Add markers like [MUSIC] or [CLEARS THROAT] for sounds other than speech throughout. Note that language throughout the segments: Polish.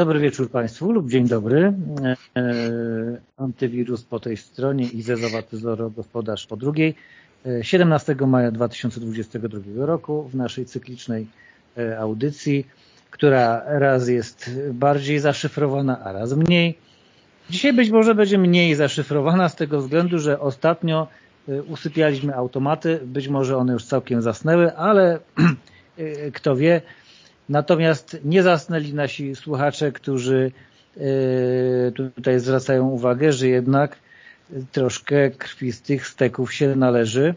Dobry wieczór Państwu lub dzień dobry. E, antywirus po tej stronie i Zezowa Tyzoro Gospodarz po drugiej. 17 e, maja 2022 roku w naszej cyklicznej e, audycji, która raz jest bardziej zaszyfrowana, a raz mniej. Dzisiaj być może będzie mniej zaszyfrowana z tego względu, że ostatnio usypialiśmy automaty, być może one już całkiem zasnęły, ale [CLEARS THROAT] kto wie, Natomiast nie zasnęli nasi słuchacze, którzy e, tutaj zwracają uwagę, że jednak troszkę krwi z tych steków się należy.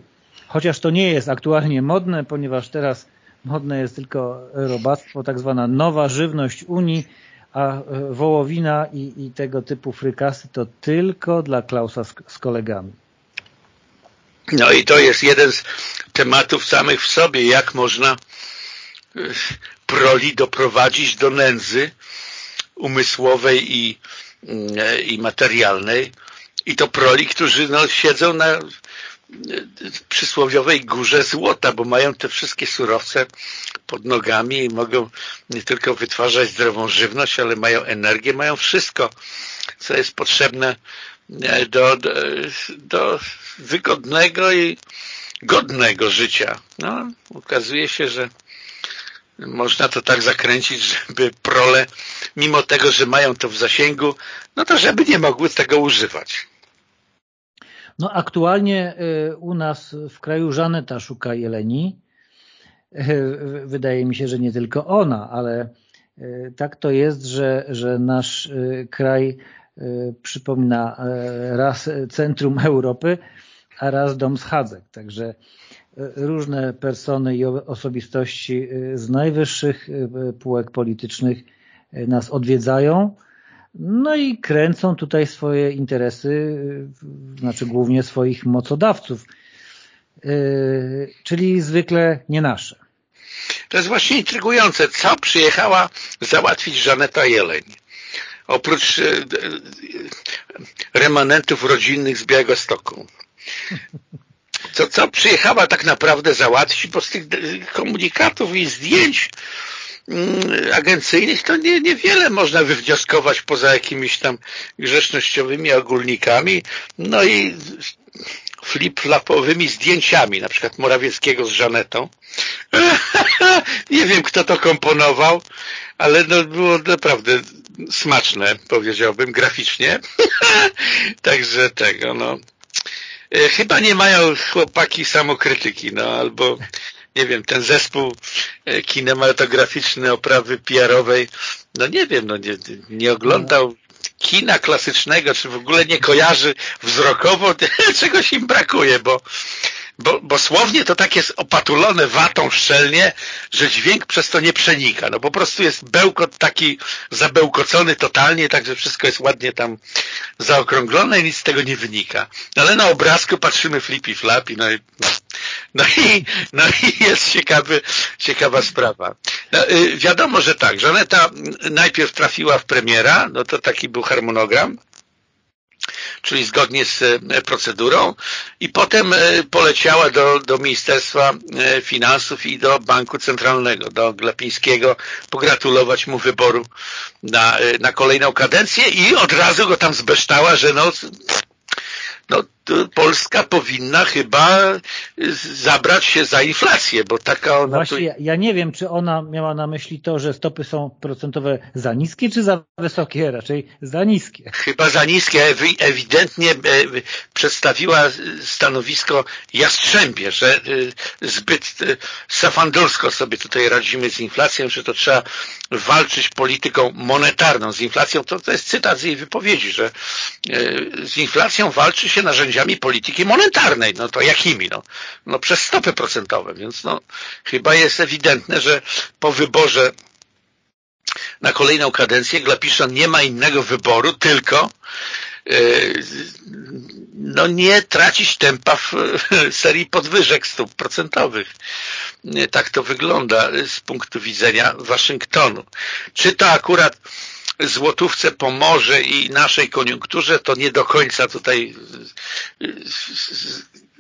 Chociaż to nie jest aktualnie modne, ponieważ teraz modne jest tylko robactwo, tak zwana nowa żywność Unii, a e, wołowina i, i tego typu frykasy to tylko dla Klausa z, z kolegami. No i to jest jeden z tematów samych w sobie, jak można proli doprowadzić do nędzy umysłowej i, mm, i materialnej. I to proli, którzy no, siedzą na przysłowiowej górze złota, bo mają te wszystkie surowce pod nogami i mogą nie tylko wytwarzać zdrową żywność, ale mają energię, mają wszystko, co jest potrzebne e, do, do, do wygodnego i godnego życia. No, okazuje się, że można to tak zakręcić, żeby prole, mimo tego, że mają to w zasięgu, no to żeby nie mogły tego używać. No aktualnie y, u nas w kraju Żaneta szuka jeleni. Y, wydaje mi się, że nie tylko ona, ale y, tak to jest, że, że nasz kraj przypomina raz centrum Europy, a raz dom schadzek. Także różne persony i osobistości y, z najwyższych y, półek politycznych nas odwiedzają, no i kręcą tutaj swoje interesy, znaczy głównie swoich mocodawców, czyli zwykle nie nasze. To jest właśnie intrygujące, co przyjechała załatwić Żaneta Jeleń. Oprócz remanentów rodzinnych z Białegostoku. [LAUGHS] co, co przyjechała tak naprawdę załatwić, bo z tych komunikatów i zdjęć mm, agencyjnych to nie, niewiele można wywnioskować poza jakimiś tam grzecznościowymi ogólnikami, no i flip-flapowymi zdjęciami, na przykład Morawieckiego z Żanetą. [LAUGHS] nie wiem, kto to komponował, ale no było naprawdę smaczne, powiedziałbym, graficznie. [LAUGHS] Także tego, no. E, chyba nie mają chłopaki samokrytyki, no albo nie wiem, ten zespół e, kinematograficzny oprawy PR-owej, no nie wiem, no nie, nie oglądał kina klasycznego, czy w ogóle nie kojarzy wzrokowo, [LAUGHS] czegoś im brakuje, bo bo, bo słownie to tak jest opatulone watą szczelnie, że dźwięk przez to nie przenika. No po prostu jest bełkot taki zabełkocony totalnie, także wszystko jest ładnie tam zaokrąglone i nic z tego nie wynika. Ale na obrazku patrzymy flippy flappy, no i, no i, no i jest ciekawy, ciekawa sprawa. No, y, wiadomo, że tak, Żaneta najpierw trafiła w premiera, no to taki był harmonogram, czyli zgodnie z e, procedurą. I potem e, poleciała do, do Ministerstwa e, Finansów i do Banku Centralnego, do Glapińskiego, pogratulować mu wyboru na, na kolejną kadencję i od razu go tam zbeształa, że no no, Polska powinna chyba zabrać się za inflację, bo taka ona... Właśnie, tu... ja, ja, nie wiem, czy ona miała na myśli to, że stopy są procentowe za niskie, czy za wysokie? Raczej za niskie. Chyba za niskie. Ewidentnie e, przedstawiła stanowisko jastrzębie, że e, zbyt e, safandolsko sobie tutaj radzimy z inflacją, że to trzeba walczyć polityką monetarną z inflacją. To, to jest cytat z jej wypowiedzi, że z inflacją walczy się narzędziami polityki monetarnej. No to jakimi? No, no przez stopy procentowe. Więc no, chyba jest ewidentne, że po wyborze na kolejną kadencję Glapiszon nie ma innego wyboru, tylko no nie tracić tempa w serii podwyżek stóp procentowych. Tak to wygląda z punktu widzenia Waszyngtonu. Czy to akurat złotówce pomoże i naszej koniunkturze, to nie do końca tutaj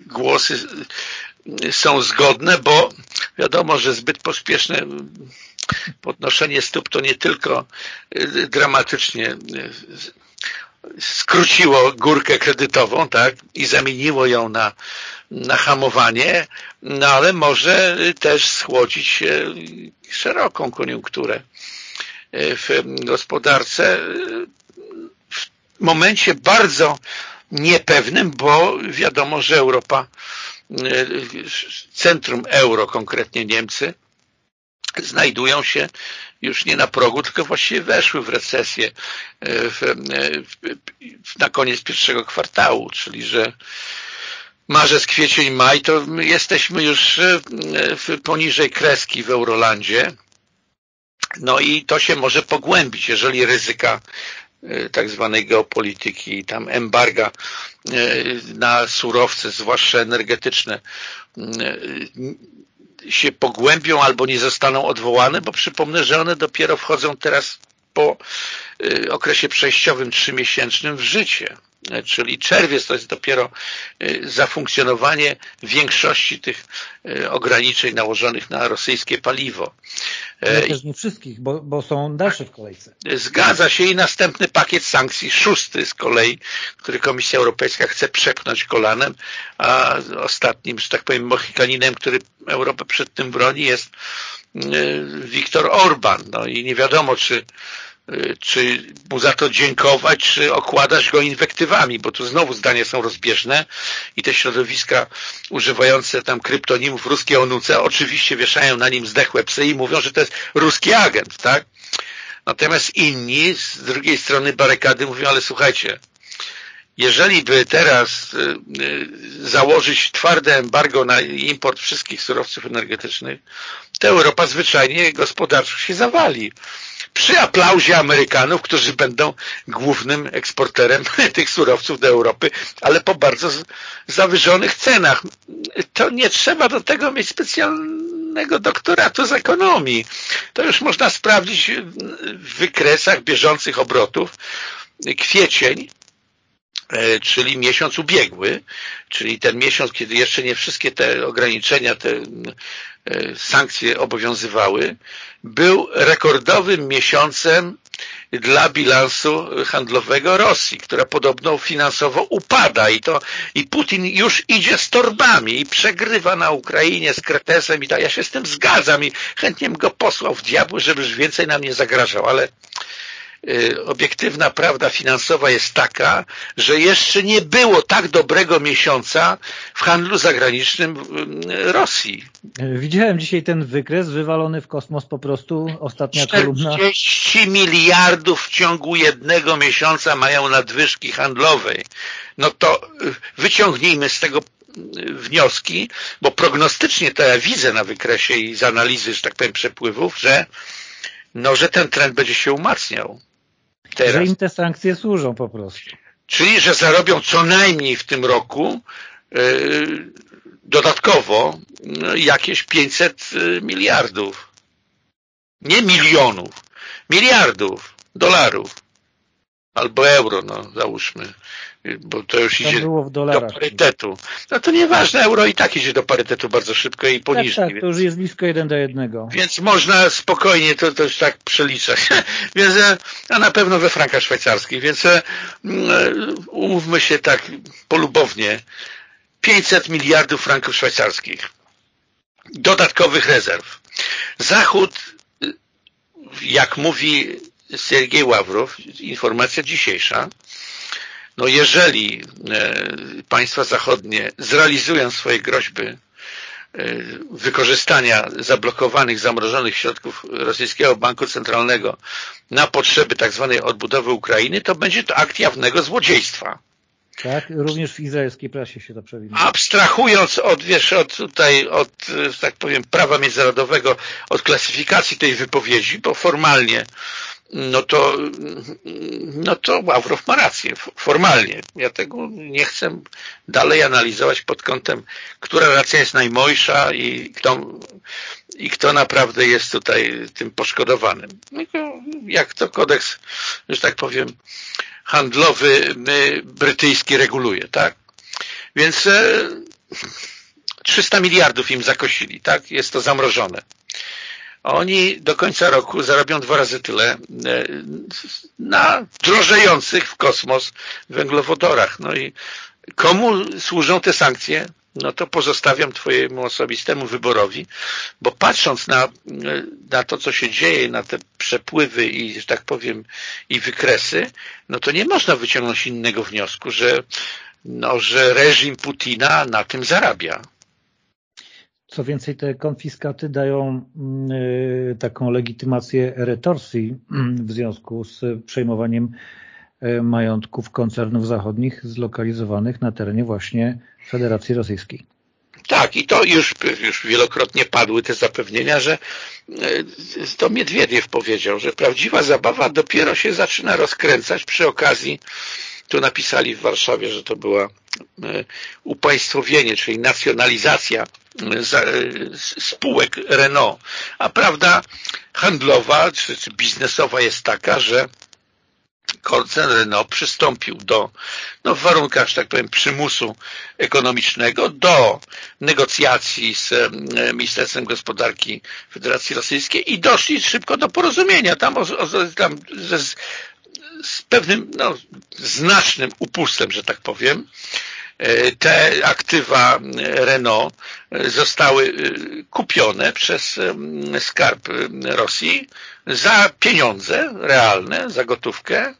głosy są zgodne, bo wiadomo, że zbyt pospieszne podnoszenie stóp to nie tylko dramatycznie skróciło górkę kredytową tak, i zamieniło ją na, na hamowanie, no ale może też schłodzić szeroką koniunkturę w gospodarce w momencie bardzo niepewnym, bo wiadomo, że Europa, centrum euro, konkretnie Niemcy, znajdują się już nie na progu, tylko właściwie weszły w recesję w, w, na koniec pierwszego kwartału, czyli że marzec, kwiecień, maj, to jesteśmy już poniżej kreski w Eurolandzie. No i to się może pogłębić, jeżeli ryzyka tak zwanej geopolityki, tam embarga na surowce, zwłaszcza energetyczne, się pogłębią albo nie zostaną odwołane, bo przypomnę, że one dopiero wchodzą teraz po okresie przejściowym trzymiesięcznym w życie. Czyli czerwiec to jest dopiero zafunkcjonowanie większości tych ograniczeń nałożonych na rosyjskie paliwo. Ale też nie wszystkich, bo, bo są dalsze w kolejce. Zgadza się i następny pakiet sankcji, szósty z kolei, który Komisja Europejska chce przepchnąć kolanem, a ostatnim, że tak powiem, mohikaninem, który Europę przed tym broni jest Viktor Orban. No i nie wiadomo, czy czy mu za to dziękować, czy okładać go inwektywami, bo tu znowu zdania są rozbieżne i te środowiska używające tam kryptonimów ruskie onuce oczywiście wieszają na nim zdechłe psy i mówią, że to jest ruski agent, tak? Natomiast inni z drugiej strony barykady mówią, ale słuchajcie, jeżeli by teraz założyć twarde embargo na import wszystkich surowców energetycznych, to Europa zwyczajnie gospodarczo się zawali przy aplauzie Amerykanów, którzy będą głównym eksporterem [LAUGHS] tych surowców do Europy, ale po bardzo zawyżonych cenach. To nie trzeba do tego mieć specjalnego doktoratu z ekonomii. To już można sprawdzić w wykresach bieżących obrotów. Kwiecień czyli miesiąc ubiegły, czyli ten miesiąc, kiedy jeszcze nie wszystkie te ograniczenia, te e, sankcje obowiązywały, był rekordowym miesiącem dla bilansu handlowego Rosji, która podobno finansowo upada i to i Putin już idzie z torbami i przegrywa na Ukrainie z Kretesem i tak. Ja się z tym zgadzam i chętnie bym go posłał w diabły, żeby już więcej nam nie zagrażał, ale obiektywna prawda finansowa jest taka, że jeszcze nie było tak dobrego miesiąca w handlu zagranicznym Rosji. Widziałem dzisiaj ten wykres wywalony w kosmos po prostu, ostatnia 40 kolumna. 40 miliardów w ciągu jednego miesiąca mają nadwyżki handlowej. No to y, wyciągnijmy z tego y, wnioski, bo prognostycznie to ja widzę na wykresie i z analizy, że tak powiem, przepływów, że no, że ten trend będzie się umacniał. Teraz. Że im te sankcje służą po prostu. Czyli, że zarobią co najmniej w tym roku yy, dodatkowo yy, jakieś 500 yy, miliardów. Nie milionów, miliardów dolarów albo euro, no załóżmy bo to już idzie do parytetu. No to nieważne, euro i tak idzie do parytetu bardzo szybko i poniżej. Tak, tak to już jest blisko jeden do jednego. Więc można spokojnie to, to już tak przeliczać. [LAUGHS] więc, e, a na pewno we frankach szwajcarskich, więc e, mm, umówmy się tak polubownie. 500 miliardów franków szwajcarskich. Dodatkowych rezerw. Zachód, jak mówi Sergiej Ławrow, informacja dzisiejsza, no jeżeli e, państwa zachodnie zrealizują swoje groźby e, wykorzystania zablokowanych, zamrożonych środków rosyjskiego banku centralnego na potrzeby tak zwanej odbudowy Ukrainy, to będzie to akt jawnego złodziejstwa. Tak, również w izraelskiej prasie się to przewiduje. Abstrahując od, wiesz, od tutaj, od, tak powiem, prawa międzynarodowego, od klasyfikacji tej wypowiedzi, bo formalnie no to, no to Ławrow ma rację, formalnie. Ja tego nie chcę dalej analizować pod kątem, która racja jest najmojsza i kto, i kto naprawdę jest tutaj tym poszkodowanym. Jak to kodeks, że tak powiem, handlowy brytyjski reguluje, tak? Więc 300 e, miliardów im zakosili, tak? Jest to zamrożone. Oni do końca roku zarobią dwa razy tyle e, na drożejących w kosmos węglowodorach. No i komu służą te sankcje? No to pozostawiam Twojemu osobistemu wyborowi, bo patrząc na, na to, co się dzieje, na te przepływy i, że tak powiem, i wykresy, no to nie można wyciągnąć innego wniosku, że, no, że reżim Putina na tym zarabia. Co więcej, te konfiskaty dają y, taką legitymację retorsji [CLEARS THROAT] w związku z przejmowaniem y, majątków koncernów zachodnich zlokalizowanych na terenie właśnie Federacji Rosyjskiej. Tak, i to już, już wielokrotnie padły te zapewnienia, że y, to Miedwiediew powiedział, że prawdziwa zabawa dopiero się zaczyna rozkręcać przy okazji tu napisali w Warszawie, że to była upaństwowienie, czyli nacjonalizacja spółek Renault. A prawda handlowa czy, biznesowa jest taka, że koncern Renault przystąpił do, no w warunkach, że tak powiem, przymusu ekonomicznego do negocjacji z Ministerstwem Gospodarki Federacji Rosyjskiej i doszli szybko do porozumienia tam, tam ze, z pewnym, no, znacznym upustem, że tak powiem, E, te aktywa Renault zostały e, kupione przez skarb Rosji za pieniądze realne, za gotówkę,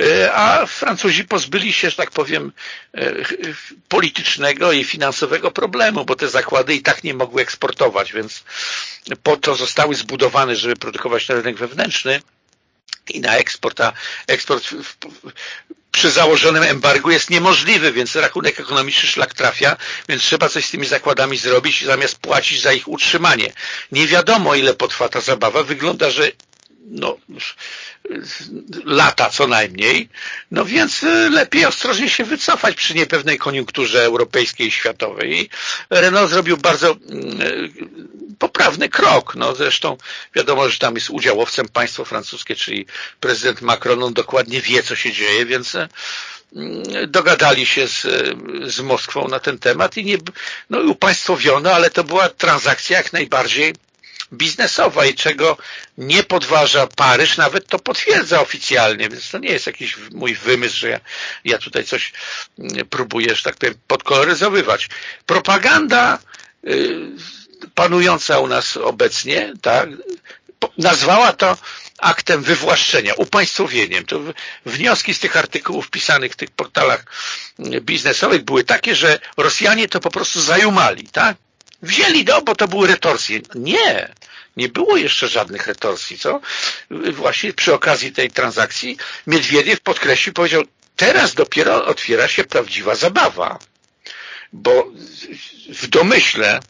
e, a Francuzi pozbyli się, że tak powiem, politycznego i finansowego problemu, bo te zakłady i tak nie mogły eksportować, więc po to zostały zbudowane, żeby produkować na rynek wewnętrzny i na eksport, a eksport przy założonym embargu jest niemożliwy, więc rachunek ekonomiczny szlak trafia, więc trzeba coś z tymi zakładami zrobić zamiast płacić za ich utrzymanie. Nie wiadomo ile potrwa ta zabawa. Wygląda, że no, lata co najmniej, no więc e, lepiej ostrożnie się wycofać przy niepewnej koniunkturze europejskiej i światowej. Renault zrobił bardzo mm, e, poprawny krok. No zresztą wiadomo, że tam jest udziałowcem państwo francuskie, czyli prezydent Macron, on dokładnie wie, co się dzieje, więc e, mm, dogadali się z, z Moskwą na ten temat i nie, no upaństwowiono, ale to była transakcja jak najbardziej biznesowa i czego nie podważa Paryż, nawet to potwierdza oficjalnie, więc to nie jest jakiś mój wymysł, że ja, ja tutaj coś mm, próbuję, że tak powiem, podkoloryzowywać. Propaganda y, panująca u nas obecnie, tak, nazwała to aktem wywłaszczenia, upaństwowieniem. To wnioski z tych artykułów pisanych w tych portalach mm, biznesowych były takie, że Rosjanie to po prostu zajumali, tak? Wzięli do, bo to były retorsje. Nie, nie było jeszcze żadnych retorsji, co? Właśnie przy okazji tej transakcji Miedwiediew podkreślił, powiedział, teraz dopiero otwiera się prawdziwa zabawa, bo w domyśle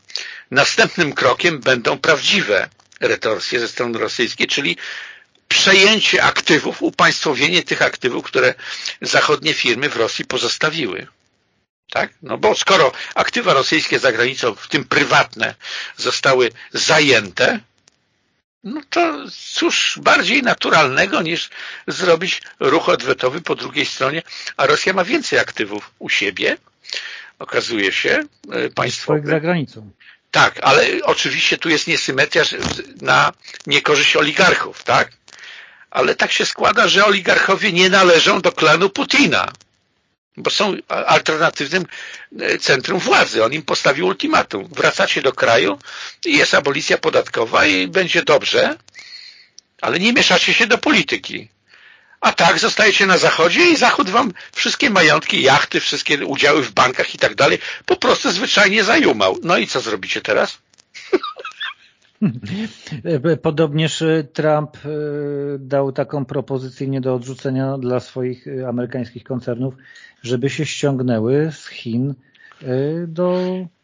następnym krokiem będą prawdziwe retorsje ze strony rosyjskiej, czyli przejęcie aktywów, upaństwowienie tych aktywów, które zachodnie firmy w Rosji pozostawiły. Tak? No bo skoro aktywa rosyjskie za granicą, w tym prywatne, zostały zajęte, no to cóż bardziej naturalnego niż zrobić ruch odwetowy po drugiej stronie, a Rosja ma więcej aktywów u siebie, okazuje się, e, państwo. za granicą. Tak, ale oczywiście tu jest niesymetria na niekorzyść oligarchów, tak? Ale tak się składa, że oligarchowie nie należą do klanu Putina bo są alternatywnym e, centrum władzy. On im postawił ultimatum. Wracacie do kraju i jest abolicja podatkowa i będzie dobrze, ale nie mieszacie się do polityki. A tak zostajecie na zachodzie i zachód wam wszystkie majątki, jachty, wszystkie udziały w bankach i tak dalej po prostu zwyczajnie zajumał. No i co zrobicie teraz? [LAUGHS] Podobnież e, Trump e, dał taką propozycję nie do odrzucenia dla swoich amerykańskich koncernów, żeby się ściągnęły z Chin y, do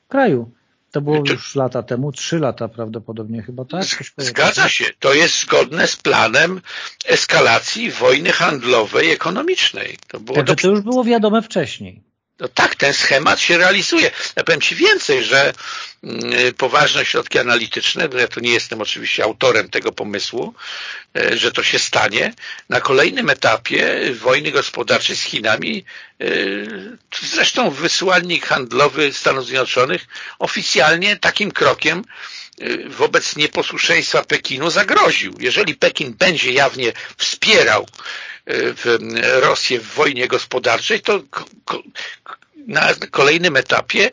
kraju. To było już lata temu, trzy lata prawdopodobnie chyba, tak? Zgadza się. To jest zgodne z planem eskalacji wojny handlowej, ekonomicznej. To, było Także do... to już było wiadome wcześniej. No tak, ten schemat się realizuje. Ja powiem Ci więcej, że mm, poważne środki analityczne, bo ja tu nie jestem oczywiście autorem tego pomysłu, e, że to się stanie, na kolejnym etapie wojny gospodarczej z Chinami, e, zresztą wysłannik handlowy Stanów Zjednoczonych oficjalnie takim krokiem wobec nieposłuszeństwa Pekinu zagroził. Jeżeli Pekin będzie jawnie wspierał w Rosję w wojnie gospodarczej, to na kolejnym etapie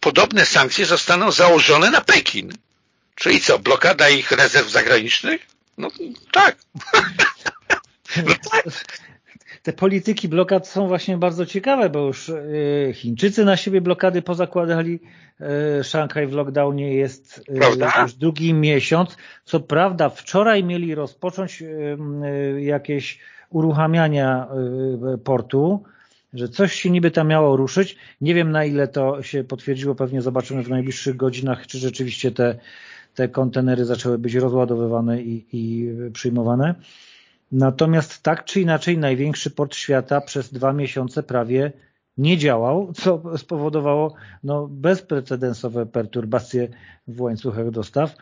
podobne sankcje zostaną założone na Pekin. Czyli co, blokada ich rezerw zagranicznych? No tak. [LAUGHS] no tak. Te polityki blokad są właśnie bardzo ciekawe, bo już e, Chińczycy na siebie blokady pozakładali. E, Szanghaj w lockdownie jest e, prawda? już drugi miesiąc. Co prawda wczoraj mieli rozpocząć jakieś uruchamiania portu, że coś się niby tam miało ruszyć. Nie wiem na ile to się potwierdziło, pewnie zobaczymy w najbliższych godzinach, czy rzeczywiście te, te kontenery zaczęły być rozładowywane i, i przyjmowane. Natomiast tak czy inaczej największy port świata przez dwa miesiące prawie nie działał, co spowodowało no, bezprecedensowe perturbacje w łańcuchach dostaw,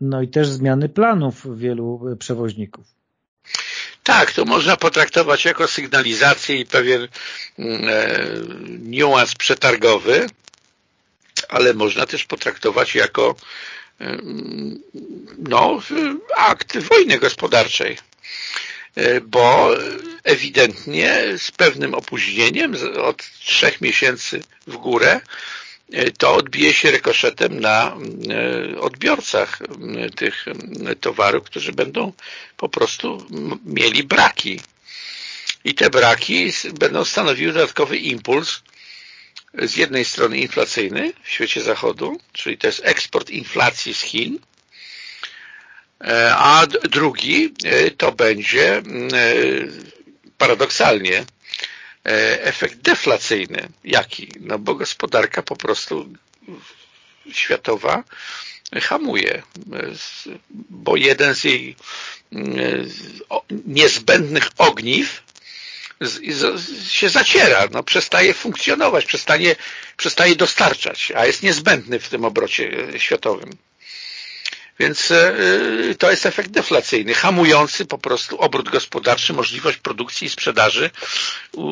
no i też zmiany planów wielu przewoźników. Tak, to można potraktować jako sygnalizację i pewien mm, e, niuans przetargowy, ale można też potraktować jako no, akt wojny gospodarczej, e, bo ewidentnie z pewnym opóźnieniem od trzech miesięcy w górę to odbije się rekoszetem na e, odbiorcach tych towarów, którzy będą po prostu mieli braki. I te braki będą stanowiły dodatkowy impuls z jednej strony inflacyjny w świecie zachodu, czyli to jest eksport inflacji z Chin, e, a drugi e, to będzie paradoksalnie E, efekt deflacyjny. Jaki? No bo gospodarka po prostu światowa hamuje, bo jeden z jej niezbędnych ogniw się zaciera, no, przestaje funkcjonować, przestaje, przestaje dostarczać, a jest niezbędny w tym obrocie światowym. Więc e, to jest efekt deflacyjny, hamujący po prostu obrót gospodarczy, możliwość produkcji i sprzedaży u,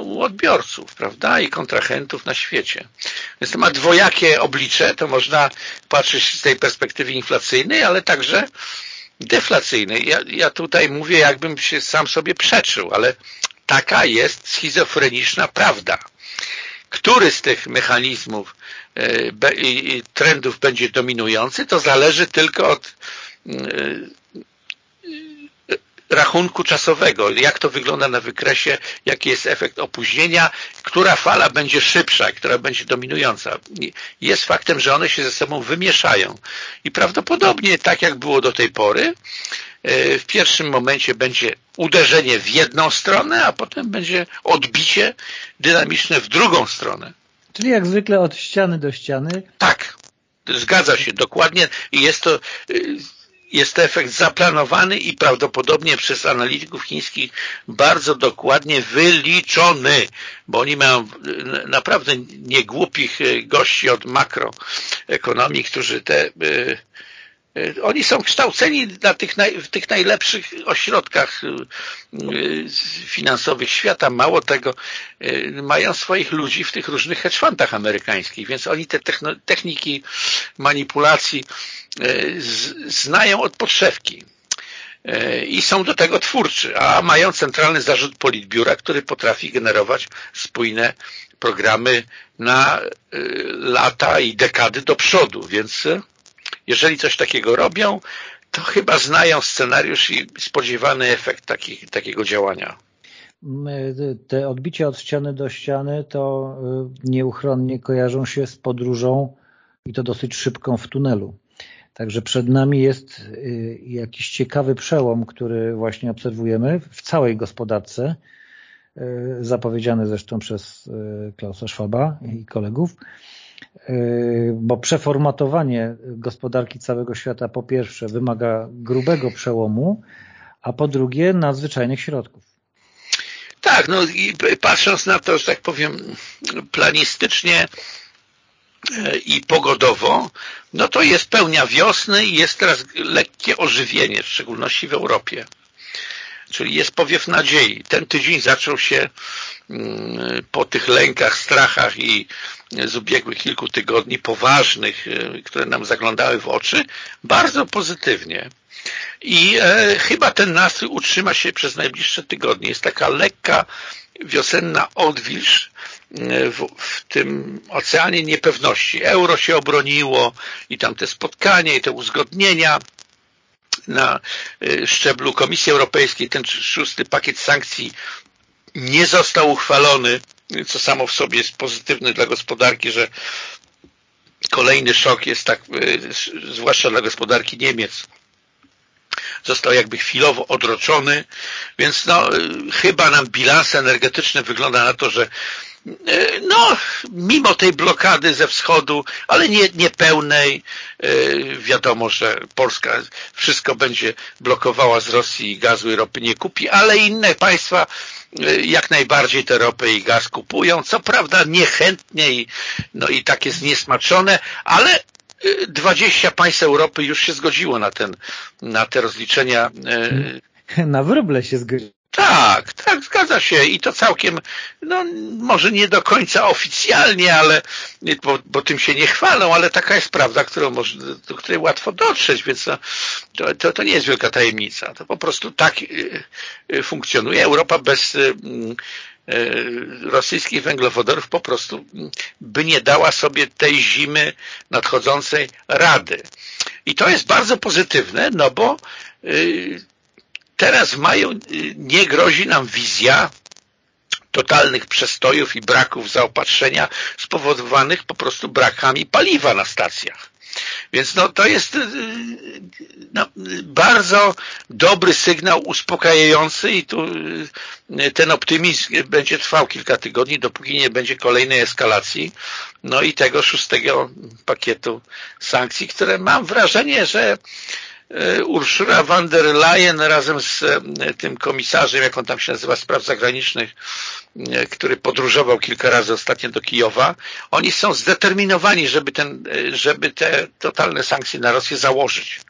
u odbiorców, prawda, i kontrahentów na świecie. Więc to ma dwojakie oblicze, to można patrzeć z tej perspektywy inflacyjnej, ale także deflacyjnej. Ja, ja tutaj mówię, jakbym się sam sobie przeczył, ale taka jest schizofreniczna prawda. Który z tych mechanizmów E, i trendów będzie dominujący, to zależy tylko od e, rachunku czasowego, jak to wygląda na wykresie, jaki jest efekt opóźnienia, która fala będzie szybsza, która będzie dominująca. Jest faktem, że one się ze sobą wymieszają i prawdopodobnie tak jak było do tej pory, e, w pierwszym momencie będzie uderzenie w jedną stronę, a potem będzie odbicie dynamiczne w drugą stronę. Czyli jak zwykle od ściany do ściany. Tak, zgadza się dokładnie jest to y, jest to efekt zaplanowany i prawdopodobnie przez analityków chińskich bardzo dokładnie wyliczony, bo oni mają y, naprawdę niegłupich y, gości od makroekonomii, którzy te E, oni są kształceni na tych naj, w tych najlepszych ośrodkach e, finansowych świata. Mało tego, mają swoich ludzi w tych różnych hedge fundach amerykańskich, więc oni te techniki manipulacji znają od podszewki i są do tego twórczy, a mają centralny zarząd politbiura, który potrafi generować spójne programy na lata i dekady do przodu, więc jeżeli coś takiego robią, to chyba znają scenariusz i spodziewany efekt taki, takiego działania. Te odbicia od ściany do ściany to y, nieuchronnie kojarzą się z podróżą i to dosyć szybką w tunelu. Także przed nami jest y, jakiś ciekawy przełom, który właśnie obserwujemy w całej gospodarce, zapowiedziany zresztą przez Klausa Schwaba i kolegów. Yy, bo przeformatowanie gospodarki całego świata po pierwsze wymaga grubego przełomu, a po drugie nadzwyczajnych środków. Tak, no i patrząc na to, że tak powiem, planistycznie e, i pogodowo, no to jest pełnia wiosny i jest teraz lekkie ożywienie, w szczególności w Europie. Czyli jest powiew nadziei. Ten tydzień zaczął się mm, po tych lękach, strachach i z ubiegłych kilku tygodni, poważnych, które nam zaglądały w oczy, bardzo pozytywnie. I e, chyba ten nastrój utrzyma się przez najbliższe tygodnie. Jest taka lekka wiosenna odwilż e, w, w, tym oceanie niepewności. Euro się obroniło i tam te spotkania i te uzgodnienia na e, szczeblu Komisji Europejskiej, ten szósty pakiet sankcji nie został uchwalony, co samo w sobie jest pozytywne dla gospodarki, że kolejny szok jest tak, e, zwłaszcza dla gospodarki Niemiec, został jakby chwilowo odroczony, więc no, chyba nam bilans energetyczny wygląda na to, że e, no, mimo tej blokady ze wschodu, ale nie, niepełnej, e, wiadomo, że Polska wszystko będzie blokowała z Rosji gazu i ropy nie kupi, ale inne państwa e, jak najbardziej te ropy i gaz kupują, co prawda niechętnie i, no i tak jest niesmaczone, ale 20 państw Europy już się zgodziło na, ten, na te rozliczenia. E, na wróble się zgodziło. Tak, tak, zgadza się i to całkiem, no może nie do końca oficjalnie, ale bo, bo tym się nie chwalą, ale taka jest prawda, którą może, do której łatwo dotrzeć, więc to, to, to nie jest wielka tajemnica. To po prostu tak e, e, funkcjonuje Europa bez E, rosyjskich węglowodorów po prostu by nie dała sobie tej zimy nadchodzącej rady. I to jest bardzo pozytywne, no bo e, teraz w maju e, nie grozi nam wizja totalnych przestojów i braków zaopatrzenia spowodowanych po prostu brakami paliwa na stacjach. Więc no, to jest y, no, bardzo dobry sygnał uspokajający i tu y, ten optymizm będzie trwał kilka tygodni, dopóki nie będzie kolejnej eskalacji no i tego szóstego pakietu sankcji, które mam wrażenie, że y, Urszula von der Leyen razem z tym komisarzem, jak on tam się nazywa, spraw zagranicznych, E, który podróżował kilka razy ostatnio do Kijowa, oni są zdeterminowani, żeby, ten, e, żeby te totalne sankcje na Rosję założyć.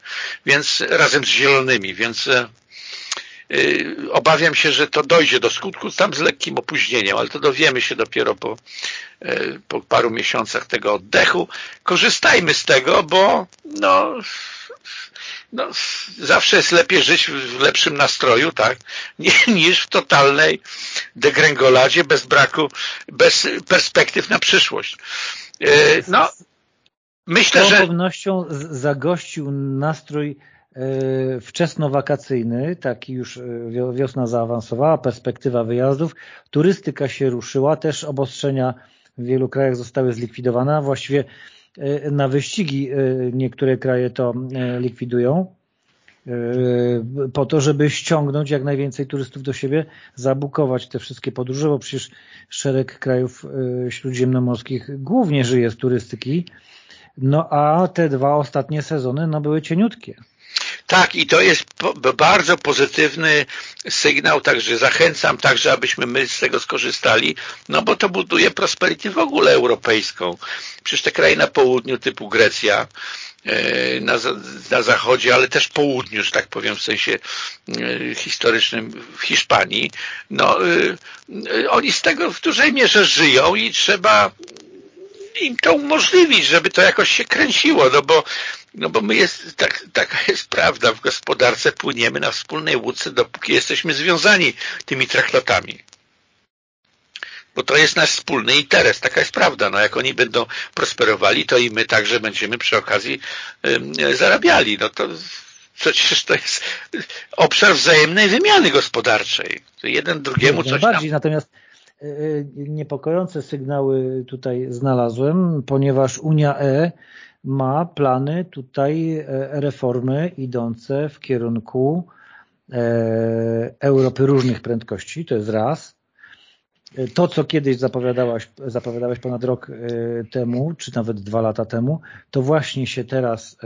Więc razem z zielonymi, więc e, obawiam się, że to dojdzie do skutku, tam z lekkim opóźnieniem, ale to dowiemy się dopiero po, po paru miesiącach tego oddechu. Korzystajmy z tego, bo no, no, zawsze jest lepiej żyć w lepszym nastroju, tak, [LAUGHS] niż w totalnej degręgoladzie, bez braku, bez perspektyw na przyszłość. E, no, myślę, że... Z pewnością zagościł nastrój e, wczesnowakacyjny, taki już e, wiosna zaawansowała, perspektywa wyjazdów, turystyka się ruszyła, też obostrzenia w wielu krajach zostały zlikwidowane, właściwie E, na wyścigi e, niektóre kraje to e, likwidują po to, żeby ściągnąć jak najwięcej turystów do siebie, zabukować te wszystkie podróże, bo przecież szereg krajów śródziemnomorskich głównie żyje z turystyki, no a te dwa ostatnie sezony no, były cieniutkie. Tak, i to jest po, bardzo pozytywny sygnał, także zachęcam także, abyśmy my z tego skorzystali, no bo to buduje prosperity w ogóle europejską. Przecież te kraje na południu typu Grecja, e, na, na zachodzie, ale też południu, że tak powiem, w sensie e, historycznym w Hiszpanii, no e, oni z tego w dużej mierze żyją i trzeba im to umożliwić, żeby to jakoś się kręciło, no bo no bo my jest, tak, taka jest prawda, w gospodarce płyniemy na wspólnej łódce, dopóki jesteśmy związani tymi traktatami. Bo to jest nasz wspólny interes, taka jest prawda. No jak oni będą prosperowali, to i my także będziemy przy okazji y, zarabiali. No to przecież to jest obszar wzajemnej wymiany gospodarczej. Jeden drugiemu coś Najbardziej, tam... natomiast niepokojące sygnały tutaj znalazłem, ponieważ Unia E ma plany tutaj e, reformy idące w kierunku e, Europy różnych prędkości, to jest raz. E, to, co kiedyś zapowiadałaś, zapowiadałeś ponad rok temu, czy nawet dwa lata temu, to właśnie się teraz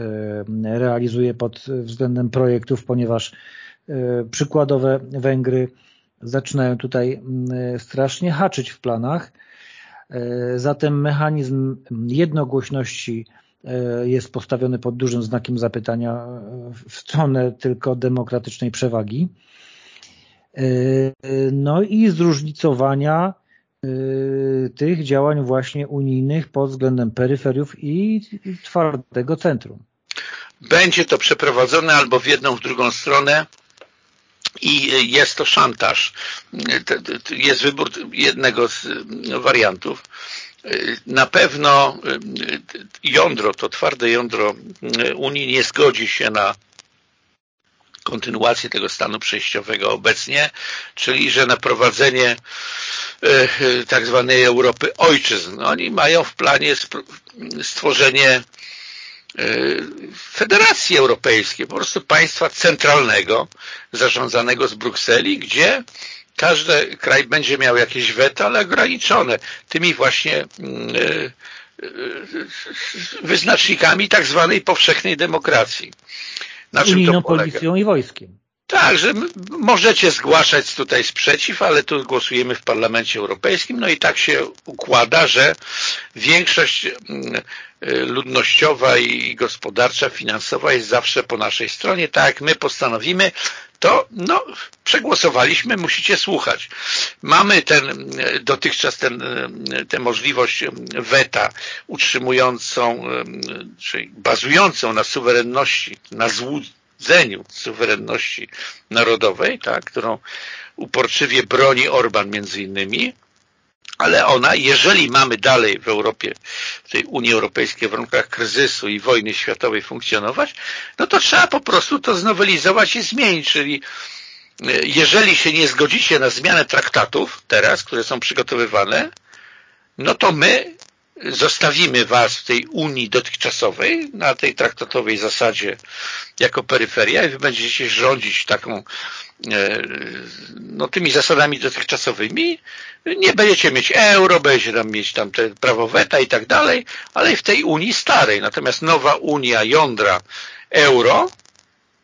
realizuje pod względem projektów, ponieważ przykładowe Węgry zaczynają tutaj strasznie haczyć w planach. Zatem mechanizm jednogłośności E, jest postawiony pod dużym znakiem zapytania e, w stronę tylko demokratycznej przewagi. E, no i zróżnicowania tych działań właśnie unijnych pod względem peryferiów i twardego centrum. Będzie to przeprowadzone albo w jedną, w drugą stronę i jest to szantaż. Jest wybór jednego z wariantów. Na pewno jądro, to twarde jądro Unii nie zgodzi się na kontynuację tego stanu przejściowego obecnie, czyli że na prowadzenie tak zwanej Europy ojczyzn. Oni mają w planie stworzenie Federacji Europejskiej, po prostu państwa centralnego, zarządzanego z Brukseli, gdzie każdy kraj będzie miał jakieś weto, ale ograniczone tymi właśnie wyznacznikami tak zwanej powszechnej demokracji. Na czym Unijną policją i wojskiem. Tak, że możecie zgłaszać tutaj sprzeciw, ale tu głosujemy w Parlamencie Europejskim, no i tak się układa, że większość mm, ludnościowa i gospodarcza, finansowa jest zawsze po naszej stronie, tak jak my postanowimy, to no, przegłosowaliśmy, musicie słuchać. Mamy ten, dotychczas ten, tę możliwość weta utrzymującą, czyli bazującą na suwerenności, na złudzeniu suwerenności narodowej, tak, którą uporczywie broni Orban między innymi, ale ona, jeżeli mamy dalej w Europie, w tej Unii Europejskiej w warunkach kryzysu i wojny światowej funkcjonować, no to trzeba po prostu to znowelizować i zmienić, czyli e, jeżeli się nie zgodzicie na zmianę traktatów teraz, które są przygotowywane, no to my zostawimy was w tej Unii dotychczasowej, na tej traktatowej zasadzie jako peryferia i wy będziecie rządzić taką e, no tymi zasadami dotychczasowymi, nie będziecie mieć euro, będziecie tam mieć tam te prawo weta i tak dalej, ale w tej Unii starej. Natomiast nowa Unia jądra euro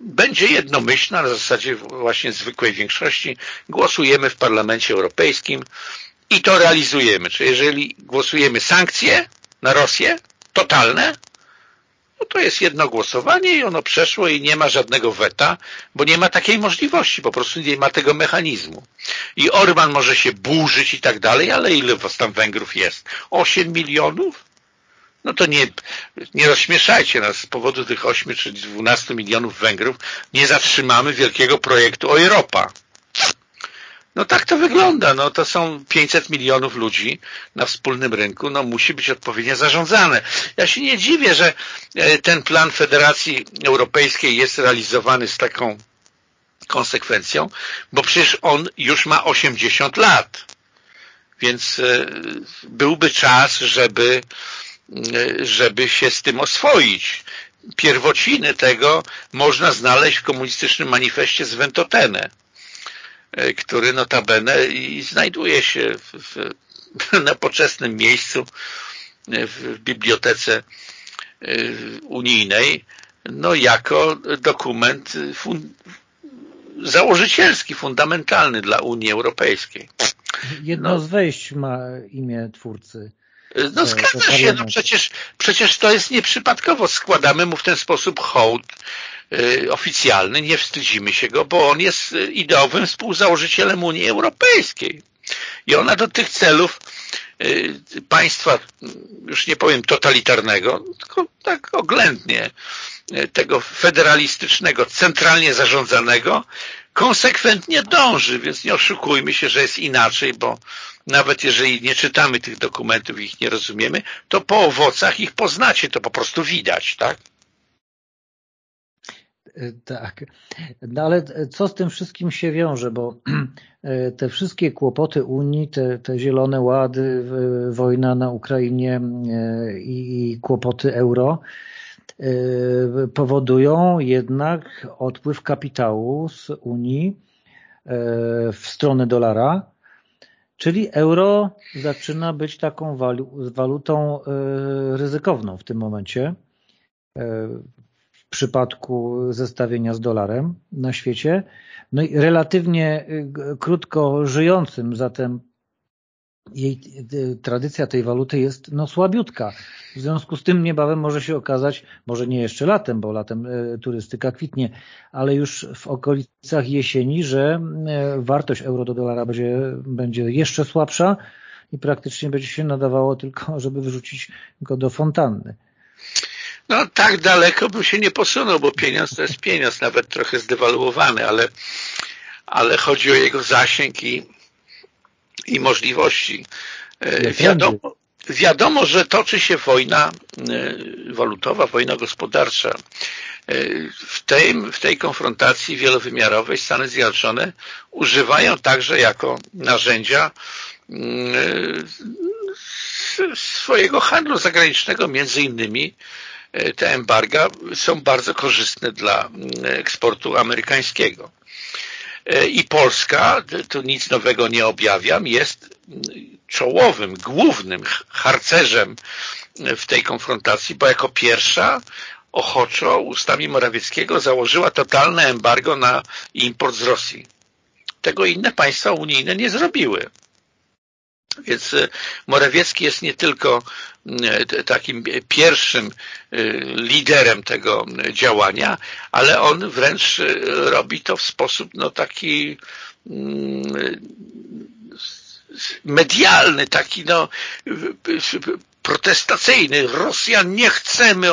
będzie jednomyślna na zasadzie właśnie zwykłej większości. Głosujemy w Parlamencie Europejskim i to realizujemy. Czyli jeżeli głosujemy sankcje na Rosję, totalne, no to jest jedno głosowanie i ono przeszło i nie ma żadnego weta, bo nie ma takiej możliwości, po prostu nie ma tego mechanizmu. I Orban może się burzyć i tak dalej, ale ile was tam Węgrów jest? 8 milionów? No to nie, nie rozśmieszajcie nas z powodu tych 8 czy 12 milionów Węgrów. Nie zatrzymamy wielkiego projektu Europa. No tak to wygląda. No to są 500 milionów ludzi na wspólnym rynku. No musi być odpowiednio zarządzane. Ja się nie dziwię, że e, ten plan Federacji Europejskiej jest realizowany z taką konsekwencją, bo przecież on już ma 80 lat. Więc e, byłby czas, żeby, e, żeby się z tym oswoić. Pierwociny tego można znaleźć w komunistycznym manifestie z Ventotene który notabene i znajduje się w, w, [LAUGHS] na poczesnym miejscu e, w bibliotece e, unijnej no jako dokument fun założycielski, fundamentalny dla Unii Europejskiej. Jedno no. z wejść ma imię twórcy. No zgadza się, no przecież, przecież to jest nieprzypadkowo. Składamy mu w ten sposób hołd Y, oficjalny, nie wstydzimy się go, bo on jest ideowym współzałożycielem Unii Europejskiej. I ona do tych celów państwa, już nie powiem totalitarnego, tylko tak oględnie tego federalistycznego, centralnie zarządzanego, konsekwentnie dąży, więc nie oszukujmy się, że jest inaczej, bo nawet jeżeli nie czytamy tych dokumentów i ich nie rozumiemy, to po owocach ich poznacie, to po prostu widać, tak? Tak, no ale co z tym wszystkim się wiąże, bo te wszystkie kłopoty Unii, te, te zielone łady, wojna na Ukrainie e, i, i kłopoty euro e, powodują jednak odpływ kapitału z Unii e, w stronę dolara, czyli euro zaczyna być taką walutą ryzykowną w tym momencie w przypadku zestawienia z dolarem na świecie. No i relatywnie y, krótko żyjącym, zatem jej y, tradycja tej waluty jest no słabiutka. W związku z tym niebawem może się okazać, może nie jeszcze latem, bo latem y, turystyka kwitnie, ale już w okolicach jesieni, że wartość euro do dolara będzie, będzie jeszcze słabsza i praktycznie będzie się nadawało tylko, żeby wyrzucić go do fontanny. No tak daleko bym się nie posunął, bo pieniądz to jest pieniądz, nawet trochę zdewaluowany, ale, ale chodzi o jego zasięg i, i możliwości. E, wiadomo, wiadomo, że toczy się wojna e, walutowa, wojna gospodarcza. E, w tej, w tej konfrontacji wielowymiarowej Stany Zjednoczone używają także jako narzędzia swojego handlu zagranicznego, między innymi te embarga są bardzo korzystne dla mm, eksportu amerykańskiego. E, I Polska, tu nic nowego nie objawiam, jest czołowym, głównym harcerzem w tej konfrontacji, bo jako pierwsza ochoczo ustami Morawieckiego założyła totalne embargo na import z Rosji. Tego inne państwa unijne nie zrobiły. Więc e, Morawiecki jest nie tylko e, takim pierwszym e, liderem tego działania, ale on wręcz robi to w sposób no, taki mm, medialny, taki no protestacyjny. Rosjan nie chcemy,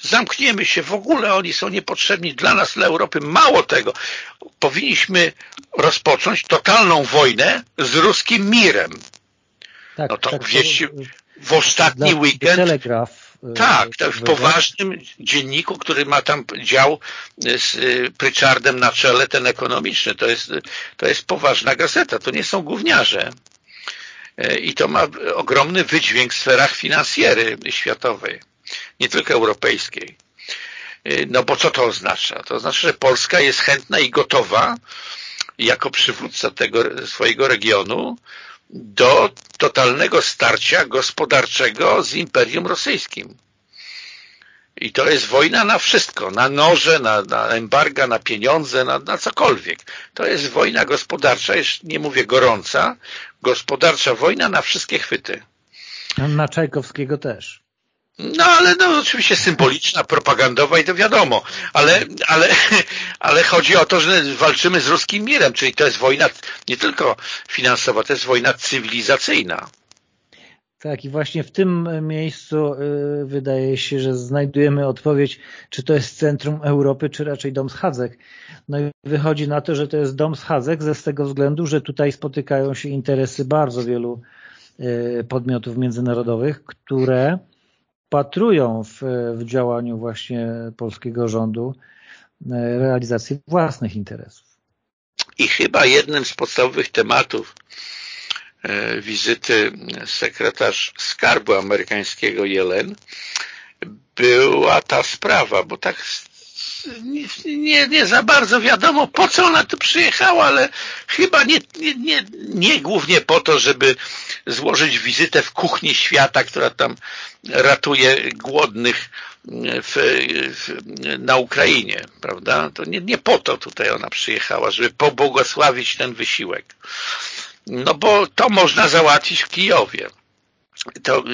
zamkniemy się, w ogóle oni są niepotrzebni dla nas, dla Europy. Mało tego, powinniśmy rozpocząć totalną wojnę z ruskim mirem. Tak, no to tak, wieści w ostatni weekend Telegraf e, tak, tak, w poważnym dzienniku, który ma tam dział z e, Pryczardem na czele, ten ekonomiczny. To jest, to jest poważna gazeta, to nie są gówniarze. I to ma ogromny wydźwięk w sferach finansjery światowej, nie tylko europejskiej. No bo co to oznacza? To oznacza, że Polska jest chętna i gotowa jako przywódca tego swojego regionu do totalnego starcia gospodarczego z Imperium Rosyjskim. I to jest wojna na wszystko, na noże, na, na embarga, na pieniądze, na, na cokolwiek. To jest wojna gospodarcza, już nie mówię gorąca, gospodarcza wojna na wszystkie chwyty. Na Czajkowskiego też. No ale no oczywiście symboliczna, propagandowa i to wiadomo, ale, ale, [LAUGHS] ale chodzi o to, że walczymy z ruskim mirem, czyli to jest wojna nie tylko finansowa, to jest wojna cywilizacyjna. Tak i właśnie w tym miejscu y, wydaje się, że znajdujemy odpowiedź, czy to jest centrum Europy, czy raczej dom schadzek. No i wychodzi na to, że to jest dom schadzek ze z tego względu, że tutaj spotykają się interesy bardzo wielu y, podmiotów międzynarodowych, które wpatrują w, w działaniu właśnie polskiego rządu e, realizacji własnych interesów. I chyba jednym z podstawowych tematów e, wizyty sekretarz skarbu amerykańskiego Jelen była ta sprawa, bo tak nie, nie za bardzo wiadomo, po co ona tu przyjechała, ale chyba nie, nie, nie, nie głównie po to, żeby złożyć wizytę w kuchni świata, która tam ratuje głodnych w, w, na Ukrainie, prawda? To nie, nie po to tutaj ona przyjechała, żeby pobłogosławić ten wysiłek. No bo to można załatwić w Kijowie. To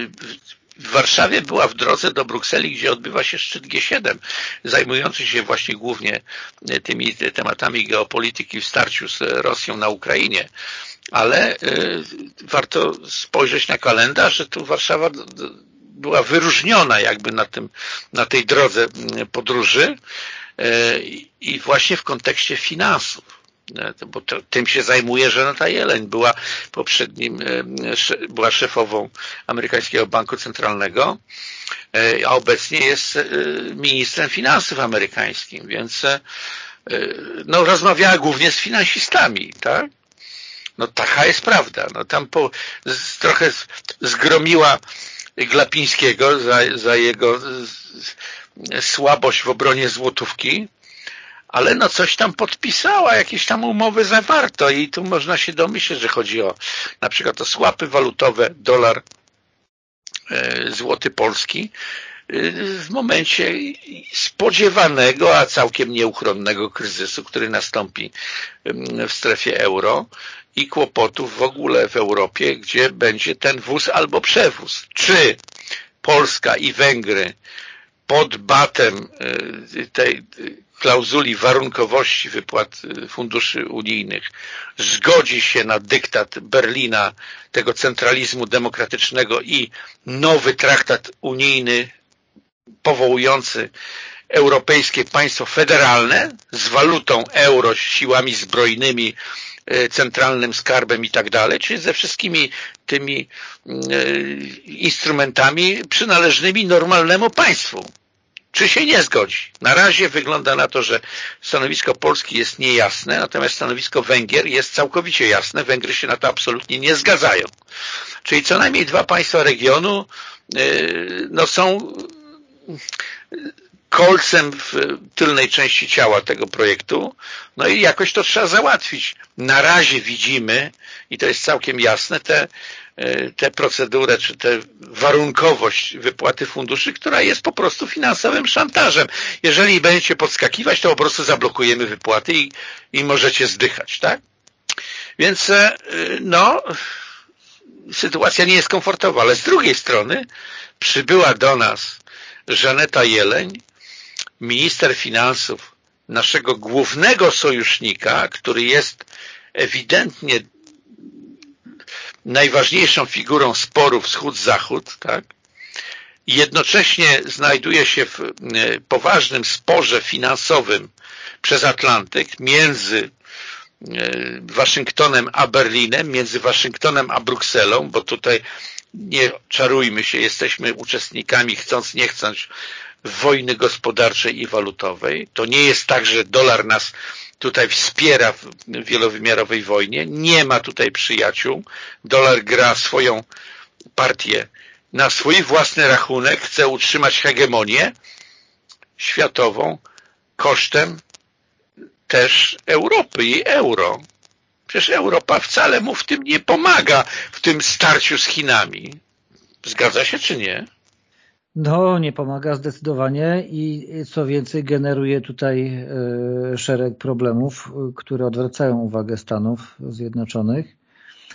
w Warszawie była w drodze do Brukseli, gdzie odbywa się szczyt G7, zajmujący się właśnie głównie tymi tematami geopolityki w starciu z Rosją na Ukrainie. Ale y, warto spojrzeć na kalendarz, że tu Warszawa była wyróżniona jakby na, tym, na tej drodze podróży y, i właśnie w kontekście finansów bo to, tym się zajmuje Żaneta Jeleń. Była poprzednim, e, była szefową amerykańskiego banku centralnego, e, a obecnie jest e, ministrem finansów amerykańskim, więc no, rozmawiała głównie z finansistami, tak? No taka jest prawda. No, tam po, z, trochę zgromiła Glapińskiego za, za jego słabość w obronie złotówki, ale no coś tam podpisała, jakieś tam umowy zawarto i tu można się domyśleć, że chodzi o na przykład o słapy walutowe, dolar, e, złoty polski e, w momencie spodziewanego, a całkiem nieuchronnego kryzysu, który nastąpi w strefie euro i kłopotów w ogóle w Europie, gdzie będzie ten wóz albo przewóz. Czy Polska i Węgry pod batem tej klauzuli warunkowości wypłat y, funduszy unijnych. Zgodzi się na dyktat Berlina, tego centralizmu demokratycznego i nowy traktat unijny powołujący europejskie państwo federalne z walutą euro, siłami zbrojnymi, y, centralnym skarbem i tak dalej, czyli ze wszystkimi tymi y, instrumentami przynależnymi normalnemu państwu czy się nie zgodzi. Na razie wygląda na to, że stanowisko Polski jest niejasne, natomiast stanowisko Węgier jest całkowicie jasne. Węgry się na to absolutnie nie zgadzają. Czyli co najmniej dwa państwa regionu yy, no są kolcem w tylnej części ciała tego projektu, no i jakoś to trzeba załatwić. Na razie widzimy, i to jest całkiem jasne, te tę procedurę, czy tę warunkowość wypłaty funduszy, która jest po prostu finansowym szantażem. Jeżeli będziecie podskakiwać, to po prostu zablokujemy wypłaty i, i możecie zdychać, tak? Więc e, no, sytuacja nie jest komfortowa, ale z drugiej strony przybyła do nas Żaneta Jeleń, minister finansów naszego głównego sojusznika, który jest ewidentnie najważniejszą figurą sporu wschód-zachód, tak? jednocześnie znajduje się w e, poważnym sporze finansowym przez Atlantyk między e, Waszyngtonem a Berlinem, między Waszyngtonem a Brukselą, bo tutaj nie czarujmy się, jesteśmy uczestnikami, chcąc nie chcąc, wojny gospodarczej i walutowej. To nie jest tak, że dolar nas tutaj wspiera w wielowymiarowej wojnie. Nie ma tutaj przyjaciół. Dolar gra swoją partię na swój własny rachunek, chce utrzymać hegemonię światową kosztem też Europy i euro. Przecież Europa wcale mu w tym nie pomaga, w tym starciu z Chinami. Zgadza się czy nie? No, nie pomaga zdecydowanie i co więcej generuje tutaj e, szereg problemów, które odwracają uwagę Stanów Zjednoczonych.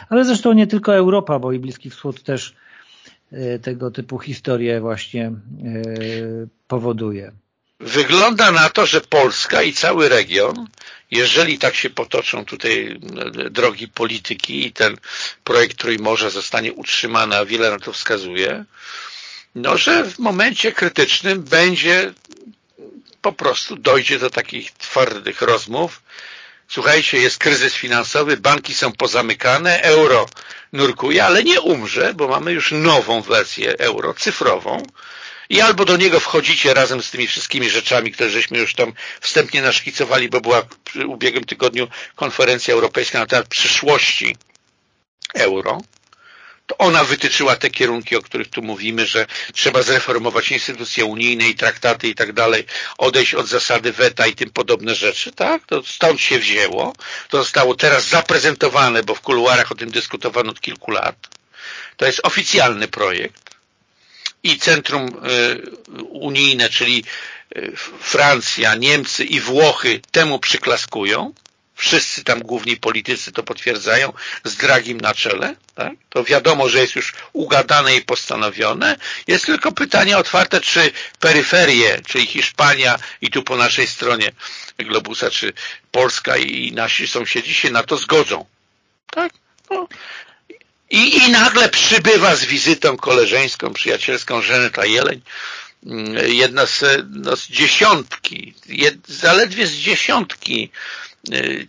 Ale zresztą nie tylko Europa, bo i Bliski Wschód też e, tego typu historie właśnie e, powoduje. Wygląda na to, że Polska i cały region, jeżeli tak się potoczą tutaj drogi polityki i ten projekt Trójmorza zostanie utrzymany, a wiele na to wskazuje, no, że w momencie krytycznym będzie po prostu dojdzie do takich twardych rozmów. Słuchajcie, jest kryzys finansowy, banki są pozamykane, euro nurkuje, ale nie umrze, bo mamy już nową wersję euro, cyfrową i albo do niego wchodzicie razem z tymi wszystkimi rzeczami, które żeśmy już tam wstępnie naszkicowali, bo była w ubiegłym tygodniu konferencja europejska na temat przyszłości euro, ona wytyczyła te kierunki, o których tu mówimy, że trzeba zreformować instytucje unijne i traktaty i tak dalej, odejść od zasady weta i tym podobne rzeczy, tak? To stąd się wzięło. To zostało teraz zaprezentowane, bo w kuluarach o tym dyskutowano od kilku lat. To jest oficjalny projekt i centrum y, unijne, czyli y, Francja, Niemcy i Włochy temu przyklaskują wszyscy tam główni politycy to potwierdzają, z Dragim na czele, tak? to wiadomo, że jest już ugadane i postanowione. Jest tylko pytanie otwarte, czy peryferie, czyli Hiszpania i tu po naszej stronie globusa, czy Polska i nasi sąsiedzi się na to zgodzą. Tak? No. I, I nagle przybywa z wizytą koleżeńską, przyjacielską Żeneta Jeleń, mm, jedna z, no, z dziesiątki, jed, zaledwie z dziesiątki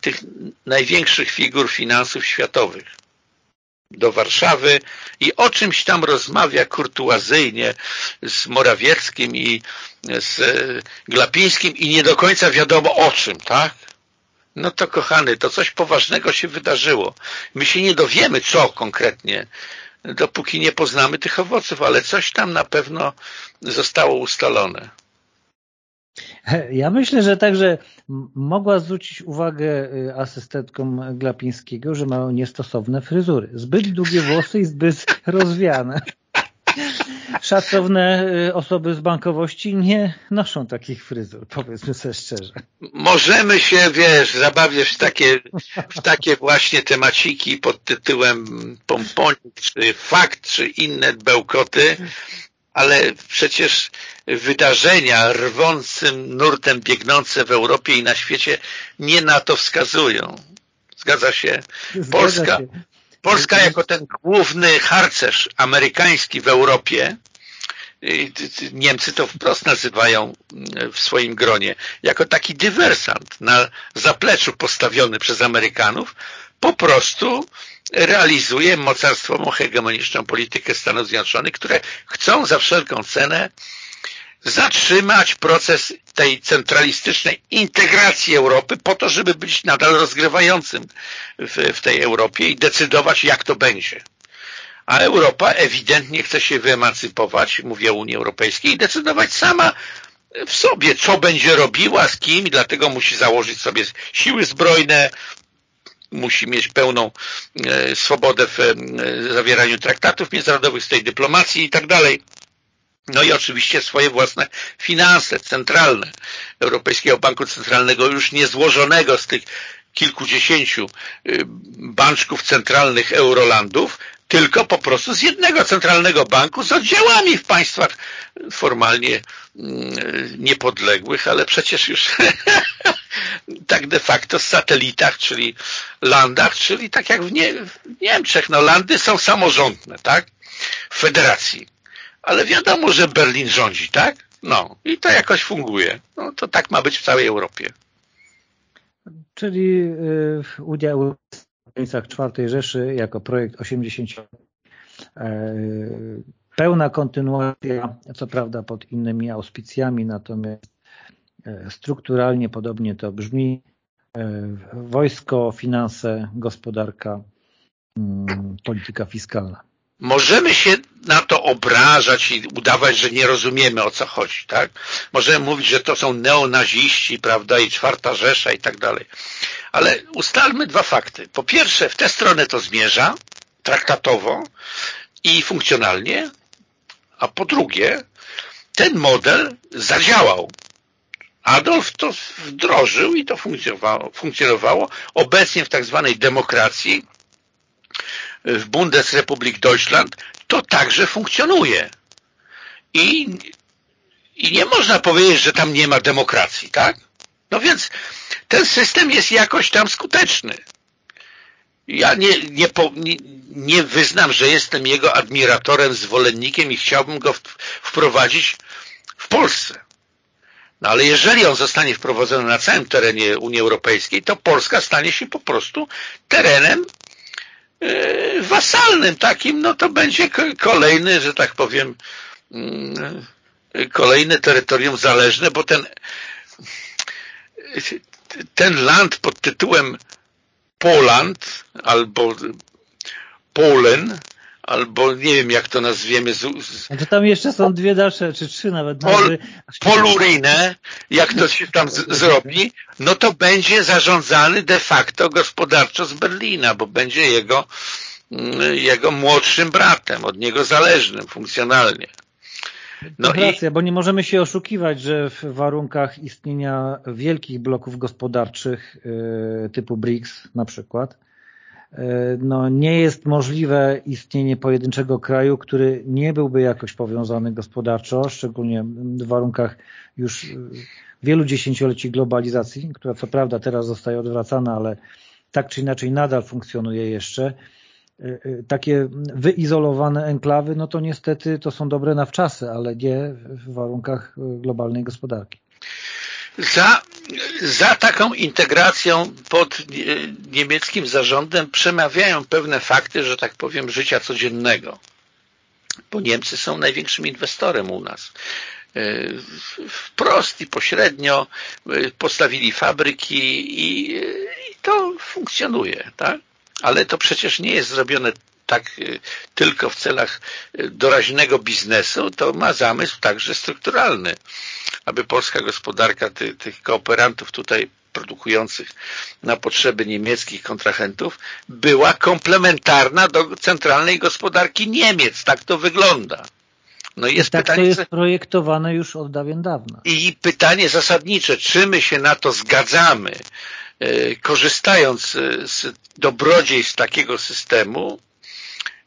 tych największych figur finansów światowych do Warszawy i o czymś tam rozmawia kurtuazyjnie z Morawieckim i z y, Glapińskim i nie do końca wiadomo o czym, tak? No to kochany, to coś poważnego się wydarzyło. My się nie dowiemy, co konkretnie, dopóki nie poznamy tych owoców, ale coś tam na pewno zostało ustalone. Ja myślę, że także mogła zwrócić uwagę y, asystentkom Glapińskiego, że mają niestosowne fryzury. Zbyt długie włosy i zbyt [LAUGHS] rozwiane. Szacowne y, osoby z bankowości nie noszą takich fryzur, powiedzmy sobie szczerze. Możemy się, wiesz, zabawiać w takie, w takie właśnie temaciki pod tytułem pomponik, czy fakt, czy inne bełkoty, ale przecież wydarzenia rwącym nurtem biegnące w Europie i na świecie nie na to wskazują. Zgadza się? Polska, Zgadza się. Polska jako ten główny harcerz amerykański w Europie Niemcy to wprost nazywają mm, w swoim gronie, jako taki dywersant na zapleczu postawiony przez Amerykanów, po prostu realizuje mocarstwową hegemoniczną politykę Stanów Zjednoczonych, które chcą za wszelką cenę zatrzymać proces tej centralistycznej integracji Europy po to, żeby być nadal rozgrywającym w, w tej Europie i decydować, jak to będzie. A Europa ewidentnie chce się wyemancypować, mówię o Unii Europejskiej, i decydować sama w sobie, co będzie robiła, z kim, i dlatego musi założyć sobie siły zbrojne, musi mieć pełną e, swobodę w e, zawieraniu traktatów międzynarodowych, z tej dyplomacji i tak dalej. No i oczywiście swoje własne finanse centralne Europejskiego Banku Centralnego, już niezłożonego z tych kilkudziesięciu y, banczków centralnych eurolandów, tylko po prostu z jednego centralnego banku z oddziałami w państwach formalnie mm, niepodległych, ale przecież już [LAUGHS] tak de facto z satelitach, czyli landach, czyli tak jak w, Nie w Niemczech, no landy są samorządne, tak? W federacji. Ale wiadomo, że Berlin rządzi, tak? No i to jakoś funguje. No to tak ma być w całej Europie. Czyli y, granicach czwartej Rzeszy jako projekt 80 e, pełna kontynuacja, co prawda pod innymi auspicjami, natomiast e, strukturalnie podobnie to brzmi. E, wojsko, finanse, gospodarka, mm, polityka fiskalna. Możemy się na to obrażać i udawać, że nie rozumiemy o co chodzi, tak? Możemy mówić, że to są neonaziści, prawda, i czwarta Rzesza i tak dalej. Ale ustalmy dwa fakty. Po pierwsze, w tę stronę to zmierza, traktatowo i funkcjonalnie, a po drugie, ten model zadziałał. Adolf to wdrożył i to funkcjonowało. Obecnie w tak zwanej demokracji w Bundesrepublik Deutschland to także funkcjonuje. I, I nie można powiedzieć, że tam nie ma demokracji, tak? No więc ten system jest jakoś tam skuteczny. Ja nie, nie, nie, nie wyznam, że jestem jego admiratorem, zwolennikiem i chciałbym go wprowadzić w Polsce. No ale jeżeli on zostanie wprowadzony na całym terenie Unii Europejskiej, to Polska stanie się po prostu terenem wasalnym takim, no to będzie kolejny, że tak powiem, yy, kolejne terytorium zależne, bo ten ten land pod tytułem Poland albo Polen albo nie wiem jak to nazwiemy. Z, z... Znaczy tam jeszcze są dwie dalsze, czy trzy nawet. Pol, polurinę, jak to się tam z, zrobi, no to będzie zarządzany de facto gospodarczo z Berlina, bo będzie jego, mm, jego młodszym bratem, od niego zależnym funkcjonalnie. No racja, i... bo nie możemy się oszukiwać, że w warunkach istnienia wielkich bloków gospodarczych y, typu BRICS na przykład, no nie jest możliwe istnienie pojedynczego kraju, który nie byłby jakoś powiązany gospodarczo, szczególnie w warunkach już y, wielu dziesięcioleci globalizacji, która co prawda teraz zostaje odwracana, ale tak czy inaczej nadal funkcjonuje jeszcze y, takie wyizolowane enklawy, no to niestety to są dobre na wczasy, ale nie w warunkach globalnej gospodarki. Za, za taką integracją pod niemieckim zarządem przemawiają pewne fakty, że tak powiem, życia codziennego. Bo Niemcy są największym inwestorem u nas. Wprost i pośrednio postawili fabryki i, i to funkcjonuje, tak? ale to przecież nie jest zrobione tak y, tylko w celach y, doraźnego biznesu, to ma zamysł także strukturalny, aby polska gospodarka ty, tych kooperantów tutaj produkujących na potrzeby niemieckich kontrahentów była komplementarna do centralnej gospodarki Niemiec. Tak to wygląda. No jest tak pytanie, to jest projektowane już od dawien dawna. I pytanie zasadnicze, czy my się na to zgadzamy, E, korzystając z dobrodziejstw takiego systemu,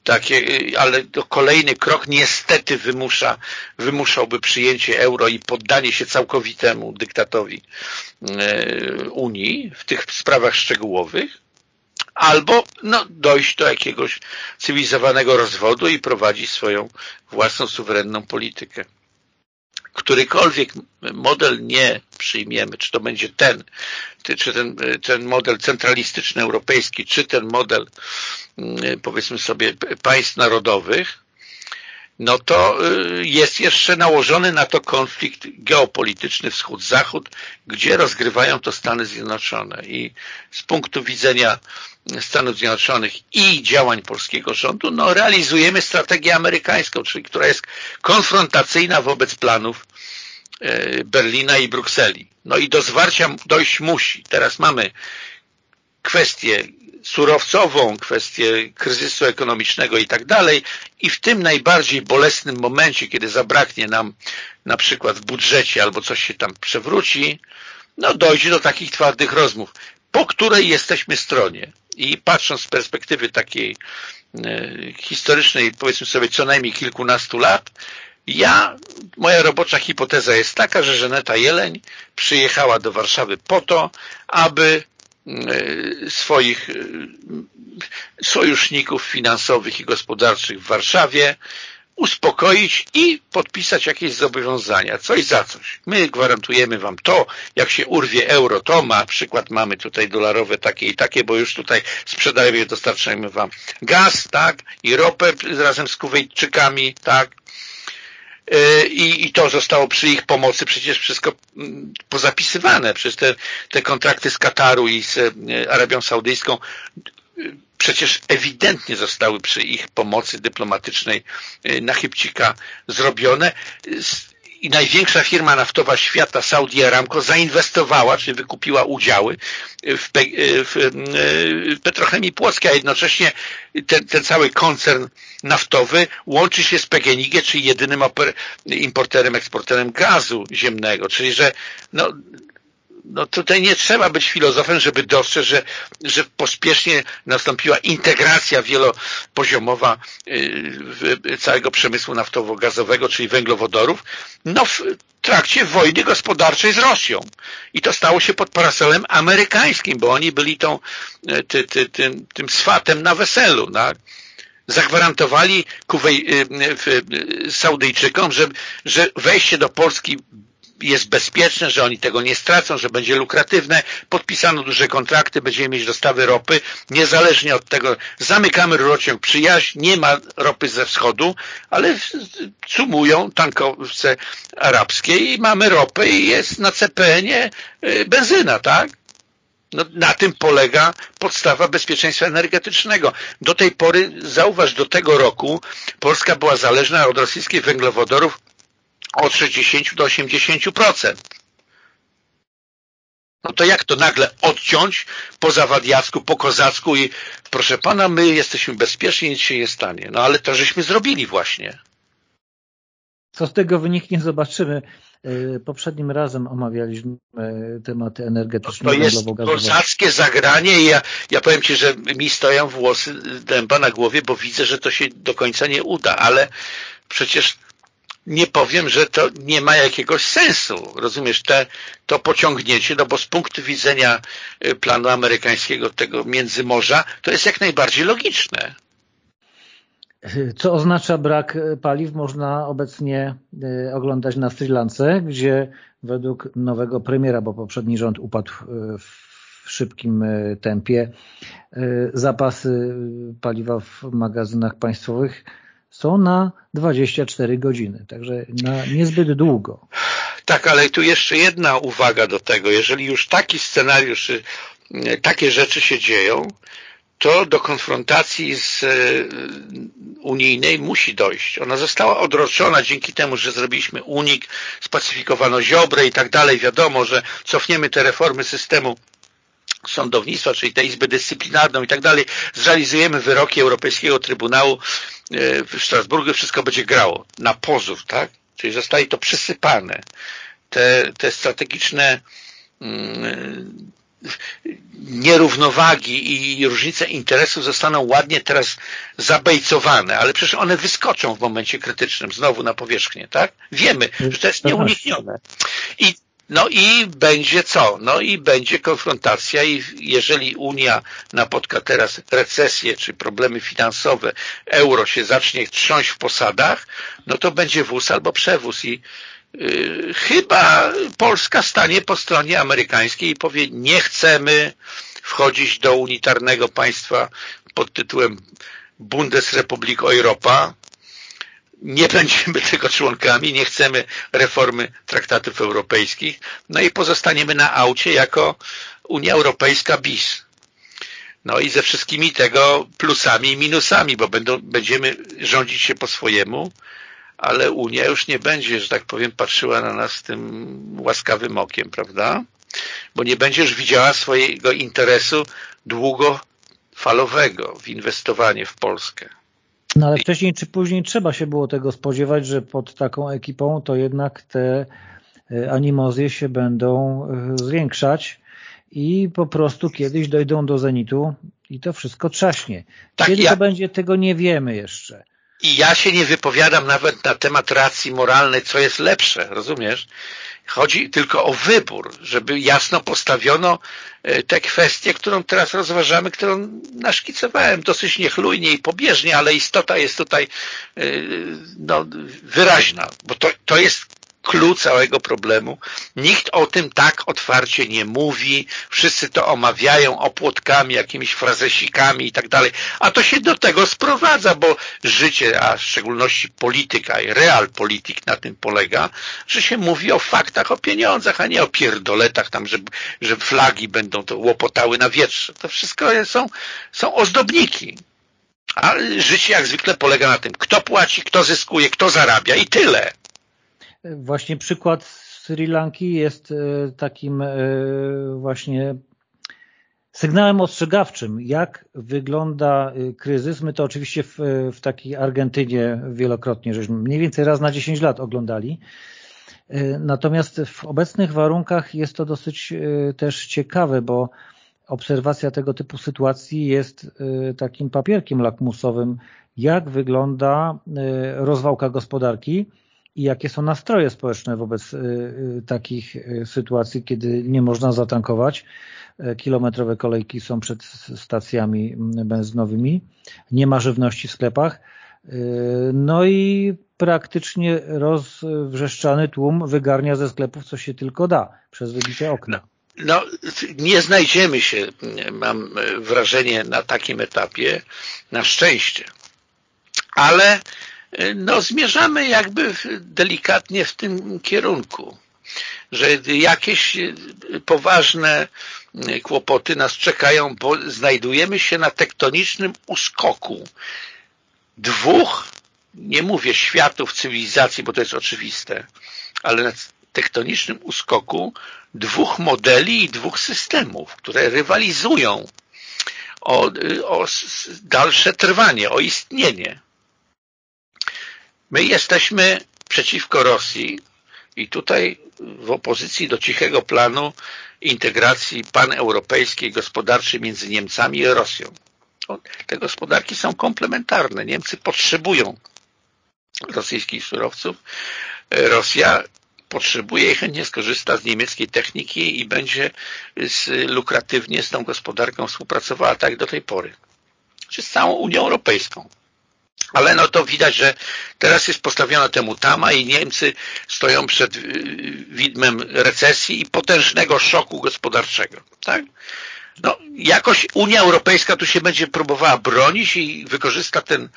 takie, ale to kolejny krok niestety wymusza, wymuszałby przyjęcie euro i poddanie się całkowitemu dyktatowi Unii w tych sprawach szczegółowych albo no, dojść do jakiegoś cywilizowanego rozwodu i prowadzić swoją własną suwerenną politykę. Którykolwiek model nie przyjmiemy, czy to będzie ten, czy ten, ten model centralistyczny europejski, czy ten model mm, powiedzmy sobie państw narodowych, no to y, jest jeszcze nałożony na to konflikt geopolityczny wschód-zachód, gdzie rozgrywają to Stany Zjednoczone. I z punktu widzenia Stanów Zjednoczonych i działań polskiego rządu, no realizujemy strategię amerykańską, czyli która jest konfrontacyjna wobec planów y, Berlina i Brukseli. No i do zwarcia dojść musi. Teraz mamy kwestię surowcową, kwestię kryzysu ekonomicznego i tak dalej i w tym najbardziej bolesnym momencie, kiedy zabraknie nam na przykład w budżecie albo coś się tam przewróci, no dojdzie do takich twardych rozmów, po której jesteśmy stronie. I patrząc z perspektywy takiej e, historycznej, powiedzmy sobie co najmniej kilkunastu lat, ja, moja robocza hipoteza jest taka, że Żeneta Jeleń przyjechała do Warszawy po to, aby swoich e, sojuszników finansowych i gospodarczych w Warszawie uspokoić i podpisać jakieś zobowiązania, coś za coś. My gwarantujemy wam to, jak się urwie euro, to ma, przykład mamy tutaj dolarowe takie i takie, bo już tutaj sprzedajemy, dostarczamy wam gaz, tak, i ropę razem z Kuwejczykami, tak, Y, i, i to zostało przy ich pomocy przecież wszystko mm, pozapisywane. Przez te, te kontrakty z Kataru i z y, Arabią Saudyjską przecież ewidentnie zostały przy ich pomocy dyplomatycznej na chybcika zrobione i największa firma naftowa świata, Saudi Aramco, zainwestowała, czy wykupiła udziały w, pe w petrochemii płockiej, a jednocześnie ten, ten, cały koncern naftowy łączy się z PGNiG, czyli jedynym importerem, eksporterem gazu ziemnego, czyli że no, no tutaj nie trzeba być filozofem, żeby dostrzec, że, że pospiesznie nastąpiła integracja wielopoziomowa y, całego przemysłu naftowo-gazowego, czyli węglowodorów, no w trakcie wojny gospodarczej z Rosją. I to stało się pod parasolem amerykańskim, bo oni byli tą, y, ty, ty, tym, tym swatem na weselu, tak? zagwarantowali Kuwej, y, Saudyjczykom, że, że wejście do Polski jest bezpieczne, że oni tego nie stracą, że będzie lukratywne, podpisano duże kontrakty, będziemy mieć dostawy ropy, niezależnie od tego zamykamy rurociąg przyjaźń, nie ma ropy ze wschodu, ale sumują tankowce arabskie i mamy ropę i jest na CPN-ie y, benzyna, tak? No, na tym polega podstawa bezpieczeństwa energetycznego. Do tej pory, zauważ, do tego roku Polska była zależna od rosyjskich węglowodorów od 60 do 80%. No to jak to nagle odciąć po zawadiacku, po kozacku i proszę pana, my jesteśmy bezpieczni, nic się nie stanie. No ale to żeśmy zrobili właśnie. Co z tego wyniknie, zobaczymy. E, poprzednim razem omawialiśmy e, tematy energetyczne. No to jest kozackie zagranie i ja, ja powiem Ci, że mi stoją włosy dęba na głowie, bo widzę, że to się do końca nie uda, ale przecież nie powiem, że to nie ma jakiegoś sensu. Rozumiesz, te, to pociągnięcie, no bo z punktu widzenia y, planu amerykańskiego tego Międzymorza, to jest jak najbardziej logiczne. Co oznacza brak y, paliw, można obecnie y, oglądać na Sri Lance, gdzie według nowego premiera, bo poprzedni rząd upadł w szybkim tempie, zapasy paliwa w magazynach państwowych są na 24 godziny, także na niezbyt długo. Tak, ale tu jeszcze jedna uwaga do tego. Jeżeli już taki scenariusz, y, takie rzeczy się dzieją, to do konfrontacji z y, unijnej musi dojść. Ona została odroczona dzięki temu, że zrobiliśmy unik, spacyfikowano Ziobrę i tak dalej. Wiadomo, że cofniemy te reformy systemu sądownictwa, czyli tę Izbę Dyscyplinarną i tak dalej, zrealizujemy wyroki Europejskiego Trybunału e, w Strasburgu, wszystko będzie grało na pozór, tak? Czyli zostaje to przysypane. Te, te strategiczne mm, nierównowagi i różnice interesów zostaną ładnie teraz zabejcowane, ale przecież one wyskoczą w momencie krytycznym znowu na powierzchnię, tak? Wiemy, że to jest nieuniknione. I no i będzie co? No i będzie konfrontacja i jeżeli Unia napotka teraz recesję czy problemy finansowe, euro się zacznie trząść w posadach, no to będzie wóz albo przewóz i yy, chyba Polska stanie po stronie amerykańskiej i powie nie chcemy wchodzić do unitarnego państwa pod tytułem Bundesrepublik Europa, nie będziemy tego członkami, nie chcemy reformy traktatów europejskich, no i pozostaniemy na aucie jako Unia Europejska bis. No i ze wszystkimi tego plusami i minusami, bo będą, będziemy rządzić się po swojemu, ale Unia już nie będzie, że tak powiem, patrzyła na nas tym łaskawym okiem, prawda? Bo nie będzie już widziała swojego interesu długofalowego w inwestowanie w Polskę. No ale wcześniej czy później trzeba się było tego spodziewać, że pod taką ekipą to jednak te e, animozje się będą e, zwiększać i po prostu kiedyś dojdą do zenitu i to wszystko trzaśnie. Tak, Kiedy ja... to będzie, tego nie wiemy jeszcze. I ja się nie wypowiadam nawet na temat racji moralnej, co jest lepsze, rozumiesz? Chodzi tylko o wybór, żeby jasno postawiono e, tę kwestię, którą teraz rozważamy, którą naszkicowałem dosyć niechlujnie i pobieżnie, ale istota jest tutaj e, no, wyraźna, bo to, to jest clue całego problemu. Nikt o tym tak otwarcie nie mówi, wszyscy to omawiają opłotkami, jakimiś frazesikami i tak dalej, a to się do tego sprowadza, bo życie, a w szczególności polityka i real polityk na tym polega, że się mówi o faktach, o pieniądzach, a nie o pierdoletach tam, że, że flagi będą to łopotały na wietrze. To wszystko są, są ozdobniki. A życie jak zwykle polega na tym, kto płaci, kto zyskuje, kto zarabia i tyle. Właśnie przykład Sri Lanki jest e, takim e, właśnie sygnałem ostrzegawczym, jak wygląda e, kryzys. My to oczywiście w, w takiej Argentynie wielokrotnie, żeśmy mniej więcej raz na 10 lat oglądali. Natomiast w obecnych warunkach jest to dosyć też ciekawe, bo obserwacja tego typu sytuacji jest takim papierkiem lakmusowym, jak wygląda rozwałka gospodarki, i jakie są nastroje społeczne wobec y, y, takich y, sytuacji, kiedy nie można zatankować. E, kilometrowe kolejki są przed stacjami mm, benzynowymi, nie ma żywności w sklepach. No i praktycznie rozwrzeszczany tłum wygarnia ze sklepów, co się tylko da, przez wybicie okna. No nie znajdziemy się, mam wrażenie, na takim etapie, na szczęście. Ale no zmierzamy jakby delikatnie w tym kierunku, że jakieś poważne kłopoty nas czekają, bo znajdujemy się na tektonicznym uskoku dwóch, nie mówię światów cywilizacji, bo to jest oczywiste, ale na tektonicznym uskoku dwóch modeli i dwóch systemów, które rywalizują o, o dalsze trwanie, o istnienie. My jesteśmy przeciwko Rosji i tutaj w opozycji do cichego planu integracji paneuropejskiej gospodarczej między Niemcami i Rosją. Te gospodarki są komplementarne. Niemcy potrzebują rosyjskich surowców. Rosja potrzebuje i chętnie skorzysta z niemieckiej techniki i będzie z, lukratywnie z tą gospodarką współpracowała tak do tej pory. Czy z całą Unią Europejską. Ale no to widać, że teraz jest postawiona temu tama i Niemcy stoją przed y, widmem recesji i potężnego szoku gospodarczego. Tak? No, jakoś Unia Europejska tu się będzie próbowała bronić i wykorzysta ten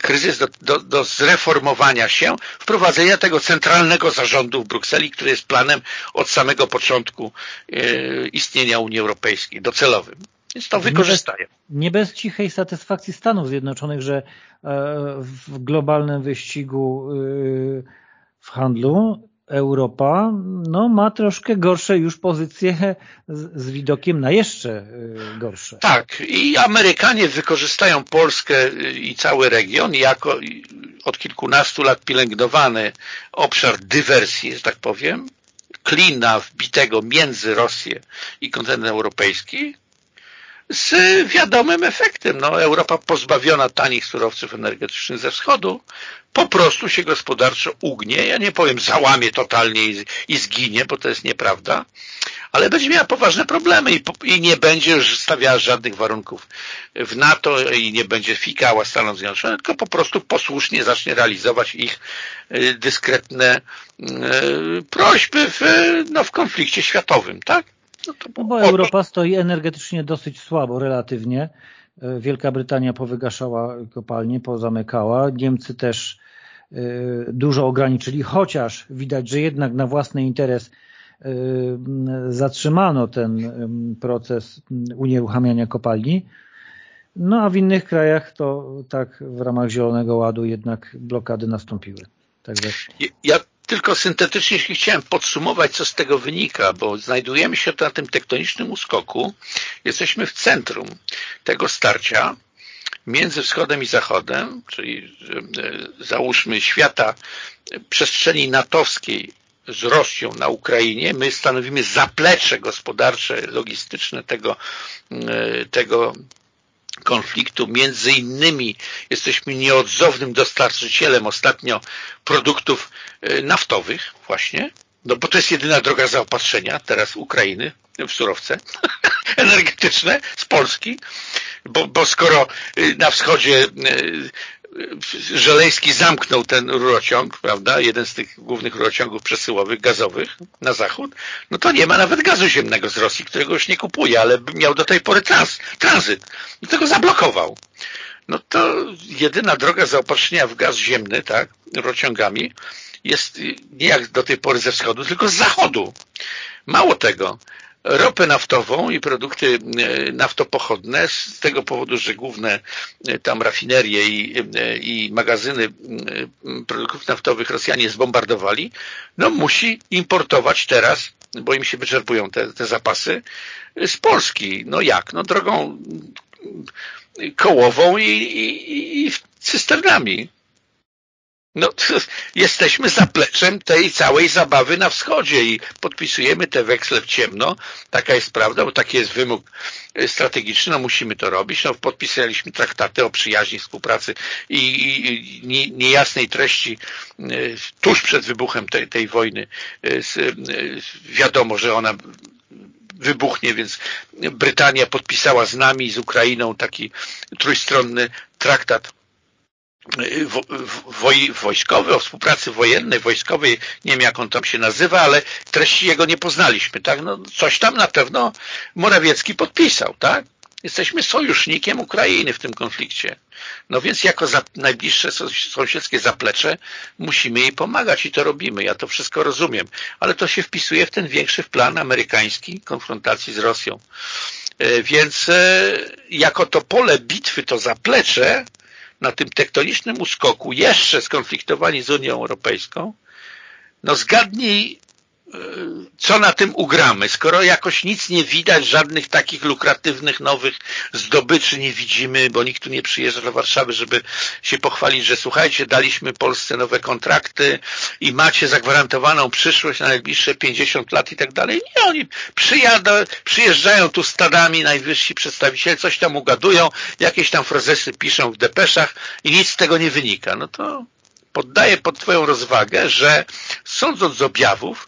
kryzys do, do, do zreformowania się, wprowadzenia tego centralnego zarządu w Brukseli, który jest planem od samego początku yy, istnienia Unii Europejskiej, docelowym. Więc to wykorzystają. Nie bez, nie bez cichej satysfakcji Stanów Zjednoczonych, że e, w globalnym wyścigu y, w handlu Europa no, ma troszkę gorsze już pozycje z, z, widokiem na jeszcze y, gorsze. Tak i Amerykanie wykorzystają Polskę i cały region jako od kilkunastu lat pielęgnowany obszar dywersji, że tak powiem, klina wbitego między Rosję i kontynent europejski z wiadomym efektem. No, Europa pozbawiona tanich surowców energetycznych ze wschodu po prostu się gospodarczo ugnie. Ja nie powiem załamie totalnie i, i zginie, bo to jest nieprawda, ale będzie miała poważne problemy i, i, nie będzie już stawiała żadnych warunków w NATO i nie będzie fikała Stanom Zjednoczonych, tylko po prostu posłusznie zacznie realizować ich y, dyskretne y, prośby w, no, w konflikcie światowym, tak? No, bo Europa stoi energetycznie dosyć słabo relatywnie. E, Wielka Brytania powygaszała kopalnie, pozamykała. Niemcy też e, dużo ograniczyli, chociaż widać, że jednak na własny interes e, zatrzymano ten proces unieruchamiania kopalni. No a w innych krajach to tak w ramach Zielonego Ładu jednak blokady nastąpiły. Także... Ja tylko syntetycznie chciałem podsumować, co z tego wynika, bo znajdujemy się na tym tektonicznym uskoku. Jesteśmy w centrum tego starcia między wschodem i zachodem, czyli e, załóżmy świata przestrzeni natowskiej z Rosją na Ukrainie. My stanowimy zaplecze gospodarcze, logistyczne tego, e, tego konfliktu. Między innymi jesteśmy nieodzownym dostarczycielem ostatnio produktów e, naftowych właśnie, no bo to jest jedyna droga zaopatrzenia teraz Ukrainy w surowce [LAUGHS] energetyczne z Polski, bo, bo skoro e, na wschodzie e, Żelejski zamknął ten rurociąg, prawda, jeden z tych głównych rurociągów przesyłowych, gazowych na zachód, no to nie ma nawet gazu ziemnego z Rosji, którego już nie kupuje, ale miał do tej pory trans, tranzyt i tego zablokował. No to jedyna droga zaopatrzenia w gaz ziemny, tak, rurociągami, jest nie jak do tej pory ze wschodu, tylko z zachodu. Mało tego, ropę naftową i produkty e, naftopochodne z tego powodu, że główne e, tam rafinerie i, e, i magazyny produktów naftowych Rosjanie zbombardowali, no musi importować teraz, bo im się wyczerpują te, te zapasy, z Polski. No jak? No drogą kołową i, i, i cysternami. No, [LAUGHS] jesteśmy zapleczem tej całej zabawy na wschodzie i podpisujemy te weksle w ciemno. Taka jest prawda, bo taki jest wymóg e, strategiczny, no musimy to robić. No, podpisaliśmy traktaty o przyjaźni, współpracy i, i, i niejasnej treści e, tuż przed wybuchem tej, tej wojny. E, wiadomo, że ona wybuchnie, więc Brytania podpisała z nami, z Ukrainą taki trójstronny traktat woj, wojskowy, o współpracy wojennej, wojskowej, nie wiem jak on tam się nazywa, ale treści jego nie poznaliśmy, tak? No, coś tam na pewno Morawiecki podpisał, tak? Jesteśmy sojusznikiem Ukrainy w tym konflikcie. No więc jako za, najbliższe sąsiedzkie zaplecze musimy jej pomagać i to robimy. Ja to wszystko rozumiem. Ale to się wpisuje w ten większy plan amerykański konfrontacji z Rosją. E, więc e, jako to pole bitwy, to zaplecze, na tym tektonicznym uskoku jeszcze skonfliktowani z Unią Europejską, no zgadnij, co na tym ugramy, skoro jakoś nic nie widać, żadnych takich lukratywnych nowych zdobyczy nie widzimy, bo nikt tu nie przyjeżdża do Warszawy, żeby się pochwalić, że słuchajcie, daliśmy Polsce nowe kontrakty i macie zagwarantowaną przyszłość na najbliższe 50 lat i tak dalej. Nie, oni przyjadą, przyjeżdżają tu stadami najwyżsi przedstawiciele, coś tam ugadują, jakieś tam frozesy piszą w depeszach i nic z tego nie wynika. No to poddaję pod Twoją rozwagę, że sądząc z objawów,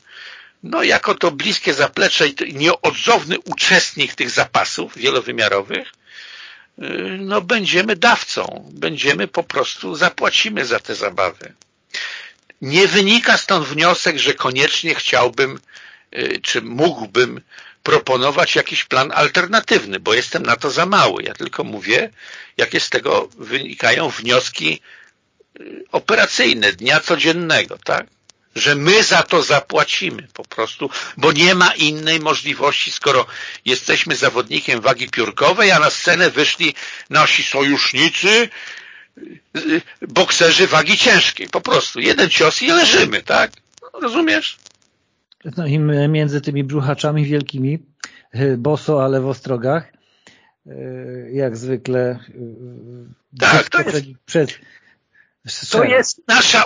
no jako to bliskie zaplecze i nieodzowny uczestnik tych zapasów wielowymiarowych, y, no będziemy dawcą, będziemy po prostu, zapłacimy za te zabawy. Nie wynika stąd wniosek, że koniecznie chciałbym, y, czy mógłbym proponować jakiś plan alternatywny, bo jestem na to za mały. Ja tylko mówię, jakie z tego wynikają wnioski y, operacyjne, dnia codziennego, tak? Że my za to zapłacimy po prostu, bo nie ma innej możliwości, skoro jesteśmy zawodnikiem wagi piórkowej, a na scenę wyszli nasi sojusznicy, bokserzy wagi ciężkiej. Po prostu jeden cios i leżymy, tak? Rozumiesz? No i między tymi brzuchaczami wielkimi, y, boso, ale w ostrogach, y, jak zwykle y, tak, to jest... przez, To jest nasza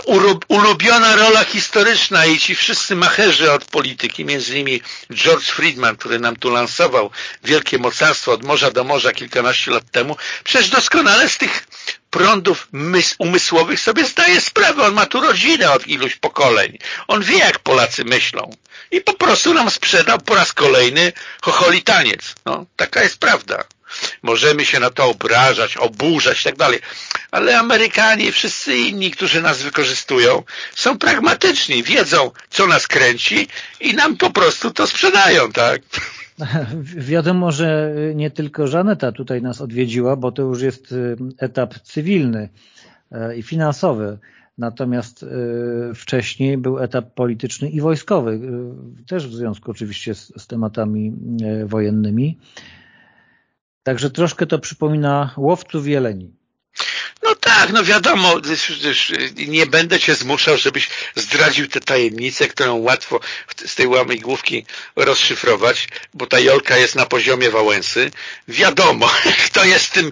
ulubiona rola historyczna i ci wszyscy macherzy od polityki, między innymi George Friedman, który nam tu lansował wielkie mocarstwo od morza do morza kilkanaście lat temu, przecież doskonale z tych prądów umysłowych sobie zdaje sprawę. On ma tu rodzinę od iluś pokoleń. On wie, jak Polacy myślą. I po prostu nam sprzedał po raz kolejny chocholi taniec. No, taka jest prawda. Możemy się na to obrażać, oburzać i tak dalej. Ale Amerykanie i wszyscy inni, którzy nas wykorzystują, są pragmatyczni, wiedzą, co nas kręci i nam po prostu to sprzedają, tak? [LAUGHS] Wiadomo, że nie tylko Żaneta tutaj nas odwiedziła, bo to już jest y, etap cywilny y, i finansowy. Natomiast y, wcześniej był etap polityczny i wojskowy, też w związku oczywiście z, z tematami wojennymi. Także troszkę to przypomina łowców jeleni. No tak, no wiadomo, nie będę cię zmuszał, żebyś zdradził tę tajemnicę, którą łatwo z tej łamigłówki rozszyfrować, bo ta Jolka jest na poziomie Wałęsy. Wiadomo, [LAUGHS] kto jest tym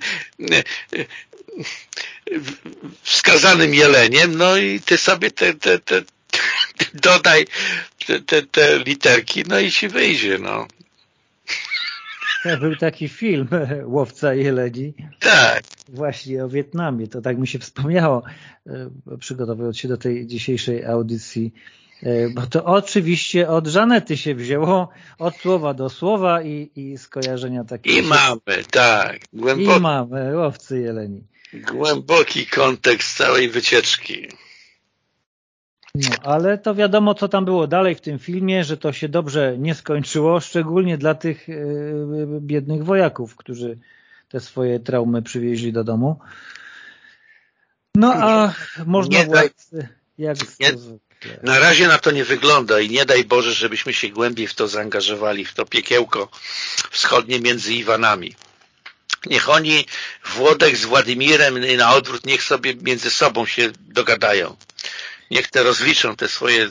wskazanym jeleniem, no i ty sobie te, te, te, [LAUGHS] dodaj te, te, te literki, no i ci wyjdzie, no. Był taki film [LAUGHS] Łowca Jeleni. Tak. Właśnie o Wietnamie. To tak mi się wspomniało, e, przygotowując się do tej dzisiejszej audycji. E, bo to oczywiście od Żanety się wzięło, od słowa do słowa i, i skojarzenia takie. I mamy, tak. Głęboki, I mamy, Łowcy Jeleni. Głęboki kontekst całej wycieczki. No, ale to wiadomo, co tam było dalej w tym filmie, że to się dobrze nie skończyło, szczególnie dla tych yy, biednych wojaków, którzy te swoje traumy przywieźli do domu. No a można nie władcy, jak nie, Na razie na to nie wygląda i nie daj Boże, żebyśmy się głębiej w to zaangażowali, w to piekiełko wschodnie między Iwanami. Niech oni, Włodek z Władimirem i na odwrót, niech sobie między sobą się dogadają niech te rozliczą te swoje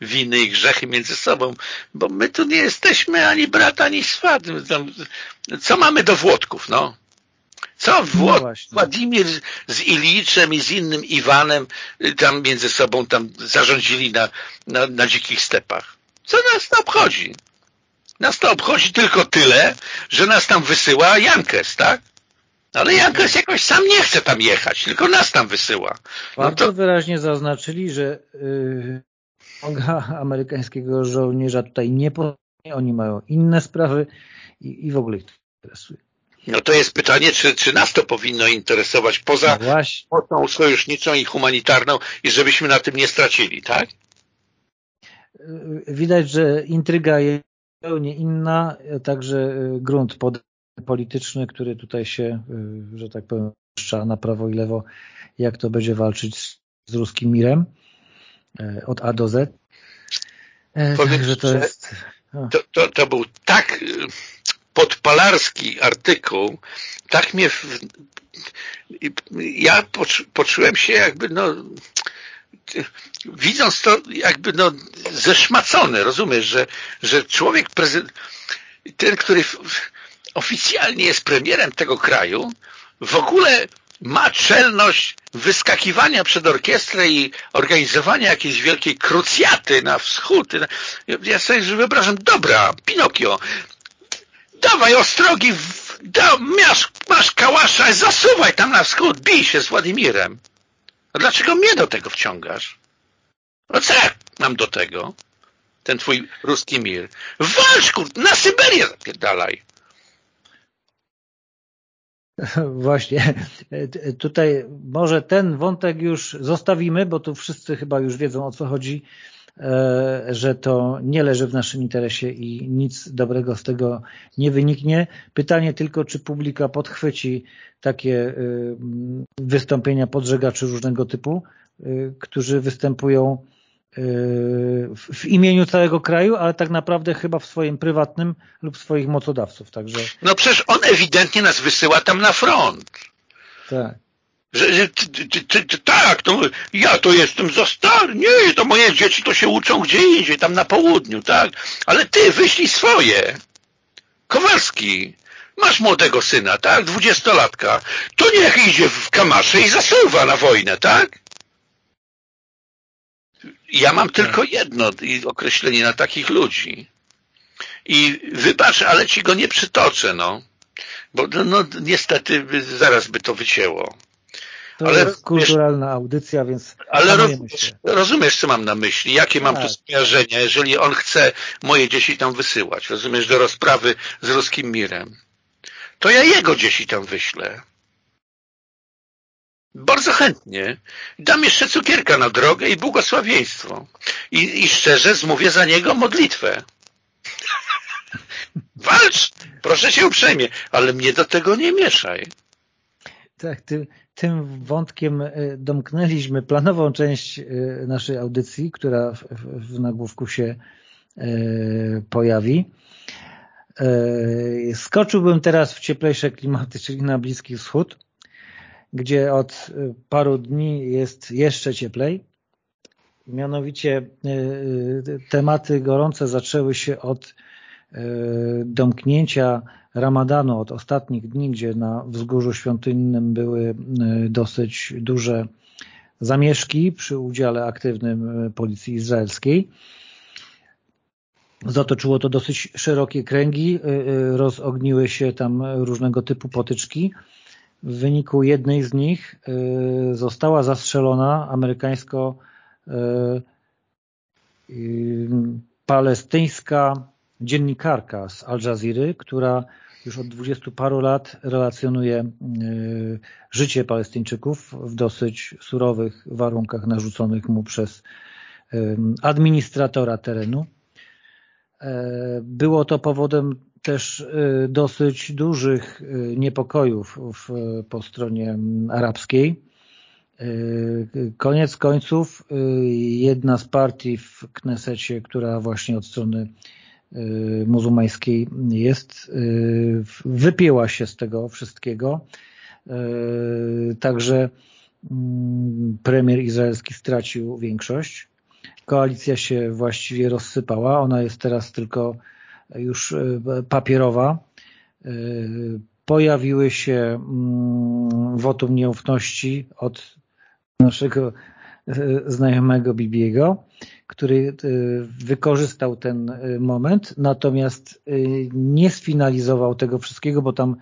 winy i grzechy między sobą, bo my tu nie jesteśmy ani brat, ani swat. Co mamy do Włodków, no? Co Włod no Władimir z Iliczem i z innym Iwanem y, tam między sobą tam zarządzili na, na, na dzikich stepach? Co nas to obchodzi? Nas to obchodzi tylko tyle, że nas tam wysyła Jankes, tak? Ale Jankes jakoś sam nie chce tam jechać, tylko nas tam wysyła. No Bardzo to... wyraźnie zaznaczyli, że yy, amerykańskiego żołnierza tutaj nie poznaje, oni mają inne sprawy i, i w ogóle ich to interesuje. No to jest pytanie, czy, czy nas to powinno interesować poza no mocą sojuszniczą i humanitarną i żebyśmy na tym nie stracili, tak? Y, widać, że intryga jest zupełnie inna, także y, grunt pod polityczny, który tutaj się, y, że tak powiem, na prawo i lewo, jak to będzie walczyć z, z ruskim mirem e, od A do Z. E, Powiem, że to, jest... to, to, to był tak y, podpalarski artykuł, tak mnie w... ja poczułem się jakby no widząc to jakby no zeszmacony, rozumiesz, że, że człowiek prezydent, ten, który oficjalnie jest premierem tego kraju, w ogóle ma czelność wyskakiwania przed orkiestrę i organizowania jakiejś wielkiej krucjaty na wschód. Ja sobie wyobrażam, dobra, Pinokio, dawaj ostrogi, da, masz, masz kałasza, zasuwaj tam na wschód, bij się z Władimirem. A dlaczego mnie do tego wciągasz? No co mam do tego? Ten twój ruski mir. Walcz, kur, na Syberię zapierdalaj. [LAUGHS] Właśnie, tutaj może ten wątek już zostawimy, bo tu wszyscy chyba już wiedzą o co chodzi, e, że to nie leży w naszym interesie i nic dobrego z tego nie wyniknie. Pytanie tylko, czy publika podchwyci takie e, wystąpienia podżegaczy różnego typu, e, którzy występują w imieniu całego kraju, ale tak naprawdę chyba w swoim prywatnym lub swoich mocodawców. Także... No przecież on ewidentnie nas wysyła tam na front. Tak. Że, że tak, to ja to jestem za stary, nie, to moje dzieci to się uczą gdzie indziej, tam na południu, tak, ale ty wyślij swoje. Kowalski, masz młodego syna, tak, dwudziestolatka, to niech idzie w kamasze i zasuwa na wojnę, tak? Ja mam tylko jedno określenie na takich ludzi. I wybacz, ale ci go nie przytoczę, no. Bo no, no niestety zaraz by to wycięło. To ale jest kulturalna audycja, więc Ale rozumiesz, rozumiesz, co mam na myśli, jakie tak. mam tu skojarzenia, jeżeli on chce moje dzieci tam wysyłać, rozumiesz, do rozprawy z ruskim mirem, to ja jego dzieci tam wyślę. Bardzo chętnie. Dam jeszcze cukierka na drogę i błogosławieństwo. I, i szczerze zmówię za niego modlitwę. [LAUGHS] Walcz! Proszę cię uprzejmie, ale mnie do tego nie mieszaj. Tak, ty, tym wątkiem e, domknęliśmy planową część e, naszej audycji, która w, w nagłówku się e, pojawi. Skoczyłbym teraz w cieplejsze klimaty, czyli na Bliski Wschód, gdzie od paru dni jest jeszcze cieplej. Mianowicie tematy gorące zaczęły się od domknięcia Ramadanu od ostatnich dni, gdzie na wzgórzu świątynnym były dosyć duże zamieszki przy udziale aktywnym policji izraelskiej. Zatoczyło to dosyć szerokie kręgi, rozogniły się tam różnego typu potyczki. W wyniku jednej z nich została zastrzelona amerykańsko-palestyńska dziennikarka z Al Jazeera, która już od dwudziestu paru lat relacjonuje życie Palestyńczyków w dosyć surowych warunkach narzuconych mu przez administratora terenu. Było to powodem też dosyć dużych niepokojów w, po stronie arabskiej. Koniec końców jedna z partii w Knesecie, która właśnie od strony Y, muzułmańskiej jest, y, wypięła się z tego wszystkiego. Y, także mm, premier izraelski stracił większość. Koalicja się właściwie rozsypała. Ona jest teraz tylko już papierowa. Pojawiły się mm, wotum nieufności od naszego znajomego Bibiego który e, wykorzystał ten e, moment, natomiast e, nie sfinalizował tego wszystkiego, bo tam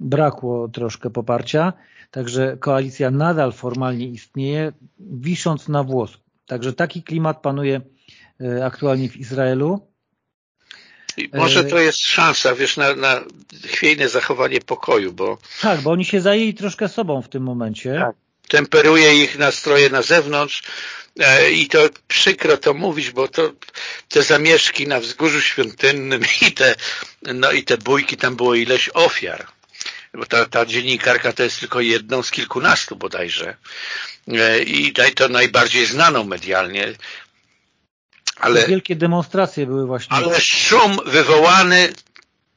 brakło troszkę poparcia, także koalicja nadal formalnie istnieje, wisząc na włosku. Także taki klimat panuje aktualnie w Izraelu. Może to jest szansa, wiesz, na, na chwiejne zachowanie pokoju, bo... Tak, bo oni się zajęli troszkę sobą w tym momencie. Tak. Temperuje ich nastroje na zewnątrz, E, i to przykro to mówić, bo to te zamieszki na wzgórzu świątynnym [LAUGHS] i te, no i te bójki, tam było ileś ofiar. Bo ta, ta dziennikarka to jest tylko jedną z kilkunastu bodajże. E, I to najbardziej znaną medialnie. Ale, Wielkie demonstracje były właśnie. Ale szum wywołany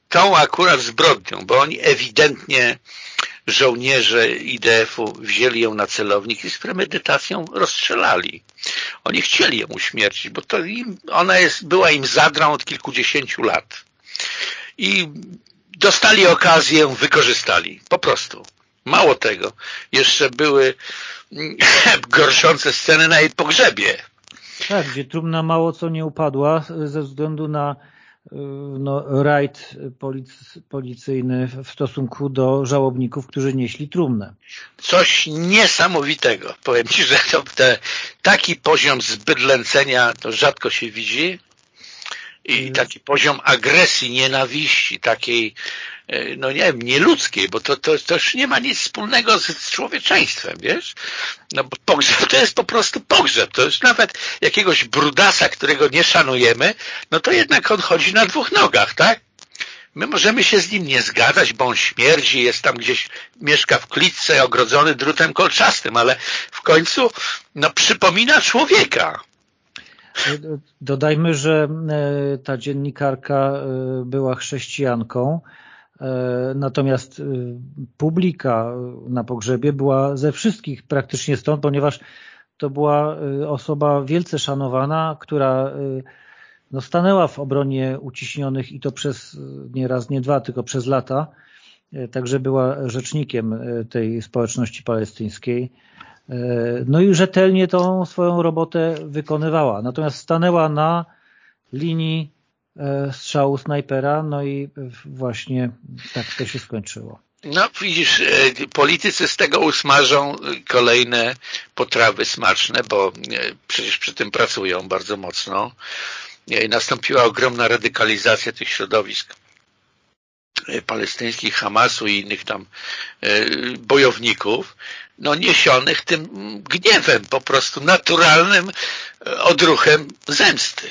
tą akurat zbrodnią, bo oni ewidentnie żołnierze IDF-u wzięli ją na celownik i z premedytacją rozstrzelali. Oni chcieli ją uśmiercić, bo to im, ona jest, była im zadrą od kilkudziesięciu lat. I dostali okazję, wykorzystali. Po prostu. Mało tego. Jeszcze były [LAUGHS] gorszące sceny na jej pogrzebie. Tak, gdzie trumna mało co nie upadła ze względu na no, rajd polic policyjny w stosunku do żałobników, którzy nieśli trumnę. Coś niesamowitego. Powiem Ci, że to te, taki poziom zbydlęcenia to rzadko się widzi i mm. taki poziom agresji, nienawiści, takiej E, no nie wiem, nieludzkiej, bo to, to, to już nie ma nic wspólnego z, z człowieczeństwem, wiesz? No bo pogrzeb to jest po prostu pogrzeb. To już nawet jakiegoś brudasa, którego nie szanujemy, no to jednak on chodzi na dwóch nogach, tak? My możemy się z nim nie zgadzać, bo on śmierdzi, jest tam gdzieś, mieszka w klitce, ogrodzony drutem kolczastym, ale w końcu no, przypomina człowieka. Dodajmy, że e, ta dziennikarka e, była chrześcijanką, E, natomiast publika na pogrzebie była ze wszystkich praktycznie stąd, ponieważ to była osoba wielce szanowana, która no, stanęła w obronie uciśnionych i to przez nie raz, nie dwa, tylko przez lata. Także była rzecznikiem tej społeczności palestyńskiej. No i rzetelnie tą swoją robotę wykonywała. Natomiast stanęła na linii strzału snajpera, no i właśnie tak to się skończyło. No widzisz, e, politycy z tego usmażą kolejne potrawy smaczne, bo e, przecież przy tym pracują bardzo mocno. I nastąpiła ogromna radykalizacja tych środowisk e, palestyńskich, Hamasu i innych tam bojowników, no niesionych tym gniewem, po prostu naturalnym odruchem zemsty.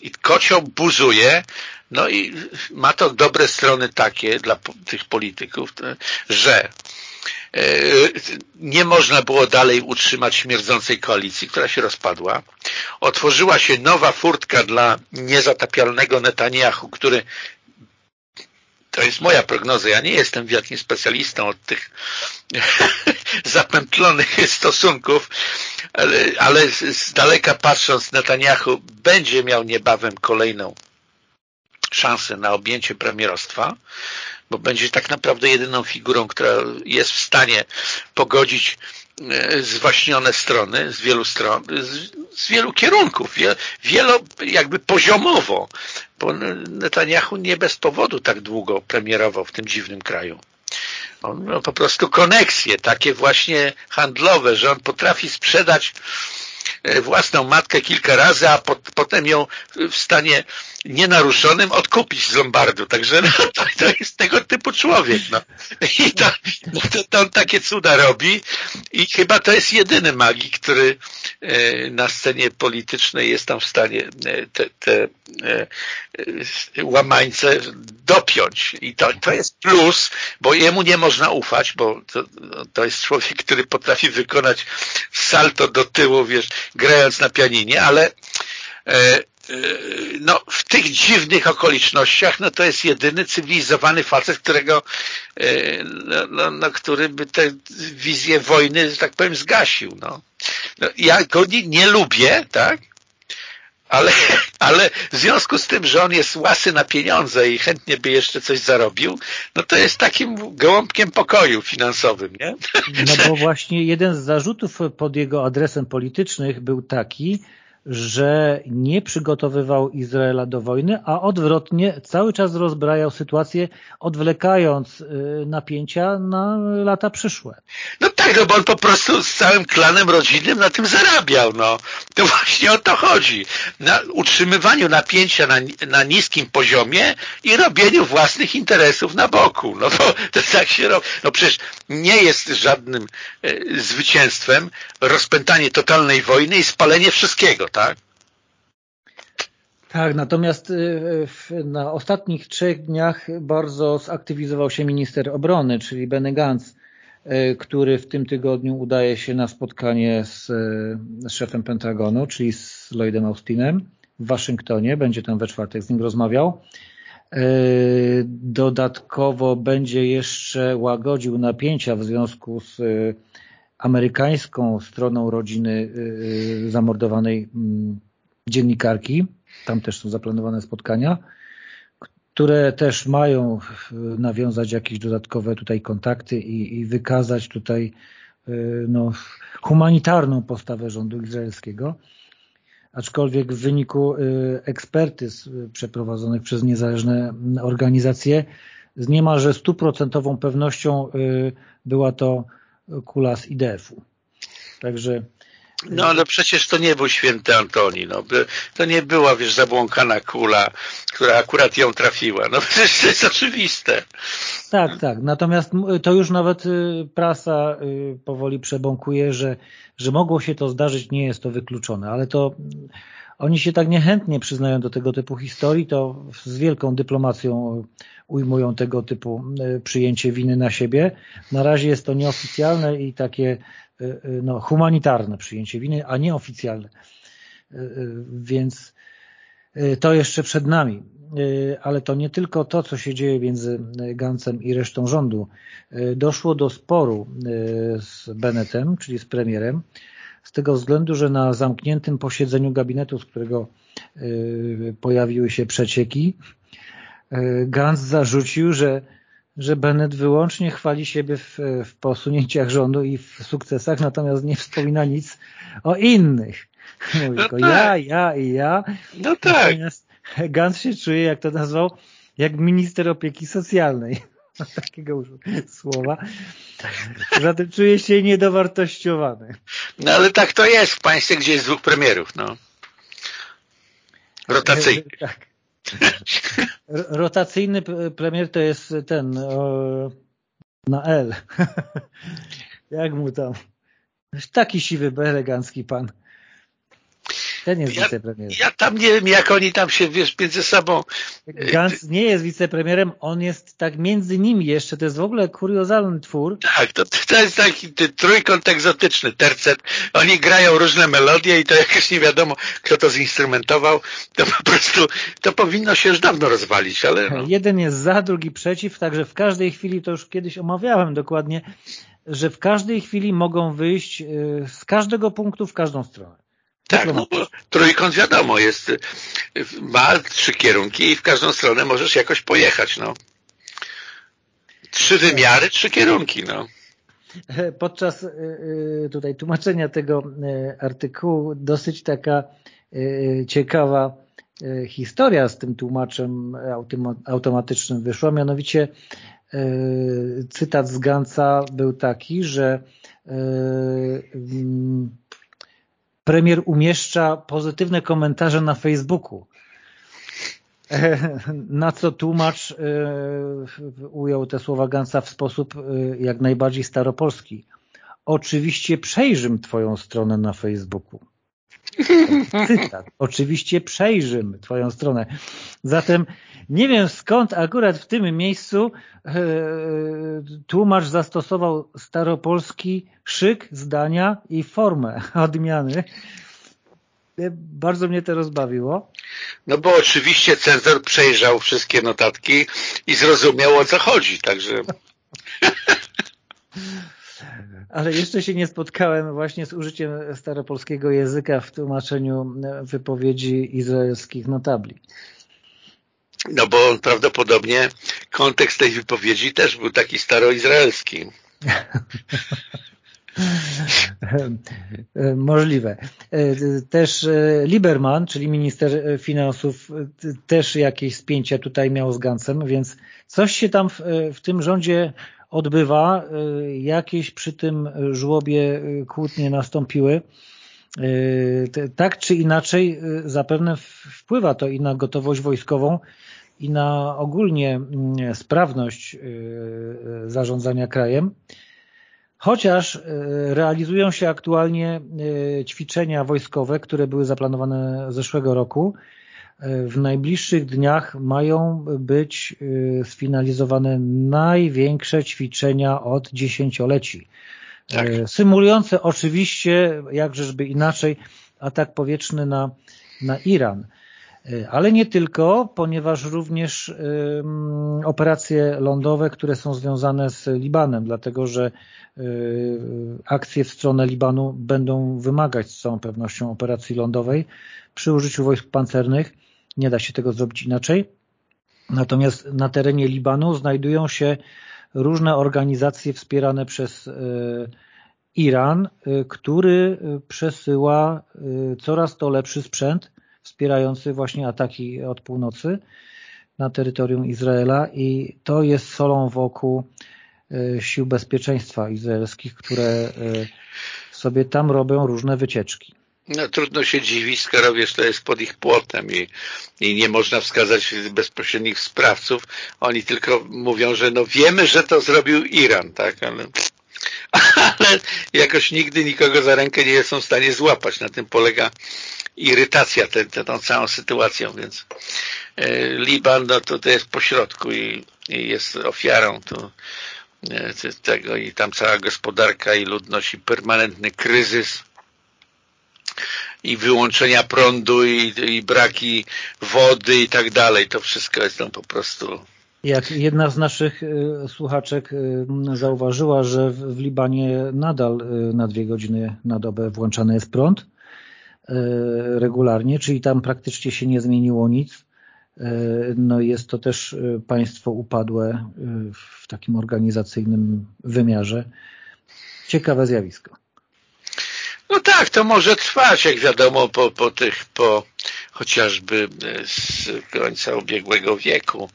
I kocioł buzuje, no i ma to dobre strony takie dla tych polityków, że e, nie można było dalej utrzymać śmierdzącej koalicji, która się rozpadła. Otworzyła się nowa furtka dla niezatapialnego Netanyahu, który to jest moja prognoza, ja nie jestem wielkim specjalistą od tych [LAUGHS] zapętlonych stosunków, ale, ale z daleka patrząc Netanyahu będzie miał niebawem kolejną szansę na objęcie premierostwa, bo będzie tak naprawdę jedyną figurą, która jest w stanie pogodzić e, zwaśnione strony z wielu stron, z, z wielu kierunków, wielo jakby poziomowo, bo Netanyahu nie bez powodu tak długo premierował w tym dziwnym kraju. On miał po prostu koneksje, takie właśnie handlowe, że on potrafi sprzedać E, własną matkę kilka razy, a pot, potem ją w stanie nienaruszonym odkupić z Lombardu. Także no, [LAUGHS] to, to, jest tego typu człowiek. No. I to, to, to, on takie cuda robi i chyba to jest jedyny magik, który e, na scenie politycznej jest tam w stanie e, te, te łamańce dopiąć. I to, to jest plus, bo jemu nie można ufać, bo to, to jest człowiek, który potrafi wykonać salto do tyłu, wiesz, grając na pianinie, ale e, e, no, w tych dziwnych okolicznościach no, to jest jedyny cywilizowany facet, którego e, no, no, no, który by tę wizję wojny, że tak powiem, zgasił. No. no ja go nie, nie lubię, tak? Ale, [LAUGHS] ale w związku z tym, że on jest łasy na pieniądze i chętnie by jeszcze coś zarobił, no to jest takim gołąbkiem pokoju finansowym, nie? No bo [LAUGHS] właśnie jeden z zarzutów pod jego adresem politycznych był taki, że nie przygotowywał Izraela do wojny, a odwrotnie cały czas rozbrajał sytuację, odwlekając y, napięcia na lata przyszłe. No tak, no bo on po prostu z całym klanem rodzinnym na tym zarabiał, no. To właśnie o to chodzi. Na utrzymywaniu napięcia na, na niskim poziomie i robieniu własnych interesów na boku. No bo [LAUGHS] to tak się robi. No przecież nie jest żadnym y, zwycięstwem rozpętanie totalnej wojny i spalenie wszystkiego tak? Tak, natomiast y, na ostatnich trzech dniach bardzo zaktywizował się minister obrony, czyli Benny Gantz, który w tym tygodniu udaje się na spotkanie z, y, z szefem Pentagonu, czyli z Lloydem Austinem w Waszyngtonie. Będzie tam we czwartek z nim rozmawiał. Dodatkowo będzie jeszcze łagodził napięcia w związku z amerykańską stroną rodziny zamordowanej mm, dziennikarki. Tam też są zaplanowane spotkania, które też mają nawiązać jakieś dodatkowe tutaj kontakty i, i wykazać tutaj y, no, humanitarną postawę rządu izraelskiego. Aczkolwiek w wyniku ekspertyz przeprowadzonych przez niezależne organizacje z niemalże stuprocentową pewnością była to kula z IDF-u. Także no ale przecież to nie był święty Antoni, no. To nie była, wiesz, zabłąkana kula, która akurat ją trafiła. No [LAUGHS] przecież to jest oczywiste. Tak, tak. Natomiast to już nawet y, prasa y, powoli przebąkuje, że, że mogło się to zdarzyć, nie jest to wykluczone, ale to oni się tak niechętnie przyznają do tego typu historii, to z wielką dyplomacją ujmują tego typu przyjęcie winy na siebie. Na razie jest to nieoficjalne i takie no, humanitarne przyjęcie winy, a nie oficjalne. Więc to jeszcze przed nami. Ale to nie tylko to, co się dzieje między Gancem i resztą rządu. Doszło do sporu z Bennettem, czyli z premierem, z tego względu, że na zamkniętym posiedzeniu gabinetu, z którego pojawiły się przecieki. Gantz zarzucił, że, że Bennett wyłącznie chwali siebie w, w posunięciach rządu i w sukcesach, natomiast nie wspomina nic o innych. Mówi no tylko tak. ja, ja i ja. No tak. Natomiast Gantz się czuje, jak to nazwał, jak minister opieki socjalnej. [LAUGHS] Takiego słowa. Zatem czuje się niedowartościowany. No ale tak to jest w państwie, gdzie jest dwóch premierów. No. Rotacyjny. Tak. Rotacyjny premier to jest ten o, na L. [LAUGHS] Jak mu tam? Taki siwy, elegancki pan. Ten jest ja, wicepremierem. Ja tam nie wiem, jak oni tam się, wiesz, między sobą... Gans nie jest wicepremierem, on jest tak między nimi jeszcze, to jest w ogóle kuriozalny twór. Tak, to, to jest taki trójkąt egzotyczny, tercet. Oni grają różne melodie i to jakoś nie wiadomo, kto to zinstrumentował, to po prostu, to powinno się już dawno rozwalić, ale... No. Jeden jest za, drugi przeciw, także w każdej chwili, to już kiedyś omawiałem dokładnie, że w każdej chwili mogą wyjść y, z każdego punktu w każdą stronę. Tak, no bo trójkąt wiadomo jest, ma trzy kierunki i w każdą stronę możesz jakoś pojechać, no. Trzy wymiary, trzy kierunki, no. Podczas y, y, tutaj tłumaczenia tego y, artykułu dosyć taka ciekawa historia z tym tłumaczem automatycznym wyszła, mianowicie cytat z Ganca był taki, że premier umieszcza pozytywne komentarze na Facebooku. [LAUGHS] Na co tłumacz e, ujął te słowa Gansa w sposób e, jak najbardziej staropolski. Oczywiście przejrzym twoją stronę na Facebooku. Cytat. Oczywiście przejrzym twoją stronę. Zatem nie wiem skąd akurat w tym miejscu e, tłumacz zastosował staropolski szyk zdania i formę odmiany. E, bardzo mnie to rozbawiło. No bo oczywiście cenzor przejrzał wszystkie notatki i zrozumiał o co chodzi, także... [LAUGHS] Ale jeszcze się nie spotkałem właśnie z użyciem staropolskiego języka w tłumaczeniu wypowiedzi izraelskich notabli. No bo prawdopodobnie kontekst tej wypowiedzi też był taki staroizraelski. [LAUGHS] Możliwe. Też Lieberman, czyli minister finansów, też jakieś spięcia tutaj miał z Gancem, więc coś się tam w, w tym rządzie odbywa. Jakieś przy tym żłobie kłótnie nastąpiły. Tak czy inaczej zapewne wpływa to i na gotowość wojskową i na ogólnie sprawność zarządzania krajem, chociaż realizują się aktualnie ćwiczenia wojskowe, które były zaplanowane zeszłego roku. W najbliższych dniach mają być sfinalizowane największe ćwiczenia od dziesięcioleci. Tak. Symulujące oczywiście, jakżeżby inaczej, atak powietrzny na, na Iran. E, ale nie tylko, ponieważ również operacje lądowe, które są związane z Libanem, dlatego że e, akcje w stronę Libanu będą wymagać z całą pewnością operacji lądowej przy użyciu wojsk pancernych. Nie da się tego zrobić inaczej. Natomiast na terenie Libanu znajdują się różne organizacje wspierane przez e, Iran, który przesyła coraz to lepszy sprzęt wspierający właśnie ataki od północy na terytorium Izraela i to jest solą wokół e, sił bezpieczeństwa izraelskich, które e, sobie tam robią różne wycieczki. No trudno się dziwić, skoro wiesz, to jest pod ich płotem i, i nie można wskazać bezpośrednich sprawców. Oni tylko mówią, że no wiemy, że to zrobił Iran, tak, ale, [LAUGHS] ale jakoś nigdy nikogo za rękę nie są w stanie złapać. Na tym polega irytacja tę, tą całą sytuacją, więc e, Liban no, to, to jest pośrodku i, i jest ofiarą tu, e, tego i tam cała gospodarka i ludność i permanentny kryzys i wyłączenia prądu i, i braki wody i tak dalej. To wszystko jest tam po prostu jak jedna z naszych e, słuchaczek zauważyła, że w Libanie nadal na dwie godziny na dobę włączany jest prąd, regularnie, czyli tam praktycznie się nie zmieniło nic. No jest to też państwo upadłe w takim organizacyjnym wymiarze. Ciekawe zjawisko. No tak, to może trwać, jak wiadomo, po, po tych, po chociażby z końca ubiegłego wieku,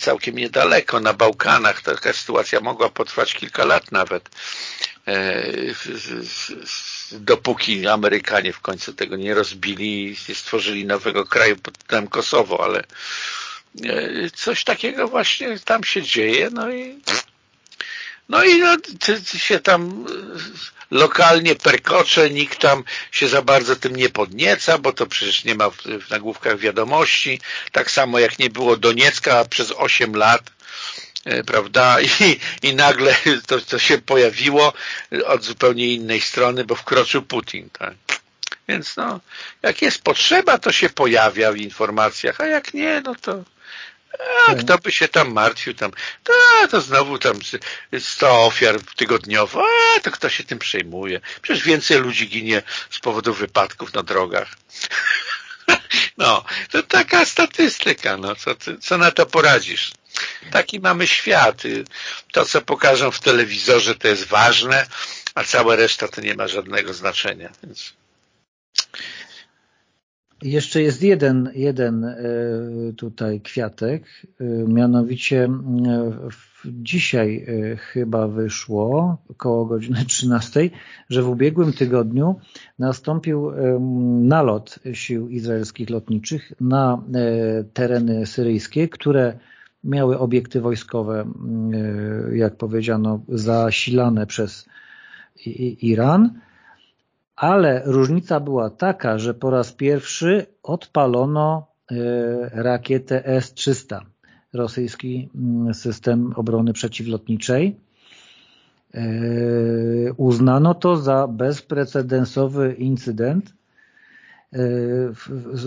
całkiem niedaleko, na Bałkanach. Taka sytuacja mogła potrwać kilka lat nawet, dopóki Amerykanie w końcu tego nie rozbili i stworzyli nowego kraju pod tytułem Kosowo, ale coś takiego właśnie tam się dzieje, no i no i no, się tam lokalnie perkocze, nikt tam się za bardzo tym nie podnieca, bo to przecież nie ma w, w nagłówkach wiadomości. Tak samo jak nie było Doniecka przez 8 lat, e, prawda? I, i nagle to, to się pojawiło od zupełnie innej strony, bo wkroczył Putin, tak? Więc no, jak jest potrzeba, to się pojawia w informacjach, a jak nie, no to a kto by się tam martwił, tam, to, to znowu tam 100 ofiar tygodniowo, a to kto się tym przejmuje? Przecież więcej ludzi ginie z powodu wypadków na drogach. [LAUGHS] No, to taka statystyka, no, co, co na to poradzisz? Taki mamy świat. To, co pokażą w telewizorze, to jest ważne, a cała reszta to nie ma żadnego znaczenia. Więc... Jeszcze jest jeden, jeden e, tutaj kwiatek, e, mianowicie e, dzisiaj chyba wyszło około godziny [LAUGHS] 13, że w ubiegłym tygodniu nastąpił nalot sił izraelskich lotniczych na tereny syryjskie, które miały obiekty wojskowe, jak powiedziano, zasilane przez Iran ale różnica była taka, że po raz pierwszy odpalono e, rakietę S-300, rosyjski mm, system obrony przeciwlotniczej. E, uznano to za bezprecedensowy incydent. E,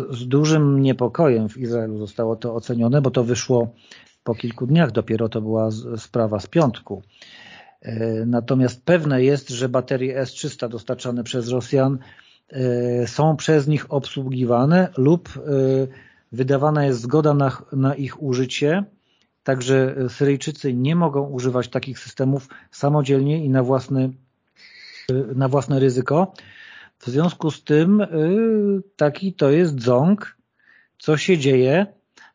z dużym niepokojem w Izraelu zostało to ocenione, bo to wyszło po kilku dniach, dopiero to była sprawa z piątku. E, natomiast pewne jest, że baterie S-300 dostarczane przez Rosjan e, są przez nich obsługiwane lub e, wydawana jest zgoda na, na ich użycie, także Syryjczycy nie mogą używać takich systemów samodzielnie i na, własny, na własne ryzyko. W związku z tym taki to jest ząg, co się dzieje.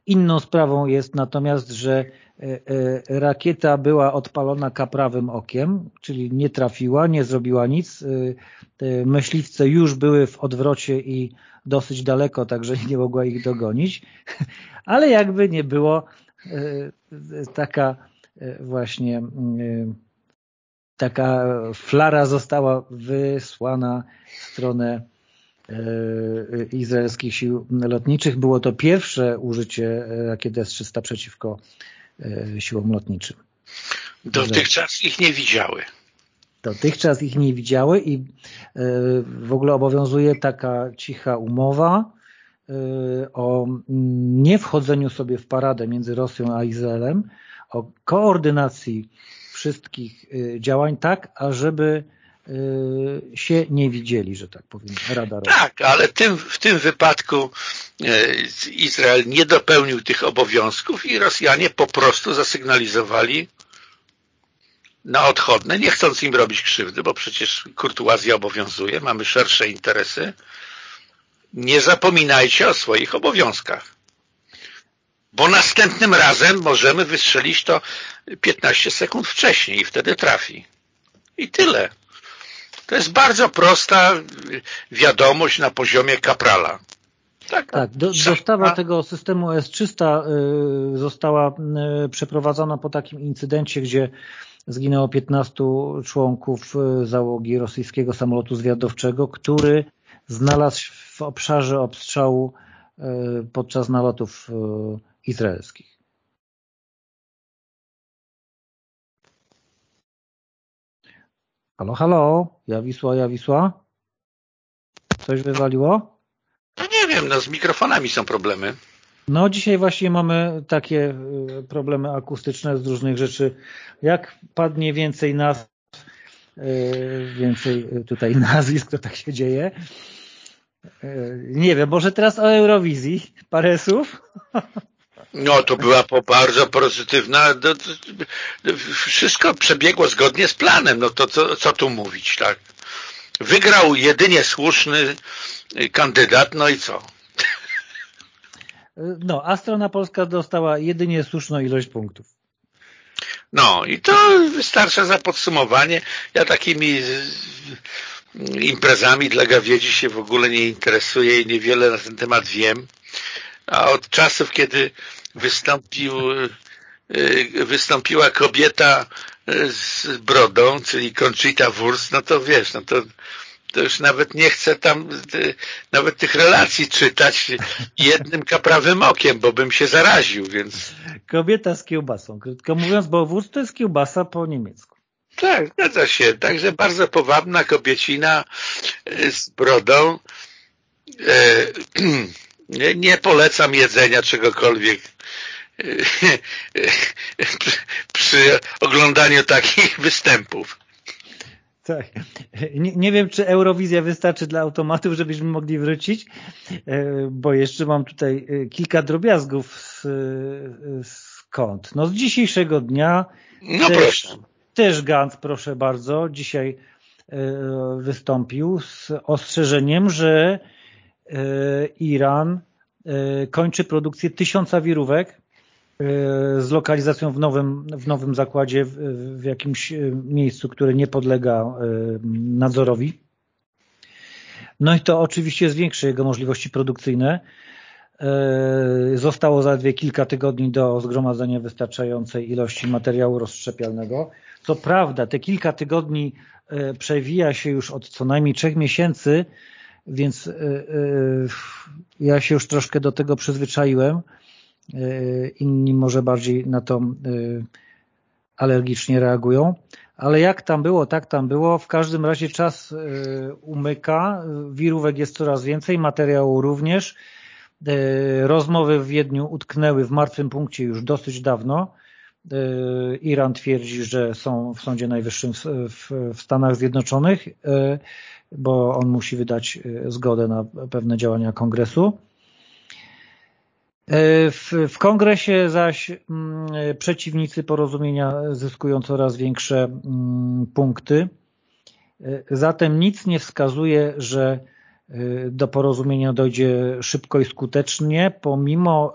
Inną sprawą jest natomiast, że E, e, rakieta była odpalona kaprawym okiem, czyli nie trafiła, nie zrobiła nic. E, myśliwce już były w odwrocie i dosyć daleko, także nie mogła ich dogonić. [LAUGHS] Ale jakby nie było, taka właśnie taka flara została wysłana w stronę izraelskich sił lotniczych. Było to pierwsze użycie rakiety S-300 przeciwko E, siłom lotniczym. Dotychczas ich nie widziały. Dotychczas ich nie widziały i e, w ogóle obowiązuje taka cicha umowa e, o niewchodzeniu sobie w paradę między Rosją a Izraelem, o koordynacji wszystkich działań tak, ażeby się nie widzieli, że tak powiem, radarowo. Tak, ale tym, w tym wypadku e, Izrael nie dopełnił tych obowiązków i Rosjanie po prostu zasygnalizowali na odchodne, nie chcąc im robić krzywdy, bo przecież kurtuazja obowiązuje, mamy szersze interesy. Nie zapominajcie o swoich obowiązkach. Bo następnym razem możemy wystrzelić to 15 sekund wcześniej i wtedy trafi. I tyle. To jest bardzo prosta wiadomość na poziomie kaprala. Tak, tak do, dostawa tego systemu S-300 y, została y, przeprowadzona po takim incydencie, gdzie zginęło 15 członków y, załogi rosyjskiego samolotu zwiadowczego, który znalazł się w obszarze obstrzału podczas nalotów izraelskich. Halo, halo, Jawisła, Jawisła? Coś wywaliło? No nie wiem, no z mikrofonami są problemy. No dzisiaj właśnie mamy takie y, problemy akustyczne z różnych rzeczy. Jak padnie więcej nazw, y, więcej tutaj nazwisk, to tak się dzieje. Nie wiem, może teraz o Eurowizji parę słów? [LAUGHS] No, to była bardzo pozytywna, wszystko przebiegło zgodnie z planem, no to co, co tu mówić, tak? Wygrał jedynie słuszny kandydat, no i co? [LAUGHS] No, a strona polska dostała jedynie słuszną ilość punktów. No i to wystarcza za podsumowanie. Ja takimi imprezami dla gawiedzi się w ogóle nie interesuję i niewiele na ten temat wiem. A od czasów, kiedy wystąpił, y, wystąpiła kobieta z brodą, czyli Conchita Wurst, no to wiesz, no to, to już nawet nie chcę tam y, nawet tych relacji czytać jednym kaprawym okiem, bo bym się zaraził, więc... Kobieta z kiełbasą, krótko mówiąc, bo Wurst to jest kiełbasa po niemiecku. Tak, zgadza się. Także bardzo powabna kobiecina y, z brodą. [CLEARS THROAT] Nie polecam jedzenia czegokolwiek [LAUGHS] przy oglądaniu takich [LAUGHS] występów. Tak. Nie, nie, wiem, czy Eurowizja wystarczy dla automatów, żebyśmy mogli wrócić, e, bo jeszcze mam tutaj e, kilka drobiazgów z, skąd. No z dzisiejszego dnia no też, proszę. też Gantz, proszę bardzo, dzisiaj e, wystąpił z ostrzeżeniem, że Iran kończy produkcję tysiąca wirówek z lokalizacją w nowym, w nowym zakładzie, w, w jakimś e, miejscu, które nie podlega e, nadzorowi. No i to oczywiście zwiększy jego możliwości produkcyjne. Zostało zaledwie kilka tygodni do zgromadzenia wystarczającej ilości materiału rozszczepialnego. Co prawda te kilka tygodni przewija się już od co najmniej trzech miesięcy, więc ja się już troszkę do tego przyzwyczaiłem. E, inni może bardziej na to e, alergicznie reagują. Ale jak tam było, tak tam było. W każdym razie czas e, umyka, wirówek jest coraz więcej, materiału również. Rozmowy w Wiedniu utknęły w martwym punkcie już dosyć dawno. Iran twierdzi, że są w Sądzie Najwyższym w Stanach Zjednoczonych, bo on musi wydać zgodę na pewne działania kongresu. E, w, w kongresie zaś mm, przeciwnicy porozumienia zyskują coraz większe mm, punkty. E, zatem nic nie wskazuje, że e, do porozumienia dojdzie szybko i skutecznie, pomimo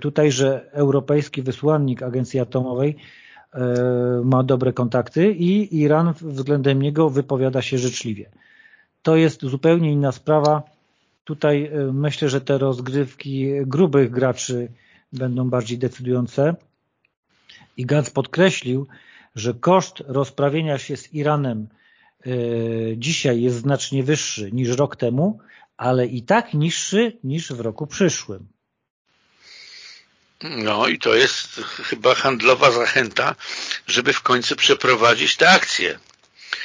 tutaj, że europejski wysłannik Agencji Atomowej ma dobre kontakty i Iran względem niego wypowiada się życzliwie. To jest zupełnie inna sprawa Tutaj e, myślę, że te rozgrywki grubych graczy będą bardziej decydujące. I Gantz podkreślił, że koszt rozprawienia się z Iranem e, dzisiaj jest znacznie wyższy niż rok temu, ale i tak niższy niż w roku przyszłym. No i to jest chyba handlowa zachęta, żeby w końcu przeprowadzić te akcje.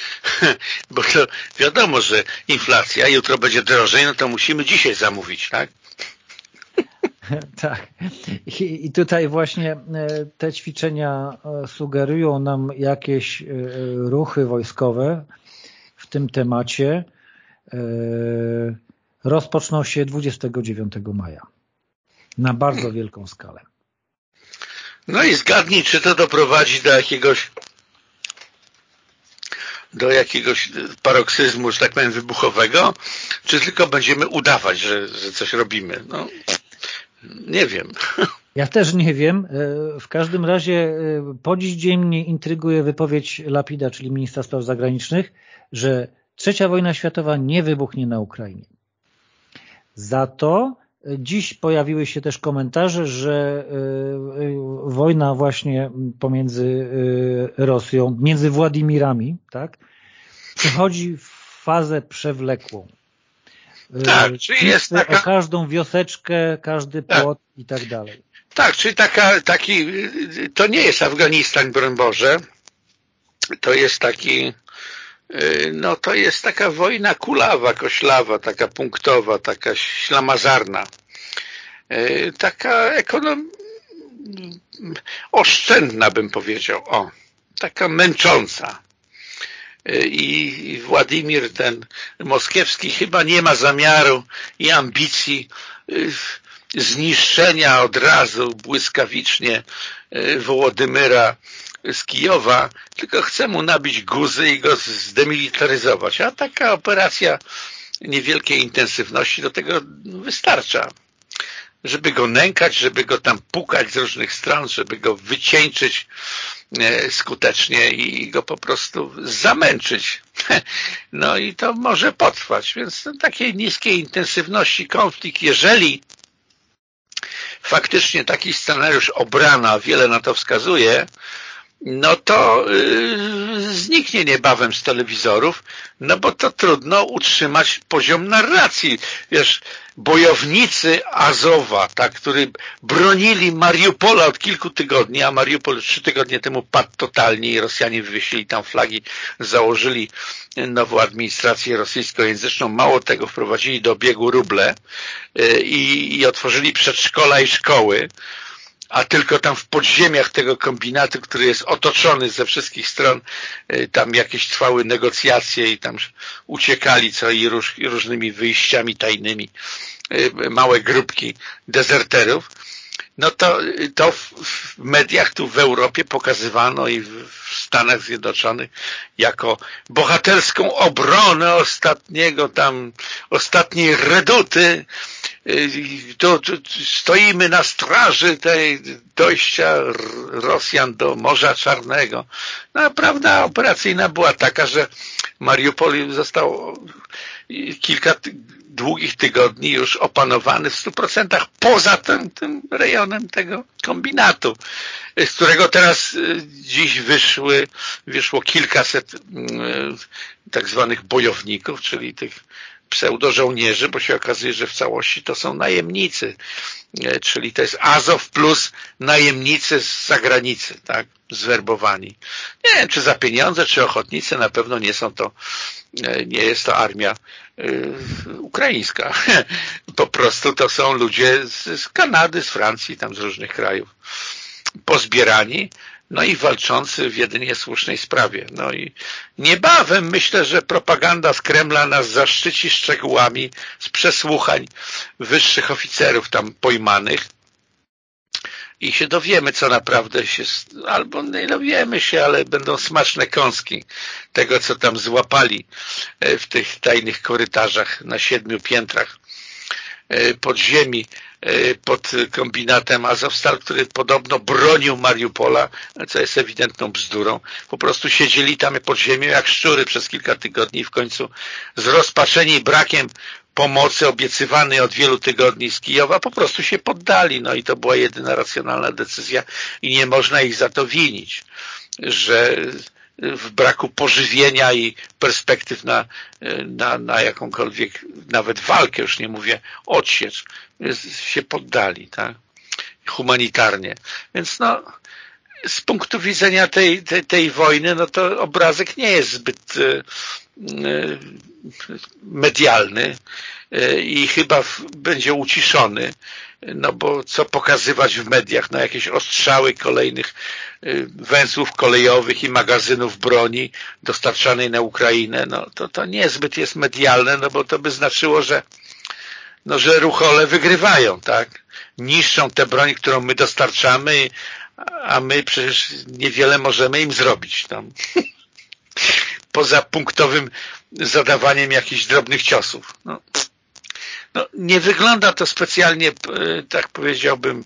[LAUGHS] Bo to wiadomo, że inflacja, jutro będzie drożej, no to musimy dzisiaj zamówić, tak? [LAUGHS] Tak. I tutaj właśnie e, te ćwiczenia e, sugerują nam jakieś e, ruchy wojskowe w tym temacie. Rozpoczną się 29 maja na bardzo wielką skalę. No i zgadnij, czy to doprowadzi do jakiegoś do jakiegoś paroksyzmu, że tak powiem, wybuchowego, czy tylko będziemy udawać, że, że coś robimy? No, nie wiem. Ja też nie wiem. E, w każdym razie e, po dziś dzień mnie intryguje wypowiedź Lapida, czyli ministra spraw zagranicznych, że trzecia wojna światowa nie wybuchnie na Ukrainie. Za to Dziś pojawiły się też komentarze, że e, wojna właśnie pomiędzy e, Rosją, między Władimirami, tak, przechodzi w fazę przewlekłą. E, tak, czyli jest taka... o każdą wioseczkę, każdy tak. płot tak. i tak dalej. Tak, czyli taka, taki, to nie jest Afganistan, broń Boże, to jest taki, no to jest taka wojna kulawa, koślawa, taka punktowa, taka ślamazarna. E, taka ekonom... oszczędna bym powiedział, o, taka męcząca. i Władimir ten moskiewski chyba nie ma zamiaru i ambicji zniszczenia od razu błyskawicznie Wołodymyra z Kijowa, tylko chce mu nabić guzy i go zdemilitaryzować. A taka operacja niewielkiej intensywności do tego wystarcza. Żeby go nękać, żeby go tam pukać z różnych stron, żeby go wycieńczyć e, skutecznie i go po prostu zamęczyć. [LAUGHS] No i to może potrwać. Więc takiej niskiej intensywności konflikt, jeżeli faktycznie taki scenariusz obrana, wiele na to wskazuje, no to yy, zniknie niebawem z telewizorów, no bo to trudno utrzymać poziom narracji. Wiesz, bojownicy Azowa, tak, którzy bronili Mariupola od kilku tygodni, a Mariupol trzy tygodnie temu padł totalnie i Rosjanie wywiesili tam flagi, założyli nową administrację rosyjskojęzyczną, mało tego, wprowadzili do obiegu ruble i, i otworzyli przedszkola i szkoły, a tylko tam w podziemiach tego kombinatu, który jest otoczony ze wszystkich stron, y, tam jakieś trwały negocjacje i tam uciekali co i, róż, różnymi wyjściami tajnymi y, małe grupki dezerterów, no to, to w mediach tu w Europie pokazywano i w Stanach Zjednoczonych jako bohaterską obronę ostatniego tam, ostatniej reduty to, to stoimy na straży tej dojścia Rosjan do Morza Czarnego. No, prawda operacyjna była taka, że Mariupol został kilka długich tygodni już opanowany w stu procentach poza tym, tym rejonem tego kombinatu, z którego teraz y, dziś wyszły, wyszło kilkaset y, tak zwanych bojowników, czyli tych pseudożołnierzy, bo się okazuje, że w całości to są najemnicy, e, czyli to jest Azow plus najemnicy z zagranicy, tak, zwerbowani. Nie wiem, czy za pieniądze, czy ochotnicy, na pewno nie są to, e, nie jest to armia y, ukraińska. [LAUGHS] Po prostu to są ludzie z, z Kanady, z Francji, tam z różnych krajów pozbierani, no i walczący w jedynie słusznej sprawie. No i niebawem myślę, że propaganda z Kremla nas zaszczyci szczegółami z przesłuchań wyższych oficerów tam pojmanych i się dowiemy, co naprawdę się, albo nie dowiemy się, ale będą smaczne kąski tego, co tam złapali e, w tych tajnych korytarzach na siedmiu piętrach podziemi E, pod kombinatem Azovstal, który podobno bronił Mariupola, co jest ewidentną bzdurą. Po prostu siedzieli tam pod ziemią jak szczury przez kilka tygodni i w końcu zrozpaczeni brakiem pomocy obiecywanej od wielu tygodni z Kijowa po prostu się poddali. No i to była jedyna racjonalna decyzja i nie można ich za to winić, że w braku pożywienia i perspektyw na, na, na jakąkolwiek nawet walkę, już nie mówię odsiecz, się poddali, tak? Humanitarnie. Więc no, z punktu widzenia tej, tej, tej wojny, no to obrazek nie jest zbyt e, e, medialny e, i chyba będzie uciszony, no bo co pokazywać w mediach, no jakieś ostrzały kolejnych węzłów kolejowych i magazynów broni dostarczanej na Ukrainę, no to, to niezbyt jest medialne, no bo to by znaczyło, że no, że ruchole wygrywają, tak? Niszczą tę broń, którą my dostarczamy, a my przecież niewiele możemy im zrobić tam. [LAUGHS] Poza punktowym zadawaniem jakichś drobnych ciosów. No, no, nie wygląda to specjalnie, e, tak powiedziałbym,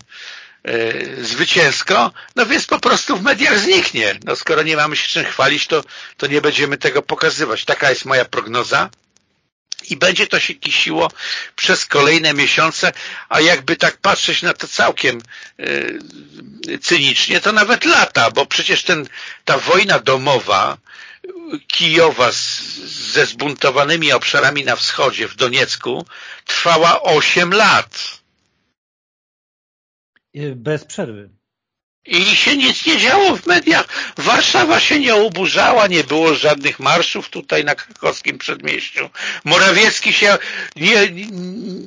e, zwycięsko, no więc po prostu w mediach zniknie. No skoro nie mamy się czym chwalić, to, to nie będziemy tego pokazywać. Taka jest moja prognoza i będzie to się kisiło przez kolejne miesiące, a jakby tak patrzeć na to całkiem yy, cynicznie, to nawet lata, bo przecież ten, ta wojna domowa Kijowa z, ze zbuntowanymi obszarami na wschodzie, w Doniecku, trwała 8 lat. Bez przerwy. I się nic nie działo w mediach. Warszawa się nie oburzała, nie było żadnych marszów tutaj na krakowskim przedmieściu. Morawiecki się nie,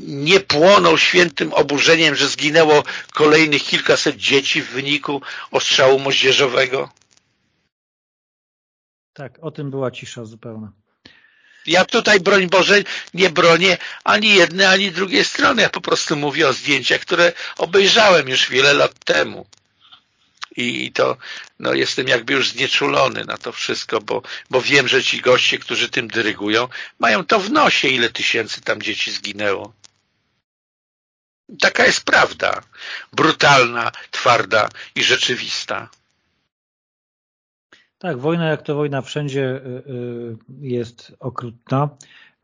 nie płonął świętym oburzeniem, że zginęło kolejnych kilkaset dzieci w wyniku ostrzału moździerzowego. Tak, o tym była cisza zupełna. Ja tutaj, broń Boże, nie bronię ani jednej, ani drugiej strony. Ja po prostu mówię o zdjęciach, które obejrzałem już wiele lat temu. I to no, jestem jakby już znieczulony na to wszystko, bo, bo wiem, że ci goście, którzy tym dyrygują, mają to w nosie, ile tysięcy tam dzieci zginęło. Taka jest prawda. Brutalna, twarda i rzeczywista. Tak, wojna jak to wojna wszędzie y, y, jest okrutna,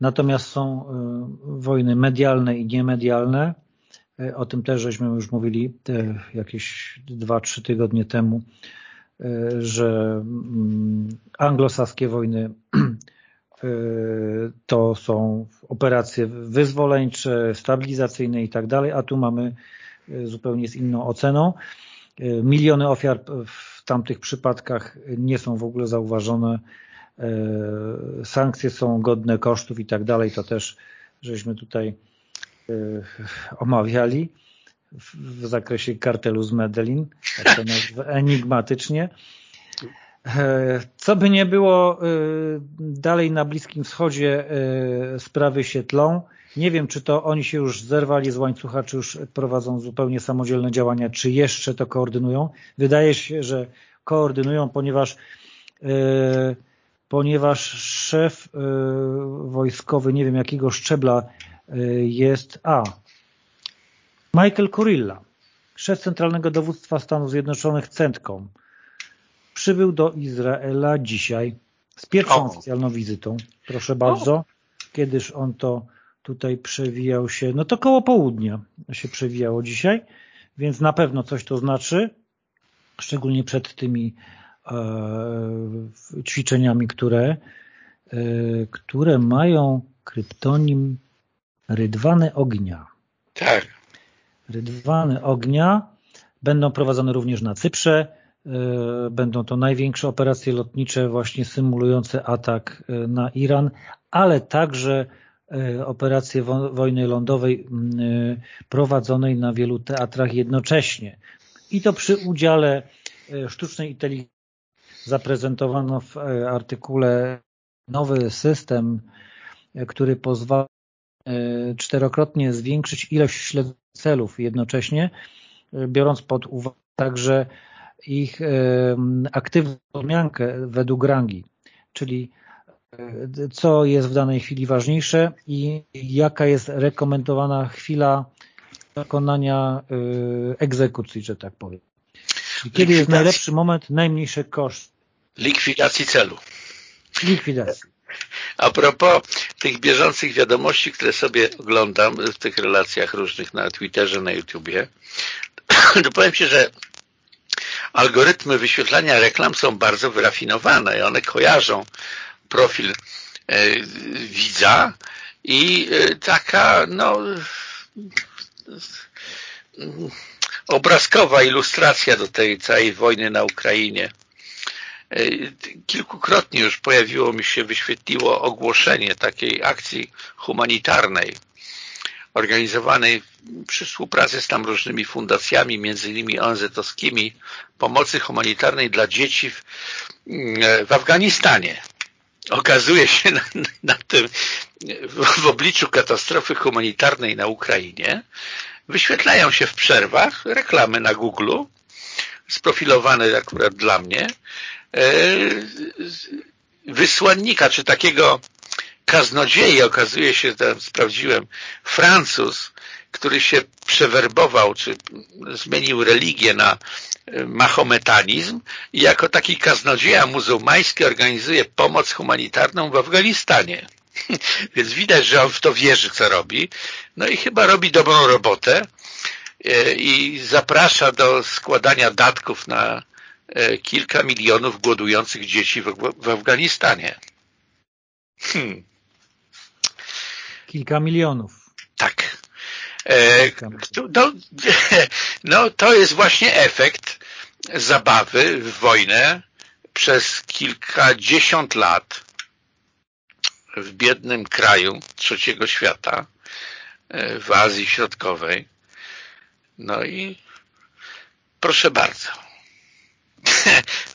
natomiast są y, wojny medialne i niemedialne. O tym też żeśmy już mówili jakieś dwa, trzy tygodnie temu, że mm, anglosaskie wojny [CLEARS THROAT] to są operacje wyzwoleńcze, stabilizacyjne i tak dalej, a tu mamy zupełnie z inną oceną. Miliony ofiar w tamtych przypadkach nie są w ogóle zauważone. E, sankcje są godne kosztów i tak dalej. To też żeśmy tutaj e, omawiali w zakresie kartelu z Medellin, tak to enigmatycznie. E, co by nie było, dalej na Bliskim Wschodzie sprawy się tlą. Nie wiem, czy to oni się już zerwali z łańcucha, czy już prowadzą zupełnie samodzielne działania, czy jeszcze to koordynują. Wydaje się, że koordynują, ponieważ ponieważ szef wojskowy, nie wiem jakiego szczebla jest, a Michael Kurilla, szef Centralnego Dowództwa Stanów Zjednoczonych CENTCOM, przybył do Izraela dzisiaj z pierwszą oficjalną wizytą. Proszę bardzo. O. Kiedyż on to tutaj przewijał się, no to koło południa się przewijało dzisiaj, więc na pewno coś to znaczy, szczególnie przed tymi e, ćwiczeniami, które, e, które mają kryptonim Rydwany Ognia. Tak. Rydwany Ognia będą prowadzone również na Cyprze, Będą to największe operacje lotnicze właśnie symulujące atak na Iran, ale także E, operację wojny lądowej e, prowadzonej na wielu teatrach jednocześnie. I to przy udziale e, sztucznej inteligencji zaprezentowano w artykule nowy system, który pozwala czterokrotnie zwiększyć ilość śledzeń celów jednocześnie, biorąc pod uwagę także ich aktywną odmiankę według rangi, czyli co jest w danej chwili ważniejsze i jaka jest rekomendowana chwila dokonania y, egzekucji, że tak powiem. Kiedy jest najlepszy moment, najmniejszy koszt? Likwidacji celu. Likwidacji. A propos tych bieżących wiadomości, które sobie oglądam w tych relacjach różnych na Twitterze, na YouTubie, to powiem Ci, że algorytmy wyświetlania reklam są bardzo wyrafinowane i one kojarzą profil e, widza i e, taka no obrazkowa ilustracja do tej całej wojny na Ukrainie. E, kilkukrotnie już pojawiło mi się, wyświetliło ogłoszenie takiej akcji humanitarnej organizowanej przy współpracy z tam różnymi fundacjami, między innymi ONZ-owskimi, pomocy humanitarnej dla dzieci w, w Afganistanie. Okazuje się na, na tym, w obliczu katastrofy humanitarnej na Ukrainie, wyświetlają się w przerwach reklamy na Google, sprofilowane akurat dla mnie, e, wysłannika, czy takiego kaznodziei, okazuje się, tam sprawdziłem, Francuz, który się przewerbował, czy zmienił religię na mahometanizm i jako taki kaznodzieja muzułmański organizuje pomoc humanitarną w Afganistanie. [LAUGHS] Więc widać, że on w to wierzy, co robi. No i chyba robi dobrą robotę e, i zaprasza do składania datków na e, kilka milionów głodujących dzieci w, Afganistanie. Hmm. Kilka milionów. Tak. E, no, [LAUGHS] no, to jest właśnie efekt zabawy w wojnę przez kilkadziesiąt lat w biednym kraju trzeciego świata, e, w Azji Środkowej. No i proszę bardzo. [LAUGHS]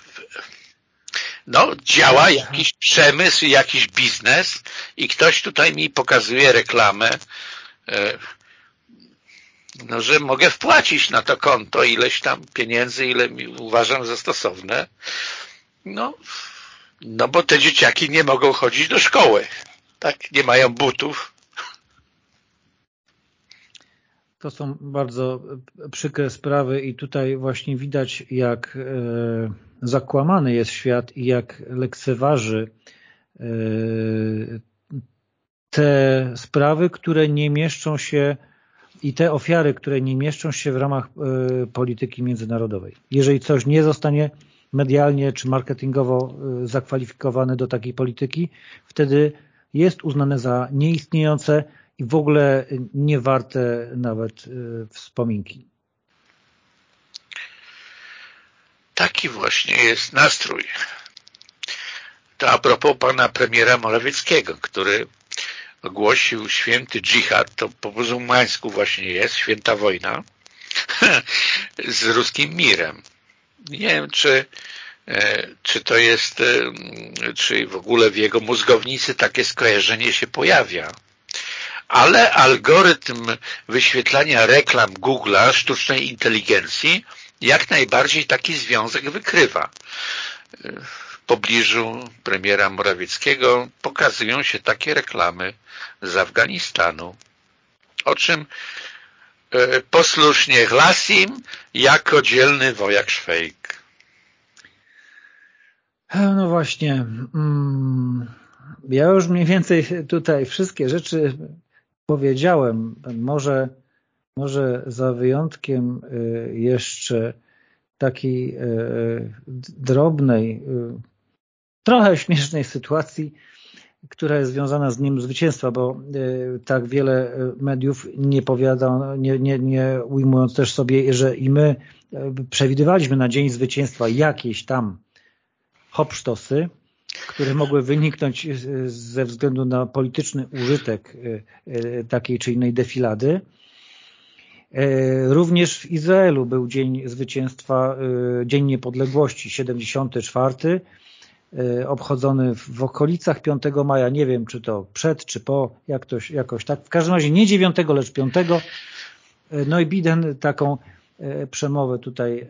no, działa jakiś przemysł, jakiś biznes i ktoś tutaj mi pokazuje reklamę, e, no, że mogę wpłacić na to konto ileś tam pieniędzy, ile mi uważam za stosowne. No, no bo te dzieciaki nie mogą chodzić do szkoły. Tak, nie mają butów. To są bardzo przykre sprawy i tutaj właśnie widać, jak e, zakłamany jest świat i jak lekceważy e, te sprawy, które nie mieszczą się i te ofiary, które nie mieszczą się w ramach e, polityki międzynarodowej. Jeżeli coś nie zostanie medialnie czy marketingowo e, zakwalifikowane do takiej polityki, wtedy jest uznane za nieistniejące i w ogóle nie warte nawet wspominki. Taki właśnie jest nastrój. To a propos pana premiera Morawieckiego, który ogłosił święty dżihad, to po muzułmańsku właśnie jest, święta wojna, [LAUGHS] z ruskim mirem. Nie wiem, czy, e, czy to jest, e, czy w ogóle w jego mózgownicy takie skojarzenie się pojawia. Ale algorytm wyświetlania reklam Google'a, sztucznej inteligencji, jak najbardziej taki związek wykrywa. W pobliżu premiera Morawieckiego pokazują się takie reklamy z Afganistanu, o czym e, posłusznie Glasim jako dzielny wojak szwejk. E, no właśnie. Mm, ja już mniej więcej tutaj wszystkie rzeczy powiedziałem. Może może za wyjątkiem y, jeszcze takiej y, drobnej, y, trochę śmiesznej sytuacji, która jest związana z nim zwycięstwa, bo tak wiele mediów nie powiada, nie, nie, nie ujmując też sobie, że i my przewidywaliśmy na dzień zwycięstwa jakieś tam hopsztosy, które mogły wyniknąć ze względu na polityczny użytek takiej czy innej defilady. E, również w Izraelu był Dzień Zwycięstwa, e, Dzień Niepodległości, 74, e, obchodzony w okolicach 5 maja, nie wiem czy to przed, czy po, jak to, jakoś tak, w każdym razie nie 9, lecz 5. No i Biden taką przemowę tutaj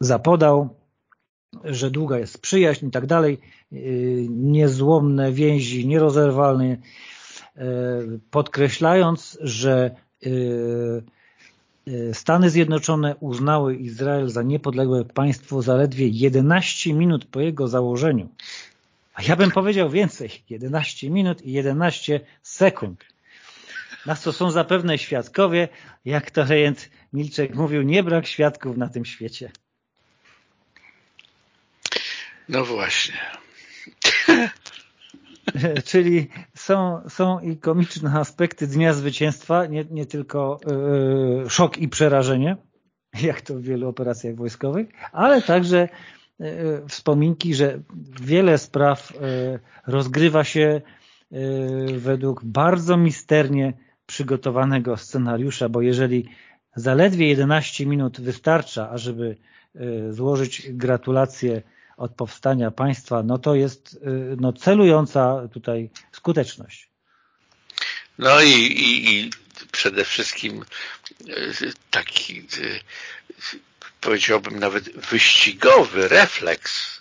zapodał, że długa jest przyjaźń i tak dalej, niezłomne więzi, nierozerwalne E, podkreślając, że e, Stany Zjednoczone uznały Izrael za niepodległe państwo zaledwie 11 minut po jego założeniu. A ja bym powiedział więcej, 11 minut i 11 sekund. Na co są zapewne świadkowie, jak to rejent Milczek mówił, nie brak świadków na tym świecie. No właśnie. [LAUGHS] Czyli są, są i komiczne aspekty Dnia Zwycięstwa, nie, nie tylko yy, szok i przerażenie, [LAUGHS] jak to w wielu operacjach wojskowych, ale także yy, wspominki, że wiele spraw yy, rozgrywa się według bardzo misternie przygotowanego scenariusza, bo jeżeli zaledwie 11 minut wystarcza, ażeby złożyć gratulacje od powstania państwa, no to jest y, no, celująca tutaj skuteczność. No i, i, i przede wszystkim y, taki y, powiedziałbym nawet wyścigowy refleks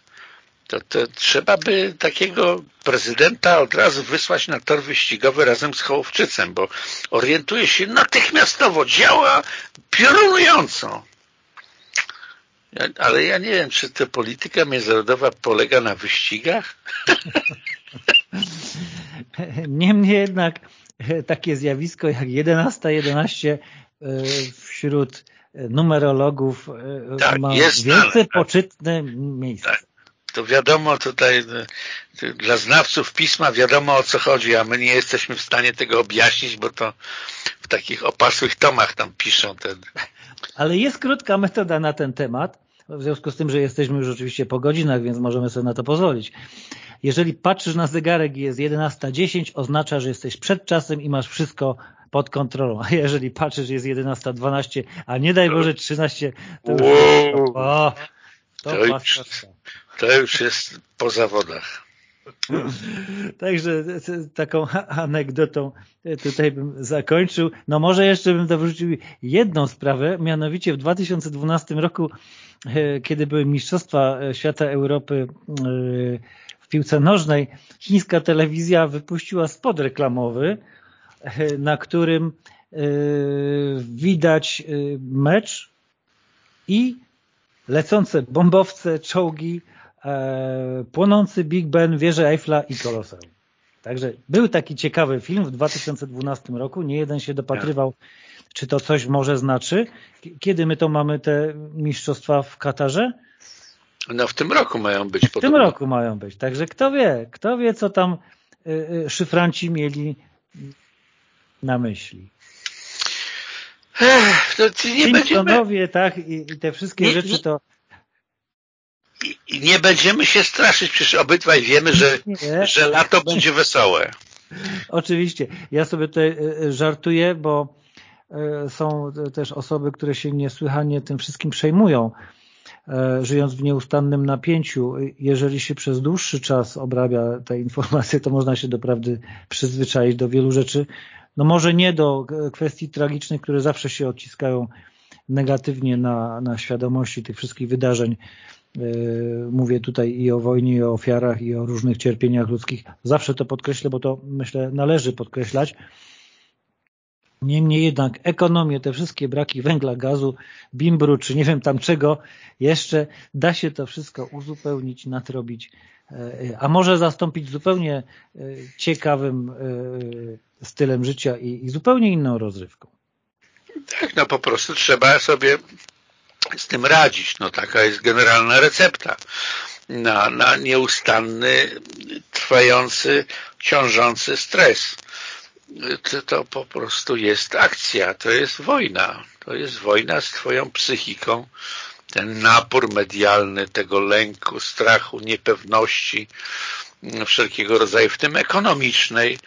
to, to trzeba by takiego prezydenta od razu wysłać na tor wyścigowy razem z Hołowczycem, bo orientuje się natychmiastowo, działa piorunująco. Ja, ale ja nie wiem, czy ta polityka międzynarodowa polega na wyścigach? [LAUGHS] Niemniej jednak e, takie zjawisko jak 11.11 11 e, wśród numerologów e, tak, ma jest wielce tak. poczytne miejsce. Tak. To wiadomo tutaj dla znawców pisma wiadomo o co chodzi, a my nie jesteśmy w stanie tego objaśnić, bo to w takich opasłych tomach tam piszą ten ale jest krótka metoda na ten temat, w związku z tym, że jesteśmy już oczywiście po godzinach, więc możemy sobie na to pozwolić. Jeżeli patrzysz na zegarek i jest 11.10, oznacza, że jesteś przed czasem i masz wszystko pod kontrolą. A jeżeli patrzysz, jest 11.12, a nie daj Boże 13, to już o, To, to, już, to już jest po zawodach. [LAUGHS] Także taką anegdotą tutaj bym zakończył. No może jeszcze bym dorzucił jedną sprawę, mianowicie w 2012 roku, e, kiedy były Mistrzostwa Świata Europy e, w piłce nożnej, chińska telewizja wypuściła spot reklamowy, e, na którym widać mecz i lecące bombowce, czołgi, e, płonący Big Ben, wieżę Eiffla i Koloseum. Także był taki ciekawy film w 2012 roku. Nie jeden się dopatrywał, czy to coś może znaczy. Kiedy my to mamy te mistrzostwa w Katarze? No w tym roku mają być. W podobno. tym roku mają być. Także kto wie, kto wie, co tam y, y, szyfranci mieli na myśli. Ech, to nie będziemy... tak, i, i, te wszystkie nie, rzeczy to i nie będziemy się straszyć, przecież obydwaj wiemy, że, że lato będzie wesołe. Oczywiście. Ja sobie tutaj e, e, żartuję, bo e, są też osoby, które się niesłychanie tym wszystkim przejmują, żyjąc w nieustannym napięciu. Jeżeli się przez dłuższy czas obrabia te informacje, to można się doprawdy przyzwyczaić do wielu rzeczy. No może nie do kwestii tragicznych, które zawsze się odciskają negatywnie na, na świadomości tych wszystkich wydarzeń mówię tutaj i o wojnie, i o ofiarach, i o różnych cierpieniach ludzkich. Zawsze to podkreślę, bo to myślę należy podkreślać. Niemniej jednak ekonomię, te wszystkie braki węgla, gazu, bimbru, czy nie wiem tam czego, jeszcze da się to wszystko uzupełnić, nadrobić, e, a może zastąpić zupełnie e, ciekawym stylem życia i, i zupełnie inną rozrywką. Tak, no po prostu trzeba sobie z tym radzić. No taka jest generalna recepta na, na nieustanny, trwający, ciążący stres. To, to po prostu jest akcja, to jest wojna. To jest wojna z twoją psychiką, ten napór medialny tego lęku, strachu, niepewności, wszelkiego rodzaju, w tym ekonomicznej,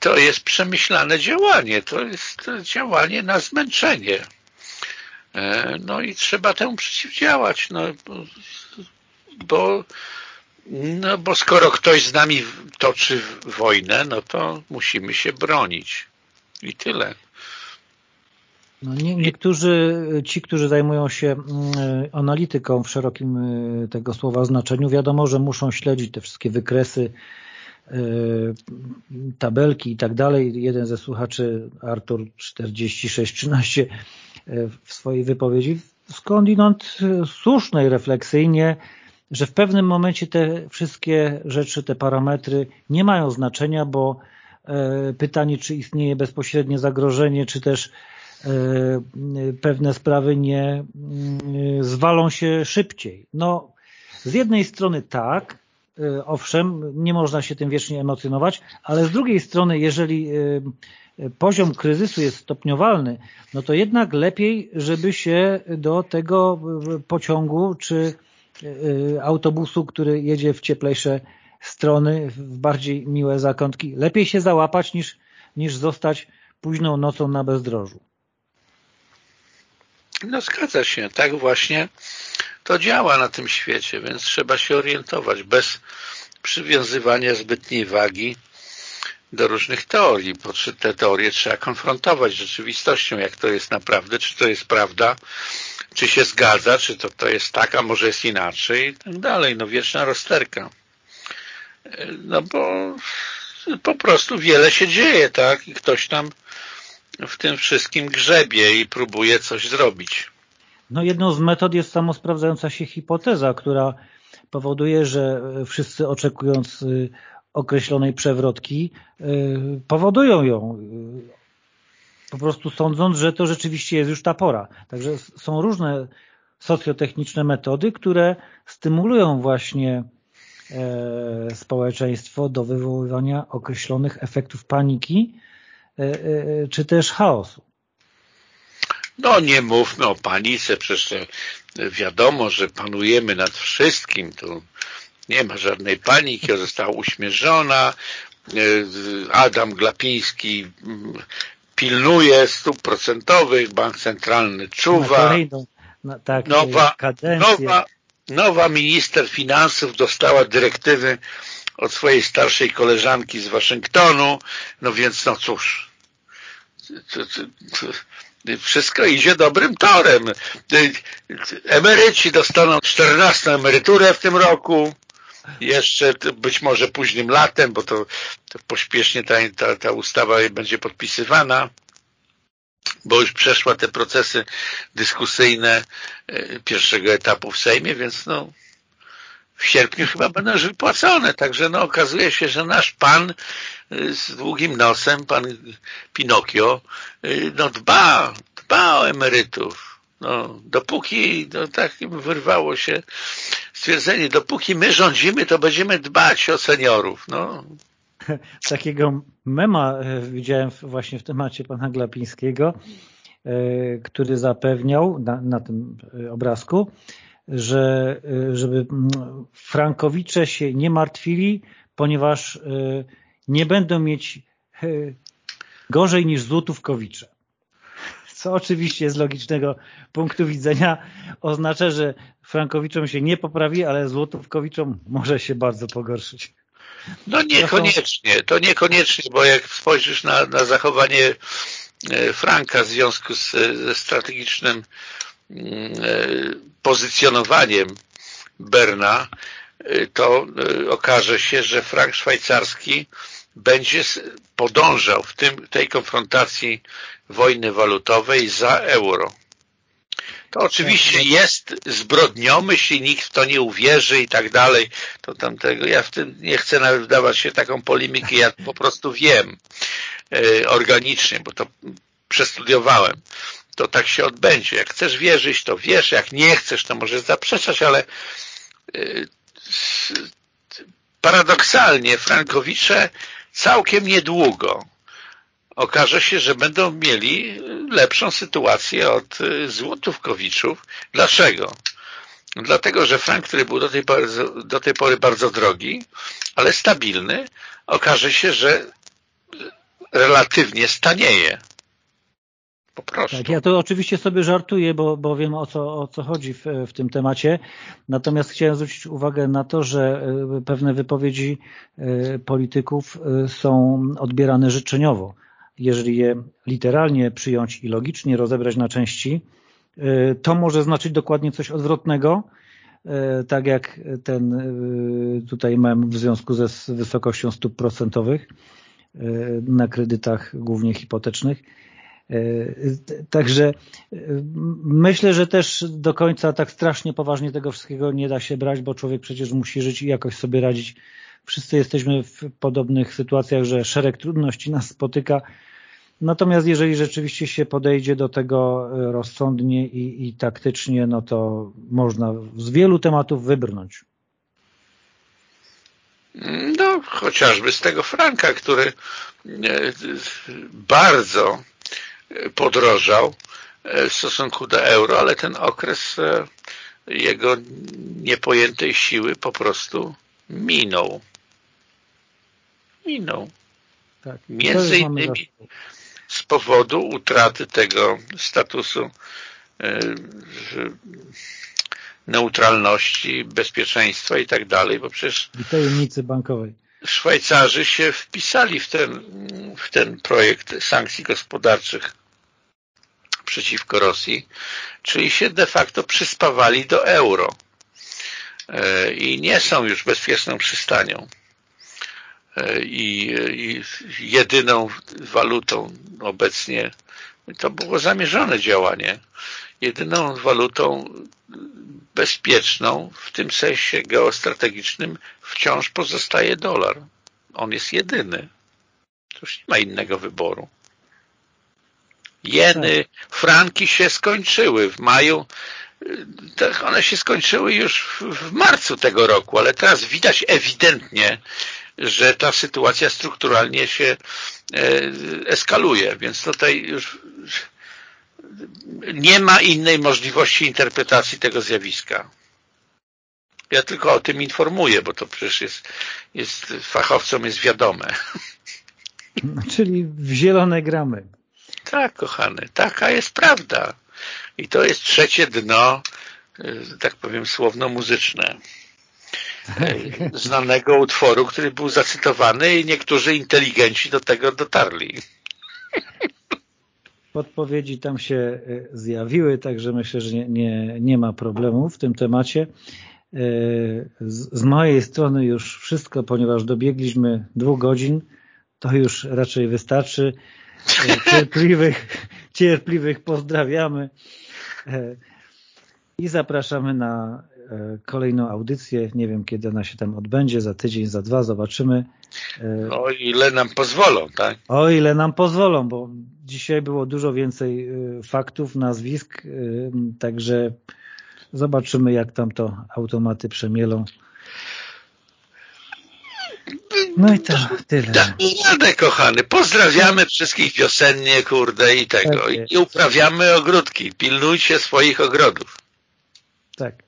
to jest przemyślane działanie, to jest działanie na zmęczenie. E, no i trzeba temu przeciwdziałać, no, bo, no bo skoro ktoś z nami toczy wojnę, no to musimy się bronić. I tyle. No nie, niektórzy, ci, którzy zajmują się mm, analityką w szerokim y, tego słowa znaczeniu, wiadomo, że muszą śledzić te wszystkie wykresy, y, tabelki i tak dalej. Jeden ze słuchaczy, Artur 4613, w swojej wypowiedzi skądinąd słusznej refleksyjnie, że w pewnym momencie te wszystkie rzeczy, te parametry nie mają znaczenia, bo e, pytanie, czy istnieje bezpośrednie zagrożenie, czy też e, pewne sprawy nie mm, zwalą się szybciej. No, z jednej strony tak, e, owszem, nie można się tym wiecznie emocjonować, ale z drugiej strony, jeżeli poziom kryzysu jest stopniowalny, no to jednak lepiej, żeby się do tego pociągu czy y, autobusu, który jedzie w cieplejsze strony, w bardziej miłe zakątki, lepiej się załapać niż, niż zostać późną nocą na bezdrożu. No zgadza się, tak właśnie to działa na tym świecie, więc trzeba się orientować bez przywiązywania zbytniej wagi do różnych teorii, bo te teorie trzeba konfrontować z rzeczywistością, jak to jest naprawdę, czy to jest prawda, czy się zgadza, czy to, to jest tak, a może jest inaczej i tak dalej. No wieczna rozterka. No bo po prostu wiele się dzieje, tak? I ktoś tam w tym wszystkim grzebie i próbuje coś zrobić. No jedną z metod jest samosprawdzająca się hipoteza, która powoduje, że wszyscy oczekując y, określonej przewrotki y, powodują ją y, po prostu sądząc, że to rzeczywiście jest już ta pora. Także są różne socjotechniczne metody, które stymulują właśnie e, społeczeństwo do wywoływania określonych efektów paniki e, e, czy też chaosu. No nie mówmy o panice, przecież wiadomo, że panujemy nad wszystkim. Tu nie ma żadnej paniki, została uśmierzona. E, Adam Glapiński mm, pilnuje stóp procentowych, bank centralny czuwa. Na tak, nowa, nowa, nowa minister finansów dostała dyrektywy od swojej starszej koleżanki z Waszyngtonu, no więc no cóż, wszystko idzie dobrym torem. Emeryci dostaną 14 emeryturę w tym roku, jeszcze być może późnym latem, bo to, to pośpiesznie ta, ta, ta ustawa będzie podpisywana bo już przeszła te procesy dyskusyjne e, pierwszego etapu w Sejmie, więc no w sierpniu chyba będą już wypłacone. Także no okazuje się, że nasz pan e, z długim nosem, pan Pinokio, e, no dba, dba o emerytów. No, dopóki, no tak wyrwało się stwierdzenie, dopóki my rządzimy, to będziemy dbać o seniorów. No, [LAUGHS] takiego mema e, widziałem właśnie w temacie pana Glapińskiego, e, który zapewniał na, na tym e, obrazku, że żeby frankowicze się nie martwili, ponieważ nie będą mieć gorzej niż złotówkowicze. Co oczywiście z logicznego punktu widzenia oznacza, że frankowiczom się nie poprawi, ale złotówkowiczom może się bardzo pogorszyć. No niekoniecznie, to niekoniecznie, bo jak spojrzysz na, na zachowanie e, Franka w związku z, ze strategicznym mm, e, pozycjonowaniem Berna, e, to okaże się, że frank szwajcarski będzie podążał w tym, tej konfrontacji wojny walutowej za euro. To oczywiście jest zbrodnią, myśli nikt w to nie uwierzy i tak dalej, to tamtego. Ja w tym nie chcę nawet wdawać się taką polemikę, ja po prostu wiem e, organicznie, bo to przestudiowałem. To tak się odbędzie. Jak chcesz wierzyć, to wiesz, jak nie chcesz, to możesz zaprzeczać, ale e, paradoksalnie Frankowicze całkiem niedługo okaże się, że będą mieli lepszą sytuację od y, złotówkowiczów. Dlaczego? Dlatego, że frank, który był do tej, pory, do tej pory bardzo drogi, ale stabilny, okaże się, że relatywnie stanieje. Po prostu. Tak, ja to oczywiście sobie żartuję, bo, bo wiem o co, o co chodzi w, w tym temacie. Natomiast chciałem zwrócić uwagę na to, że y, pewne wypowiedzi y, polityków są odbierane życzeniowo jeżeli je literalnie przyjąć i logicznie rozebrać na części, to może znaczyć dokładnie coś odwrotnego, tak jak ten tutaj mem w związku ze wysokością stóp procentowych na kredytach głównie hipotecznych. Także myślę, że też do końca tak strasznie poważnie tego wszystkiego nie da się brać, bo człowiek przecież musi żyć i jakoś sobie radzić. Wszyscy jesteśmy w podobnych sytuacjach, że szereg trudności nas spotyka, Natomiast jeżeli rzeczywiście się podejdzie do tego e, rozsądnie i, i taktycznie, no to można z wielu tematów wybrnąć. No, chociażby z tego franka, który e, bardzo podrożał e, w stosunku do euro, ale ten okres jego niepojętej siły po prostu minął. Minął. Tak. Między innymi z powodu utraty tego statusu e, neutralności, bezpieczeństwa i tak dalej, bo przecież I tajemnicy bankowej. Szwajcarzy się wpisali w ten, w ten projekt sankcji gospodarczych przeciwko Rosji, czyli się de facto przyspawali do euro e, i nie są już bezpieczną przystanią. E, i, i jedyną walutą obecnie, to było zamierzone działanie, jedyną walutą bezpieczną w tym sensie geostrategicznym wciąż pozostaje dolar. On jest jedyny. To już nie ma innego wyboru. Jeny, franki się skończyły w maju. One się skończyły już w marcu tego roku, ale teraz widać ewidentnie, że ta sytuacja strukturalnie się e, eskaluje, więc tutaj już nie ma innej możliwości interpretacji tego zjawiska. Ja tylko o tym informuję, bo to przecież jest, jest fachowcom jest wiadome. Czyli w zielone gramy. Tak, kochany, taka jest prawda. I to jest trzecie dno tak powiem, słowno-muzyczne [LAUGHS] znanego utworu, który był zacytowany i niektórzy inteligenci do tego dotarli. Podpowiedzi tam się e, zjawiły, także myślę, że nie, nie, nie ma problemu w tym temacie. E, z, z mojej strony już wszystko, ponieważ dobiegliśmy dwóch godzin, to już raczej wystarczy. E, [LAUGHS] cierpliwych, cierpliwych pozdrawiamy i zapraszamy na kolejną audycję. Nie wiem, kiedy ona się tam odbędzie, za tydzień, za dwa, zobaczymy. E, o ile nam pozwolą, tak? O ile nam pozwolą, bo dzisiaj było dużo więcej e, faktów, nazwisk, także zobaczymy, jak tam to automaty przemielą. No i to tyle. Radę, kochany. Pozdrawiamy wszystkich wiosennie, kurde, i tego. Tak I uprawiamy ogródki. Pilnujcie swoich ogrodów. Tak.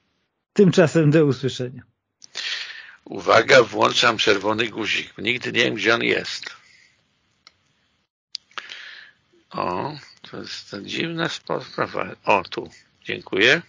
Tymczasem do usłyszenia. Uwaga, włączam czerwony guzik. Nigdy nie wiem, gdzie on jest. O, to jest dziwna sprawa. O, tu. Dziękuję.